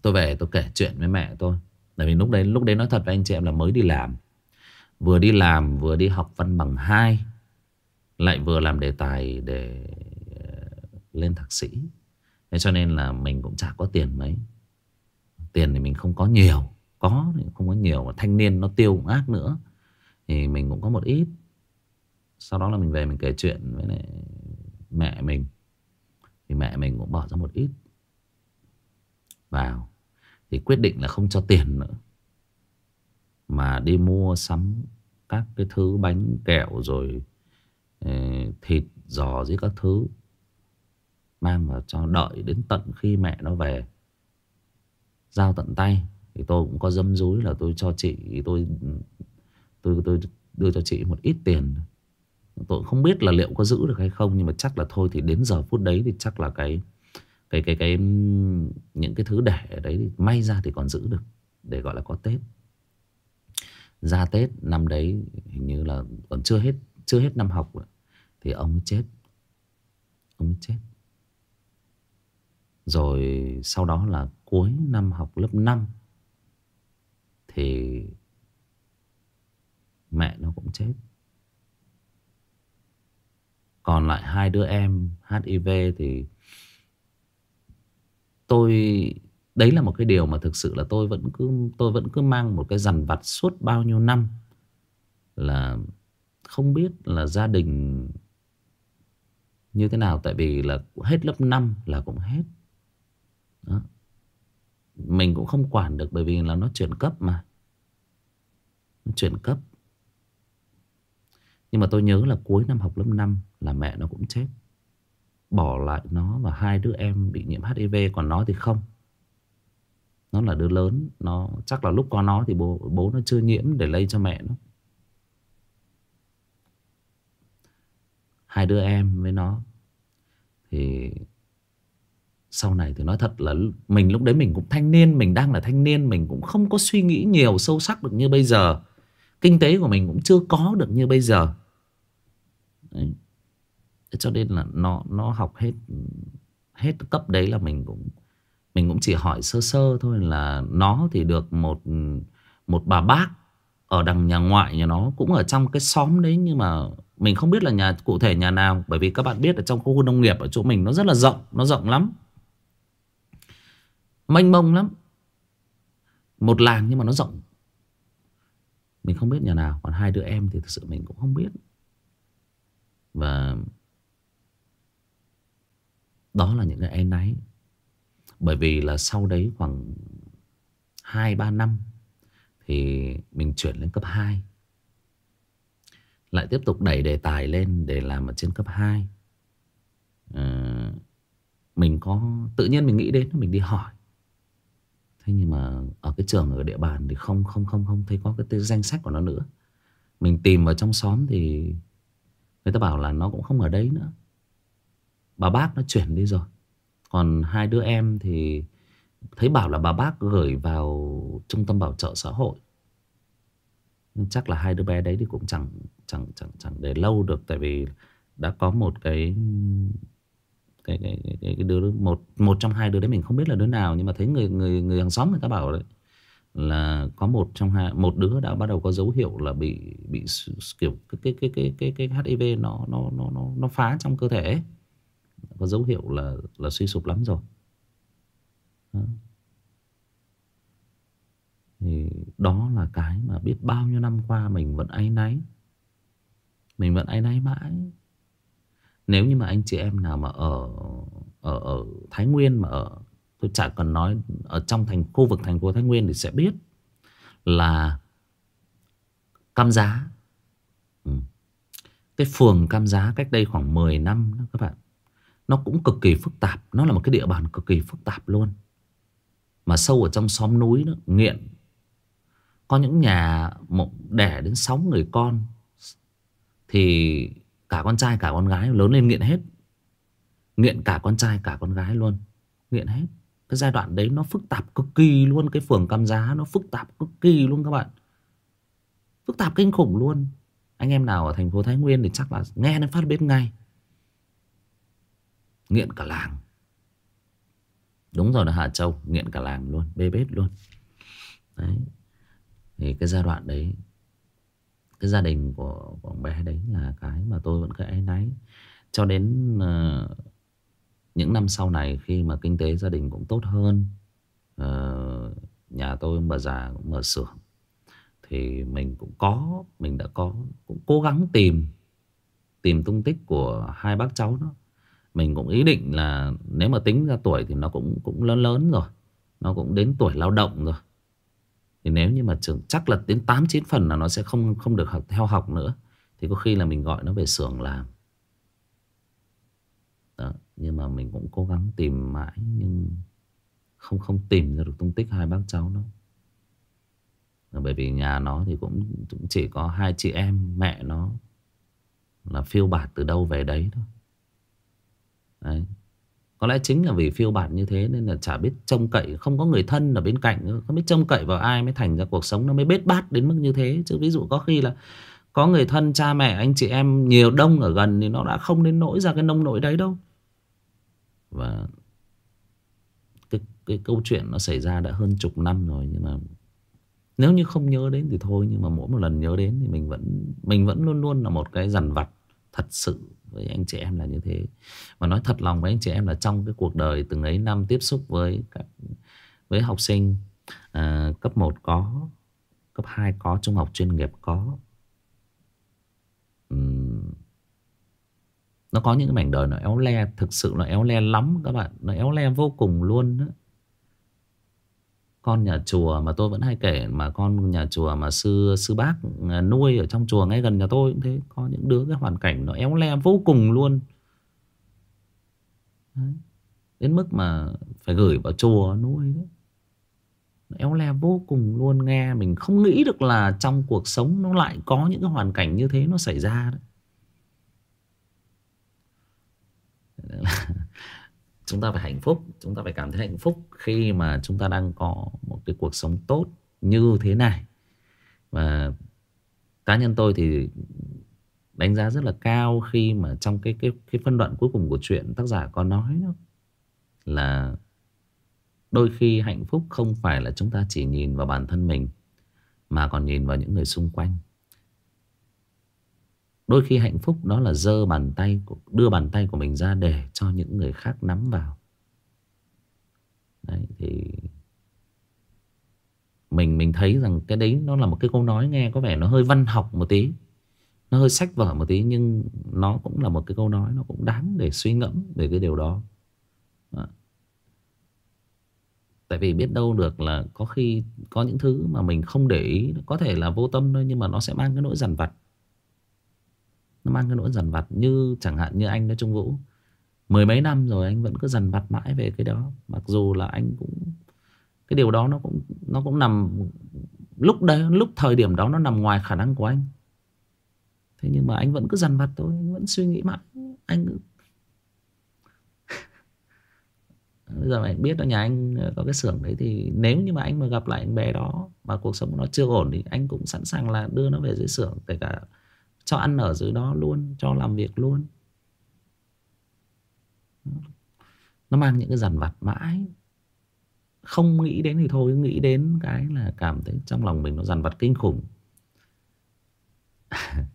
tôi về tôi kể chuyện với mẹ tôi. Tại vì lúc đấy lúc đấy nói thật với anh chị em là mới đi làm. Vừa đi làm, vừa đi học văn bằng 2 Lại vừa làm đề tài để ờ, lên thạc sĩ. Thế cho nên là mình cũng chả có tiền mấy. Tiền thì mình không có nhiều, Có thì không có nhiều, mà Thanh niên nó tiêu cũng ác nữa, Thì mình cũng có một ít. Sau đó là mình về mình kể chuyện với lại mẹ mình, Thì mẹ mình cũng bỏ ra một ít vào, thì quyết định là không cho tiền nữa mà đi mua sắm các cái thứ bánh kẹo rồi ờ, thịt, giò với các thứ, mang vào cho, đợi đến tận khi mẹ nó về. Giao tận tay, thì tôi cũng có dâm dúi là tôi cho chị, tôi tôi tôi đưa cho chị một ít tiền. Tôi không biết là liệu có giữ được hay không, nhưng mà chắc là thôi, thì đến giờ phút đấy thì chắc là cái cái cái cái, những cái thứ để ở đấy thì may ra thì còn giữ được, để gọi là có Tết ra Tết năm đấy, hình như là còn chưa hết chưa hết năm học thì ông chết. Ông chết. Rồi sau đó là cuối năm học lớp 5 thì mẹ nó cũng chết. Còn lại hai đứa em HIV thì tôi đấy là một cái điều mà thực sự là tôi vẫn cứ, tôi vẫn cứ mang một cái dằn vặt suốt bao nhiêu năm là không biết là gia đình như thế nào, tại vì là hết lớp 5 là cũng hết. Đó. mình cũng không quản được bởi vì là nó chuyển cấp mà. Nó chuyển cấp. Nhưng mà tôi nhớ là cuối năm học lớp 5 là mẹ nó cũng chết. Bỏ lại nó và hai đứa em bị nhiễm HIV còn nó thì không nó là đứa lớn, nó chắc là lúc có nó thì bố bố nó chưa nhiễm để lây cho mẹ nó. Hai đứa em với nó thì sau này thì nói thật là mình lúc đấy mình cũng thanh niên, mình đang là thanh niên, mình cũng không có suy nghĩ nhiều sâu sắc được như bây giờ. Kinh tế của mình cũng chưa có được như bây giờ. Đấy. cho nên là nó nó học hết hết cấp đấy là mình cũng mình cũng chỉ hỏi sơ sơ thôi là nó thì được một một bà bác ở đằng nhà ngoại nhà nó cũng ở trong cái xóm đấy, nhưng mà mình không biết là nhà, cụ thể nhà nào, bởi vì các bạn biết ở trong khu nông nghiệp ở chỗ mình nó rất là rộng, nó rộng lắm. Mênh mông lắm. Một làng nhưng mà nó rộng. Mình không biết nhà nào, còn hai đứa em thì thực sự mình cũng không biết. Và đó là những cái áy náy bởi vì là sau đấy khoảng 2-3 năm Thì mình chuyển lên cấp 2 Lại tiếp tục đẩy đề tài lên để làm ở trên cấp 2 à, ờ, Mình có Tự nhiên mình nghĩ đến mình đi hỏi Thế nhưng mà ở cái trường ở địa bàn thì không không không không thấy có cái danh sách của nó nữa. Mình tìm ở trong xóm thì người ta bảo là nó cũng không ở đấy nữa. Bà bác nó chuyển đi rồi. Còn hai đứa em thì thấy bảo là bà bác gửi vào trung tâm bảo trợ xã hội. Nhưng chắc là hai đứa bé đấy thì cũng chẳng chẳng chẳng chẳng để lâu được tại vì đã có một cái cái, cái, cái, cái đứa một một trong hai đứa đấy mình không biết là đứa nào nhưng mà thấy người người người hàng xóm người ta bảo đấy là có một trong hai một đứa đã bắt đầu có dấu hiệu là bị bị kiểu cái cái cái cái cái, cái HIV nó nó nó nó nó phá trong cơ thể có dấu hiệu là là suy sụp lắm rồi đó. thì đó là cái mà biết bao nhiêu năm qua mình vẫn áy náy mình vẫn áy náy mãi nếu như mà anh chị em nào mà ở ở ở Thái Nguyên mà ở, tôi chả cần nói ở trong thành, khu vực thành phố Thái Nguyên thì sẽ biết là Cam Giá. Ừ. Cái phường Cam Giá cách đây khoảng 10 năm đó các bạn. Nó cũng cực kỳ phức tạp, nó là một cái địa bàn cực kỳ phức tạp luôn. Mà sâu ở trong xóm núi đó, nghiện. Có những nhà đẻ đến 6 người con thì Cả con trai cả con gái lớn lên nghiện hết. Nghiện cả con trai cả con gái luôn Nghiện hết. Cái giai đoạn đấy nó phức tạp cực kỳ luôn. Cái phường cam giá nó phức tạp cực kỳ luôn các bạn. Phức tạp kinh khủng luôn. Anh em nào ở thành phố Thái Nguyên thì chắc là nghe đến phát biết ngay. Nghiện cả làng. Đúng rồi là Hà Châu Nghiện cả làng luôn Bê bết luôn. Đấy. Thì cái giai đoạn đấy cái gia đình của, của bé đấy là cái mà tôi vẫn cái ấy náy. Cho đến uh, những năm sau này khi mà kinh tế gia đình cũng tốt hơn uh, nhà tôi bà già cũng mở xưởng thì mình cũng có mình đã có cũng cố gắng tìm tìm tung tích của hai bác cháu đó mình cũng ý định là nếu mà tính ra tuổi thì nó cũng cũng lớn lớn rồi. Nó cũng đến tuổi lao động rồi. Thì nếu như mà trường chắc là đến 8-9 phần là nó sẽ không không được học, theo học nữa. Thì có khi là mình gọi nó về xưởng làm. Đó. Nhưng mà mình cũng cố gắng tìm mãi Nhưng không không tìm ra được tung tích hai bác cháu nó. Bởi vì nhà nó thì cũng, cũng chỉ có hai chị em mẹ nó là phiêu bạt từ đâu về đấy thôi đấy. Có lẽ chính là vì phiêu bạt như thế nên là chả biết trông cậy Không có người thân ở bên cạnh Không biết trông cậy vào ai mới thành ra cuộc sống nó mới bết bát đến mức như thế. Chứ ví dụ có khi là Có người thân cha mẹ anh chị em nhiều đông ở gần Thì nó đã không đến nỗi ra cái nông nỗi đấy đâu. Và cái, cái câu chuyện nó xảy ra đã hơn chục năm rồi Nhưng mà Nếu như không nhớ đến thì thôi. Nhưng mà mỗi một lần nhớ đến thì mình vẫn Mình vẫn luôn luôn là một cái dằn vặt Thật sự với anh chị em là như thế mà nói thật lòng với anh chị em là trong cái cuộc đời từng ấy năm tiếp xúc với các, với học sinh à, cấp 1 có, cấp 2 có, trung học chuyên nghiệp có. Uhm, nó có những cái mảnh đời nó éo le, thực sự nó éo le lắm các bạn, nó éo le vô cùng luôn đó con nhà chùa mà tôi vẫn hay kể mà con nhà chùa mà sư sư bác à, nuôi ở trong chùa ngay gần nhà tôi cũng thế. Có những đứa cái hoàn cảnh nó éo le vô cùng luôn. Đấy. đến mức mà phải gửi vào chùa nuôi đấy. Nó éo le vô cùng luôn, nghe mình không nghĩ được là trong cuộc sống nó lại có những cái hoàn cảnh như thế nó xảy ra đấy. Chúng ta phải hạnh phúc, chúng ta phải cảm thấy hạnh phúc khi mà chúng ta đang có một cái cuộc sống tốt như thế này. Và cá nhân tôi thì đánh giá rất là cao khi mà trong cái cái cái phân đoạn cuối cùng của chuyện tác giả có nói đó, là đôi khi hạnh phúc không phải là chúng ta chỉ nhìn vào bản thân mình, mà còn nhìn vào những người xung quanh. Đôi khi hạnh phúc đó là giơ bàn tay Đưa bàn tay của mình ra để cho những người khác nắm vào. Đấy thì Mình mình thấy rằng cái đấy nó là một cái câu nói nghe có vẻ nó hơi văn học một tí Nó hơi sách vở một tí Nhưng nó cũng là một cái câu nói Nó cũng đáng để suy ngẫm về cái điều đó, đó. Tại vì biết đâu được là có khi có những thứ mà mình không để ý Có thể là vô tâm thôi nhưng mà nó sẽ mang cái nỗi dằn vặt. Nó mang cái nỗi dằn vặt như chẳng hạn như anh đó Trung Vũ. Mười mấy năm rồi anh vẫn cứ dằn vặt mãi về cái đó. Mặc dù là anh cũng, Cái điều đó nó cũng nó cũng nằm Lúc đấy, lúc thời điểm đó nó nằm ngoài khả năng của anh. Thế nhưng mà anh vẫn cứ dằn vặt thôi, Anh vẫn suy nghĩ mãi. Anh Bây giờ anh biết ở nhà anh có cái xưởng đấy Thì nếu như mà anh mà gặp lại anh bé đó Mà cuộc sống nó chưa ổn Thì anh cũng sẵn sàng là đưa nó về dưới xưởng, Kể cả cho ăn ở dưới đó luôn, Cho làm việc luôn. Nó mang những cái dằn vặt mãi. Không nghĩ đến thì thôi Nghĩ đến cái là cảm thấy Trong lòng mình nó dằn vặt kinh khủng.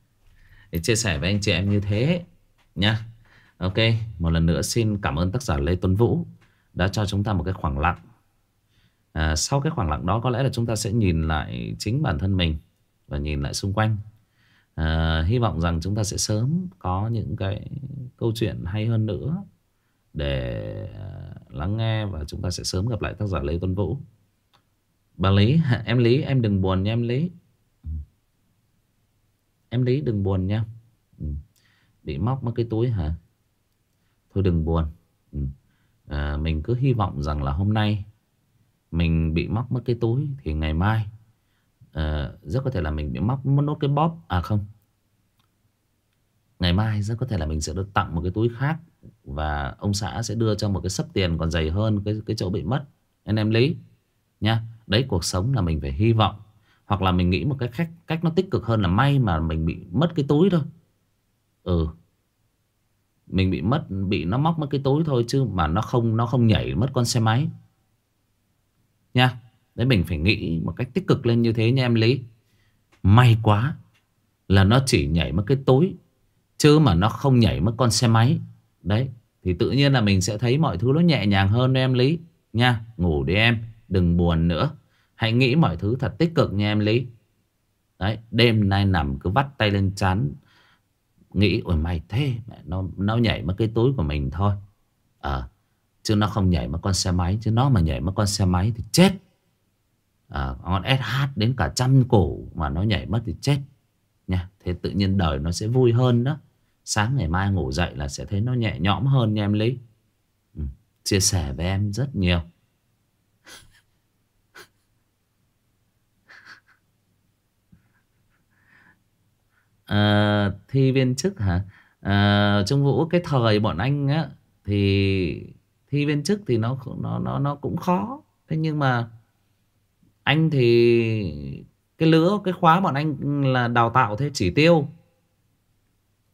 Để chia sẻ với anh chị em như thế nhá. Ok Một lần nữa xin cảm ơn tác giả Lê Tuấn Vũ Đã cho chúng ta một cái khoảng lặng. À, Sau cái khoảng lặng đó Có lẽ là chúng ta sẽ nhìn lại chính bản thân mình Và nhìn lại xung quanh. À, Hy vọng rằng chúng ta sẽ sớm có những cái câu chuyện hay hơn nữa. Để à, lắng nghe và chúng ta sẽ sớm gặp lại tác giả Lê Tuấn Vũ. Bà Lý, em Lý em đừng buồn nha em Lý. Ừ. Em Lý đừng buồn nha. Ừ. Bị móc mất cái túi hả? Thôi đừng buồn. Ừ. À, Mình cứ hy vọng rằng là hôm nay Mình bị móc mất cái túi Thì ngày mai à, rất có thể là mình bị móc mất nốt cái bóp. À không ngày mai rất có thể là mình sẽ được tặng một cái túi khác và ông xã sẽ đưa cho một cái sấp tiền còn dày hơn cái cái chỗ bị mất. Anh em lý nha. Đấy, cuộc sống là mình phải hy vọng. Hoặc là mình nghĩ một cái cách cách nó tích cực hơn là may mà mình bị mất cái túi thôi. Ừ. Mình bị mất, bị nó móc mất cái túi thôi chứ mà nó không nó không nhảy mất con xe máy. Nha. Đấy, mình phải nghĩ một cách tích cực lên như thế nha, em Lý. May quá Là nó chỉ nhảy mất cái túi Chứ mà nó không nhảy mất con xe máy. Đấy Thì tự nhiên là mình sẽ thấy mọi thứ nó nhẹ nhàng hơn em Lý. Nha Ngủ đi em Đừng buồn nữa. Hãy nghĩ mọi thứ thật tích cực nha em Lý. Đấy Đêm nay nằm cứ vắt tay lên chán Nghĩ ôi mày thế Nó, nó nhảy mất cái túi của mình thôi. Ờ Chứ nó không nhảy mất con xe máy Chứ nó mà nhảy mất con xe máy thì chết. À, Con SH đến cả trăm cổ Mà nó nhảy mất thì chết. Nha Thế tự nhiên đời nó sẽ vui hơn đó. Sáng ngày mai ngủ dậy là sẽ thấy nó nhẹ nhõm hơn nha em Lý. Ừ, Chia sẻ với em rất nhiều. À, Thi viên chức hả? À, Trung Vũ cái thời bọn anh á Thì thi viên chức thì nó nó nó nó cũng khó. Thế nhưng mà anh thì cái lứa cái khóa bọn anh là đào tạo theo chỉ tiêu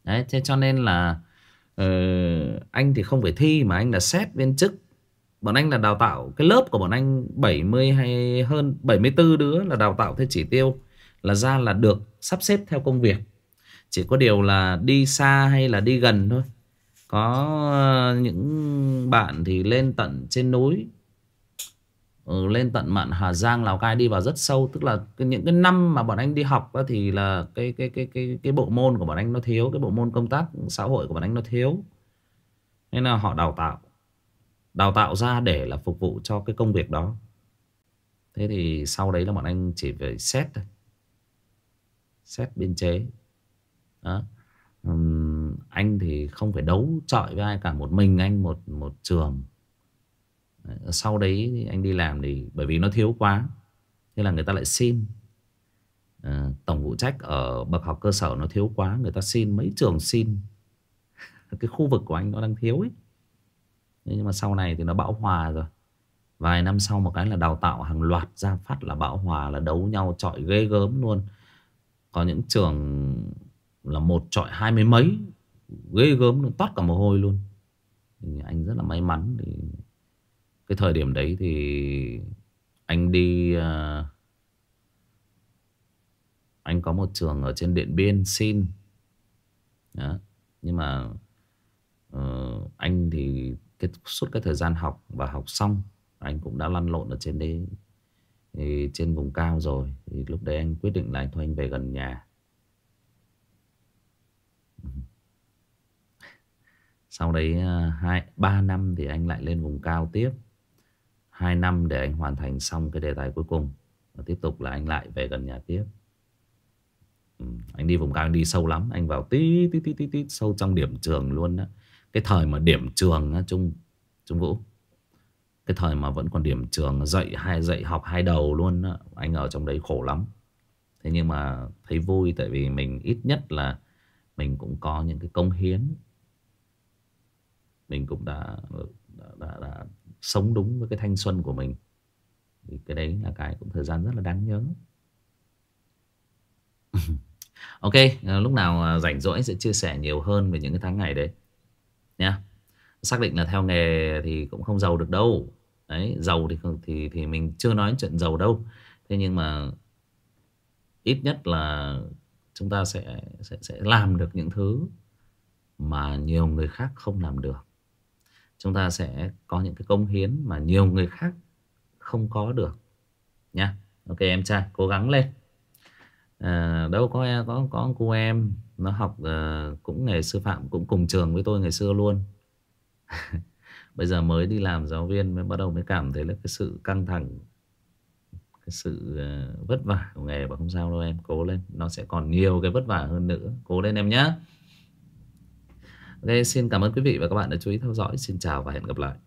đấy thế cho nên là uh, anh thì không phải thi mà anh là xét viên chức. Bọn anh là đào tạo cái lớp của bọn anh 70 hay hơn 74 đứa là đào tạo theo chỉ tiêu là ra là được sắp xếp theo công việc. Chỉ có điều là đi xa hay là đi gần thôi. Có ờ, những bạn thì lên tận trên núi ừ, Lên tận mạn Hà Giang, Lào Cai đi vào rất sâu. Tức là những cái năm mà bọn anh đi học đó Thì là cái, cái, cái, cái, cái bộ môn của bọn anh nó thiếu Cái bộ môn công tác xã hội của bọn anh nó thiếu. Nên là họ đào tạo Đào tạo ra để là phục vụ cho cái công việc đó. Thế thì sau đấy là bọn anh chỉ phải xét thôi. Xét biên chế. Đó. Uhm, anh thì không phải đấu chọi với ai cả một mình anh một một trường. Ờ, sau đấy anh đi làm thì bởi vì nó thiếu quá thế là người ta lại xin. À, tổng vụ trách ở bậc học cơ sở nó thiếu quá người ta xin mấy trường xin. Cái khu vực của anh nó đang thiếu ấy. Nhưng mà sau này thì nó bão hòa rồi. Vài năm sau một cái là đào tạo hàng loạt ra phát là bão hòa là đấu nhau chọi ghê gớm luôn. Có những trường là một trọi hai mươi mấy ghê gớm luôn toát cả mồ hôi luôn. Thì anh rất là may mắn thì cái thời điểm đấy thì anh đi uh, anh có một trường ở trên điện biên xin đó. nhưng mà uh, anh thì cái, suốt cái thời gian học và học xong anh cũng đã lăn lộn ở trên đấy thì trên vùng cao rồi thì lúc đấy anh quyết định là thôi anh về gần nhà Sau đấy à, hai ba năm thì anh lại lên vùng cao tiếp hai năm để anh hoàn thành xong cái đề tài cuối cùng. Và tiếp tục là anh lại về gần nhà tiếp. Ừ, anh đi vùng cao anh đi sâu lắm. Anh vào tí tí tí tí, tí sâu trong điểm trường luôn đó. Cái thời mà điểm trường á, Trung, Trung Vũ. Cái thời mà vẫn còn điểm trường dạy hai dạy học hai đầu luôn đó. Anh ở trong đấy khổ lắm. Thế nhưng mà thấy vui tại vì mình ít nhất là mình cũng có những cái công hiến mình cũng đã ừ, đã, đã, đã sống đúng với cái thanh xuân của mình. Thì cái đấy là cái cũng thời gian rất là đáng nhớ. Ok ờ, lúc nào ờ, rảnh rỗi sẽ chia sẻ nhiều hơn về những cái tháng ngày đấy nha xác định là theo nghề thì cũng không giàu được đâu. Đấy, giàu thì thì thì mình chưa nói chuyện giàu đâu. Thế nhưng mà ít nhất là chúng ta sẽ sẽ sẽ làm được những thứ mà nhiều người khác không làm được chúng ta sẽ có những cái công hiến mà nhiều người khác không có được nha ok em trai cố gắng lên. À, đâu có e, có có cô em nó học uh, cũng nghề sư phạm cũng cùng trường với tôi ngày xưa luôn. Bây giờ mới đi làm giáo viên mới bắt đầu mới cảm thấy là cái sự căng thẳng cái sự uh, vất vả của nghề và không sao đâu em. Cố lên nó sẽ còn nhiều cái vất vả hơn nữa. Cố lên em nhé Ok, xin cảm ơn quý vị và các bạn đã chú ý theo dõi. Xin chào và hẹn gặp lại.